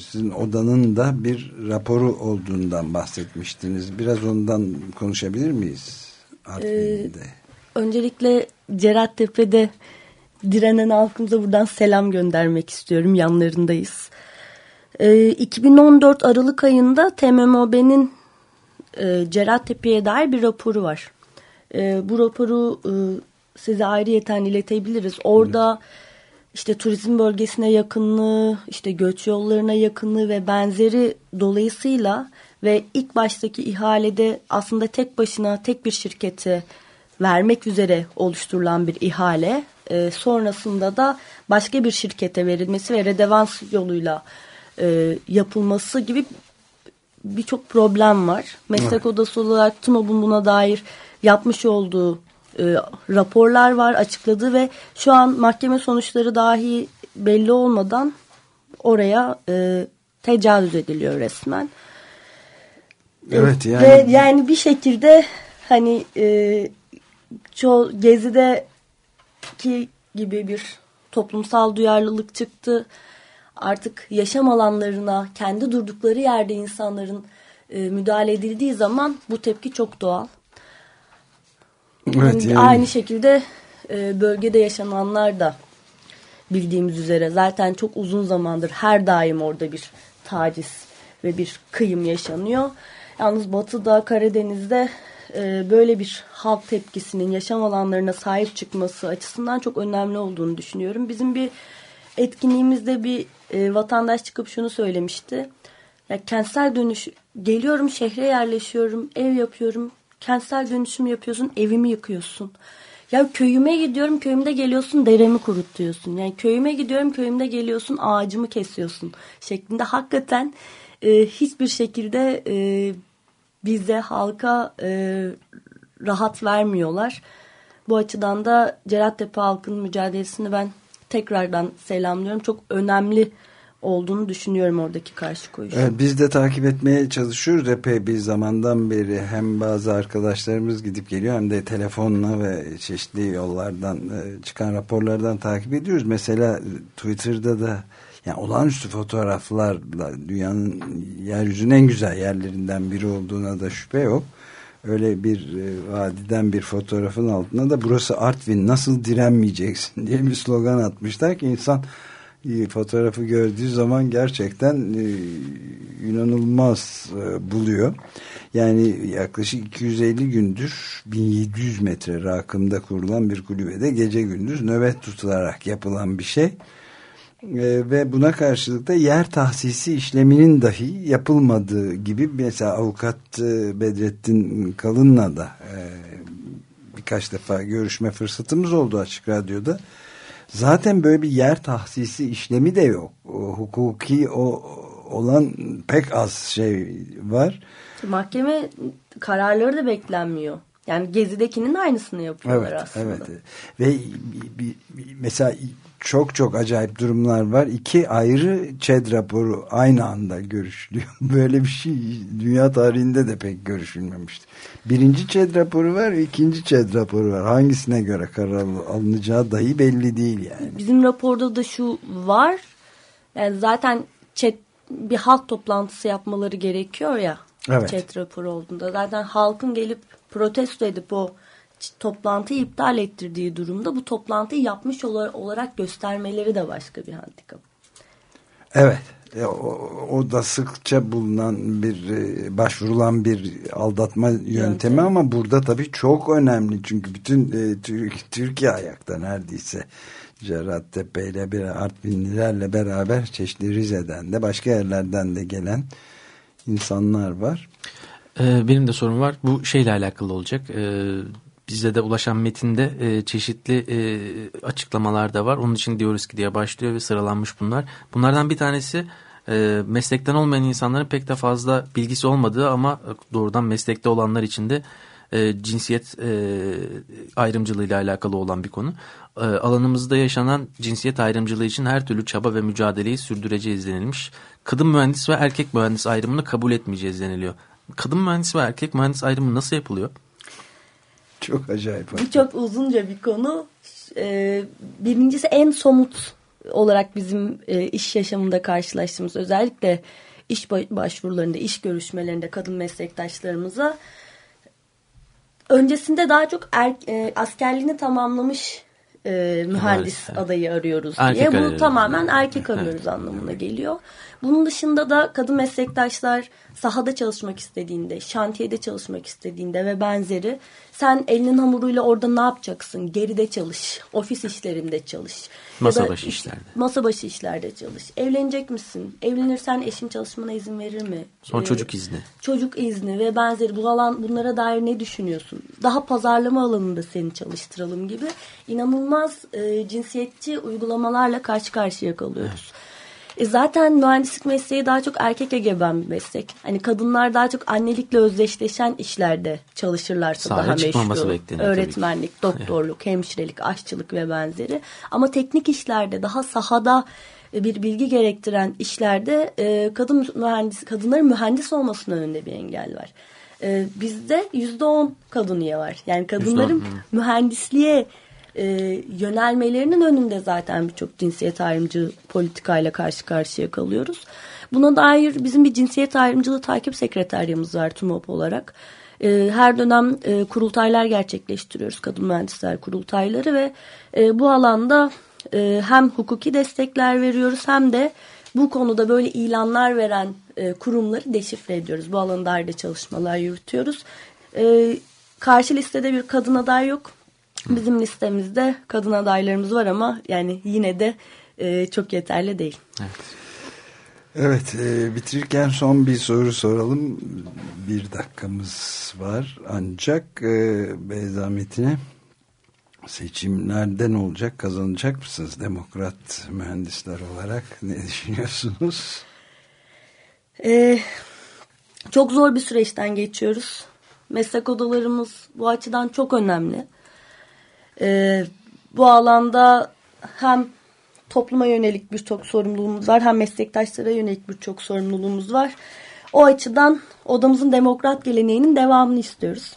sizin odanın da bir raporu olduğundan bahsetmiştiniz. Biraz ondan konuşabilir miyiz? Artvin'de. Öncelikle Cerattepe'de direnen halkımıza buradan selam göndermek istiyorum. Yanlarındayız. Ee, 2014 Aralık ayında TMMOB'nin e, Cerattepe'ye dair bir raporu var. E, bu raporu e, size ayrıyeten iletebiliriz. Orada işte turizm bölgesine yakınlığı, işte göç yollarına yakınlığı ve benzeri dolayısıyla ve ilk baştaki ihalede aslında tek başına tek bir şirkete vermek üzere oluşturulan bir ihale. E, sonrasında da başka bir şirkete verilmesi ve redevans yoluyla e, yapılması gibi birçok problem var. Meslek odası olarak TMOB'un buna dair yapmış olduğu e, raporlar var açıkladığı ve şu an mahkeme sonuçları dahi belli olmadan oraya e, tecavüz ediliyor resmen. Evet yani Ve yani bir şekilde hani e, çoğu gezideki gibi bir toplumsal duyarlılık çıktı. Artık yaşam alanlarına kendi durdukları yerde insanların e, müdahale edildiği zaman bu tepki çok doğal. evet yani Aynı şekilde e, bölgede yaşananlar da bildiğimiz üzere zaten çok uzun zamandır her daim orada bir taciz ve bir kıyım yaşanıyor. Yalnız Batı'da, Karadeniz'de e, böyle bir halk tepkisinin yaşam alanlarına sahip çıkması açısından çok önemli olduğunu düşünüyorum. Bizim bir etkinliğimizde bir e, vatandaş çıkıp şunu söylemişti. Ya kentsel dönüş geliyorum şehre yerleşiyorum, ev yapıyorum. Kentsel dönüşüm yapıyorsun, evimi yıkıyorsun. Ya köyüme gidiyorum, köyümde geliyorsun, deremi kurutuyorsun. Yani köyüme gidiyorum, köyümde geliyorsun, ağacımı kesiyorsun şeklinde hakikaten e, hiçbir şekilde e, bize halka e, rahat vermiyorlar. Bu açıdan da Cerattepe halkının mücadelesini ben tekrardan selamlıyorum. Çok önemli olduğunu düşünüyorum oradaki karşı koyuş. Evet, biz de takip etmeye çalışıyoruz epey bir zamandan beri hem bazı arkadaşlarımız gidip geliyor hem de telefonla ve çeşitli yollardan e, çıkan raporlardan takip ediyoruz. Mesela Twitter'da da yani olağanüstü fotoğraflarla dünyanın yeryüzünün en güzel yerlerinden biri olduğuna da şüphe yok. Öyle bir e, vadiden bir fotoğrafın altına da burası Artvin nasıl direnmeyeceksin diye bir slogan atmışlar ki insan e, fotoğrafı gördüğü zaman gerçekten e, inanılmaz buluyor. Yani yaklaşık 250 gündür 1700 metre rakımda kurulan bir kulübede gece gündüz nöbet tutularak yapılan bir şey. E, ve buna karşılık da yer tahsisi işleminin dahi yapılmadığı gibi mesela avukat e, Bedrettin Kalın'la da e, birkaç defa görüşme fırsatımız oldu Açık Radyo'da. Zaten böyle bir yer tahsisi işlemi de yok. O, hukuki o olan pek az şey var. Mahkeme kararları da beklenmiyor. Yani Gezi'dekinin aynısını yapıyorlar Evet, aslında. evet. Ve mesela çok çok acayip durumlar var. İki ayrı ÇED raporu aynı anda görüşülüyor. Böyle bir şey dünya tarihinde de pek görüşülmemişti. Birinci ÇED raporu var, ikinci ÇED raporu var. Hangisine göre karar alınacağı dahi belli değil yani. Bizim raporda da şu var. Yani zaten chat bir halk toplantısı yapmaları gerekiyor ya. Evet. Chat raporu olduğunda. Zaten halkın gelip protesto edip o toplantıyı iptal ettirdiği durumda bu toplantıyı yapmış olarak göstermeleri de başka bir handikap. Evet. E, o, o da sıkça bulunan bir e, başvurulan bir aldatma yöntemi Yöntem. ama burada tabii çok önemli çünkü bütün e, Türk, Türkiye ayakta neredeyse Cerrahtepe ile bir Artvinlilerle beraber çeşitli Rize'den de başka yerlerden de gelen insanlar var. Benim de sorum var. Bu şeyle alakalı olacak. Bize de ulaşan metinde e, çeşitli e, açıklamalar da var. Onun için diyoruz ki diye başlıyor ve sıralanmış bunlar. Bunlardan bir tanesi e, meslekten olmayan insanların pek de fazla bilgisi olmadığı ama doğrudan meslekte olanlar için de e, cinsiyet e, ayrımcılığıyla alakalı olan bir konu. E, alanımızda yaşanan cinsiyet ayrımcılığı için her türlü çaba ve mücadeleyi sürdüreceğiz denilmiş. Kadın mühendis ve erkek mühendis ayrımını kabul etmeyeceğiz deniliyor. Kadın mühendis ve erkek mühendis ayrımı nasıl yapılıyor? Çok acayip. Bu çok uzunca bir konu. Ee, birincisi en somut olarak bizim e, iş yaşamında karşılaştığımız özellikle iş başvurularında, iş görüşmelerinde kadın meslektaşlarımıza öncesinde daha çok er, e, askerliğini tamamlamış e, mühendis evet, adayı arıyoruz erkek diye. Bu tamamen erkek arıyoruz evet. anlamına geliyor. Bunun dışında da kadın meslektaşlar sahada çalışmak istediğinde, şantiyede çalışmak istediğinde ve benzeri sen elinin hamuruyla orada ne yapacaksın? Geride çalış, ofis işlerinde çalış. Masa başı işlerde. Masa başı işlerde çalış. Evlenecek misin? Evlenirsen eşin çalışmana izin verir mi? Son ee, çocuk izni. Çocuk izni ve benzeri bu alan bunlara dair ne düşünüyorsun? Daha pazarlama alanında seni çalıştıralım gibi inanılmaz e, cinsiyetçi uygulamalarla karşı karşıya kalıyoruz. Evet. E zaten mühendislik mesleği daha çok erkek egemen bir meslek. Hani kadınlar daha çok annelikle özdeşleşen işlerde çalışırlarsa Sahaya daha meşru. Öğretmenlik, doktorluk, hemşirelik, aşçılık ve benzeri. Ama teknik işlerde daha sahada bir bilgi gerektiren işlerde e, kadın mühendis kadınların mühendis olmasının önünde bir engel var. E, bizde yüzde on kadın üye var. Yani kadınların mühendisliğe e, yönelmelerinin önünde zaten birçok cinsiyet ayrımcı politikayla karşı karşıya kalıyoruz. Buna dair bizim bir cinsiyet ayrımcılığı takip sekreteryamız var TUMOP olarak. E, her dönem e, kurultaylar gerçekleştiriyoruz kadın mühendisler kurultayları ve e, bu alanda e, hem hukuki destekler veriyoruz hem de bu konuda böyle ilanlar veren e, kurumları deşifre ediyoruz. Bu alanda ayrıca çalışmalar yürütüyoruz. E, karşı listede bir kadın aday yok. Bizim listemizde kadın adaylarımız var ama yani yine de e, çok yeterli değil. Evet. Evet e, bitirirken son bir soru soralım. Bir dakikamız var ancak e, Beyza Metin'e seçimlerden olacak kazanacak mısınız demokrat mühendisler olarak ne düşünüyorsunuz? E, çok zor bir süreçten geçiyoruz. Meslek odalarımız bu açıdan çok önemli. E, bu alanda hem topluma yönelik birçok sorumluluğumuz var hem meslektaşlara yönelik birçok sorumluluğumuz var. O açıdan odamızın demokrat geleneğinin devamını istiyoruz.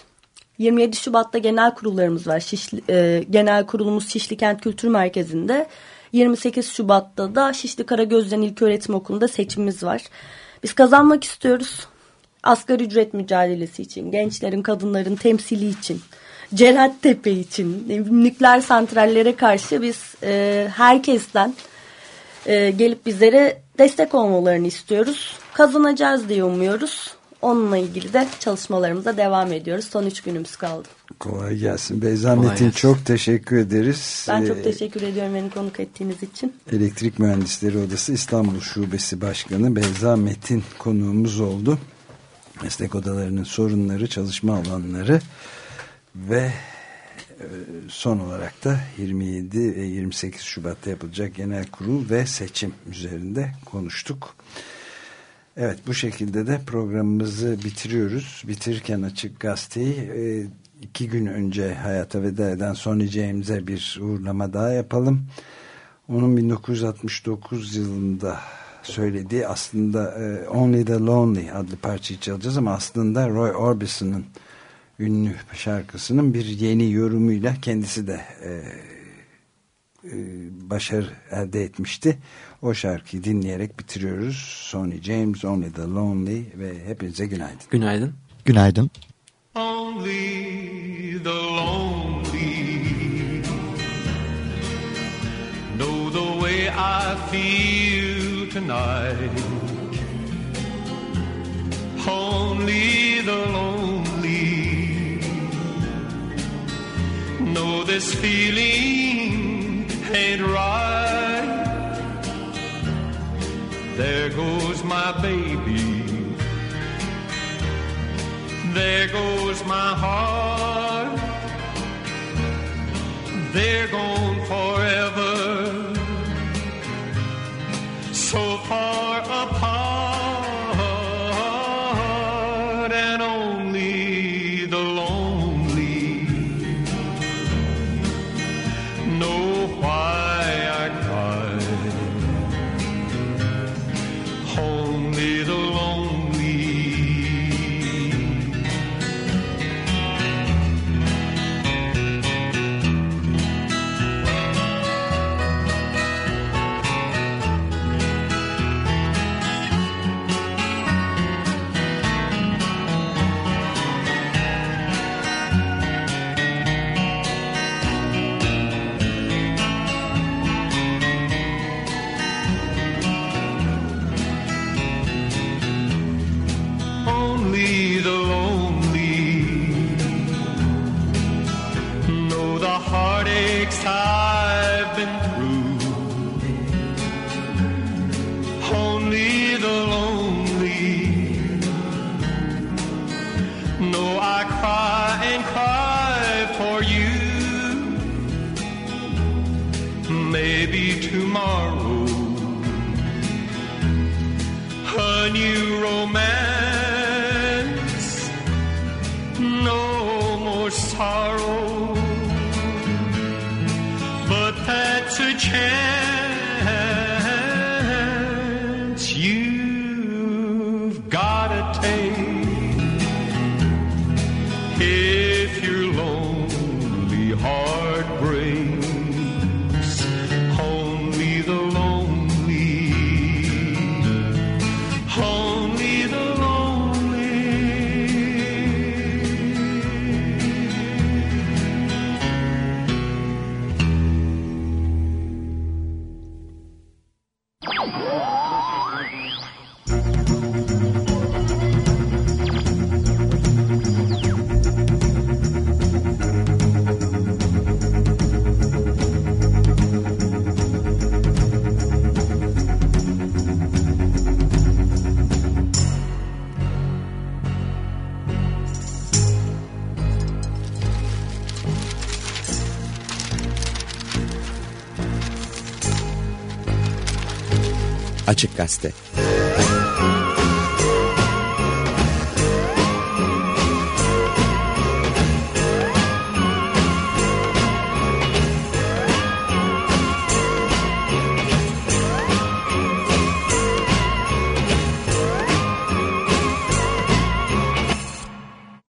27 Şubat'ta genel kurullarımız var. Şişli, e, genel kurulumuz Şişli Kent Kültür Merkezi'nde. 28 Şubat'ta da Şişli Karagöz'den İlköğretim Okulu'nda seçimimiz var. Biz kazanmak istiyoruz. Asgari ücret mücadelesi için, gençlerin, kadınların temsili için, Tepe için, nükleer santrallere karşı biz e, herkesten e, gelip bizlere destek olmalarını istiyoruz. Kazanacağız diye umuyoruz. Onunla ilgili de çalışmalarımıza devam ediyoruz. Son üç günümüz kaldı. Kolay gelsin. Beyza Kolay Metin gelsin. çok teşekkür ederiz. Ben çok ee, teşekkür ediyorum beni konuk ettiğiniz için. Elektrik Mühendisleri Odası İstanbul Şubesi Başkanı Beyza Metin konuğumuz oldu. Meslek odalarının sorunları, çalışma alanları ve e, son olarak da 27 ve 28 Şubat'ta yapılacak genel kurul ve seçim üzerinde konuştuk. Evet bu şekilde de programımızı bitiriyoruz. Bitirirken Açık Gazete'yi e, iki gün önce hayata veda eden Sonny James'e bir uğurlama daha yapalım. Onun 1969 yılında söylediği aslında e, Only the Lonely adlı parçayı çalacağız ama aslında Roy Orbison'ın ünlü şarkısının bir yeni yorumuyla kendisi de e, e, başarı elde etmişti. O şarkıyı dinleyerek bitiriyoruz. Sonny James, Only the Lonely ve hepinize günaydın. Günaydın. Günaydın. Only the lonely Know the way I feel tonight Only the lonely this feeling ain't right. There goes my baby. There goes my heart. They're gone forever. So far. Açık Gazete.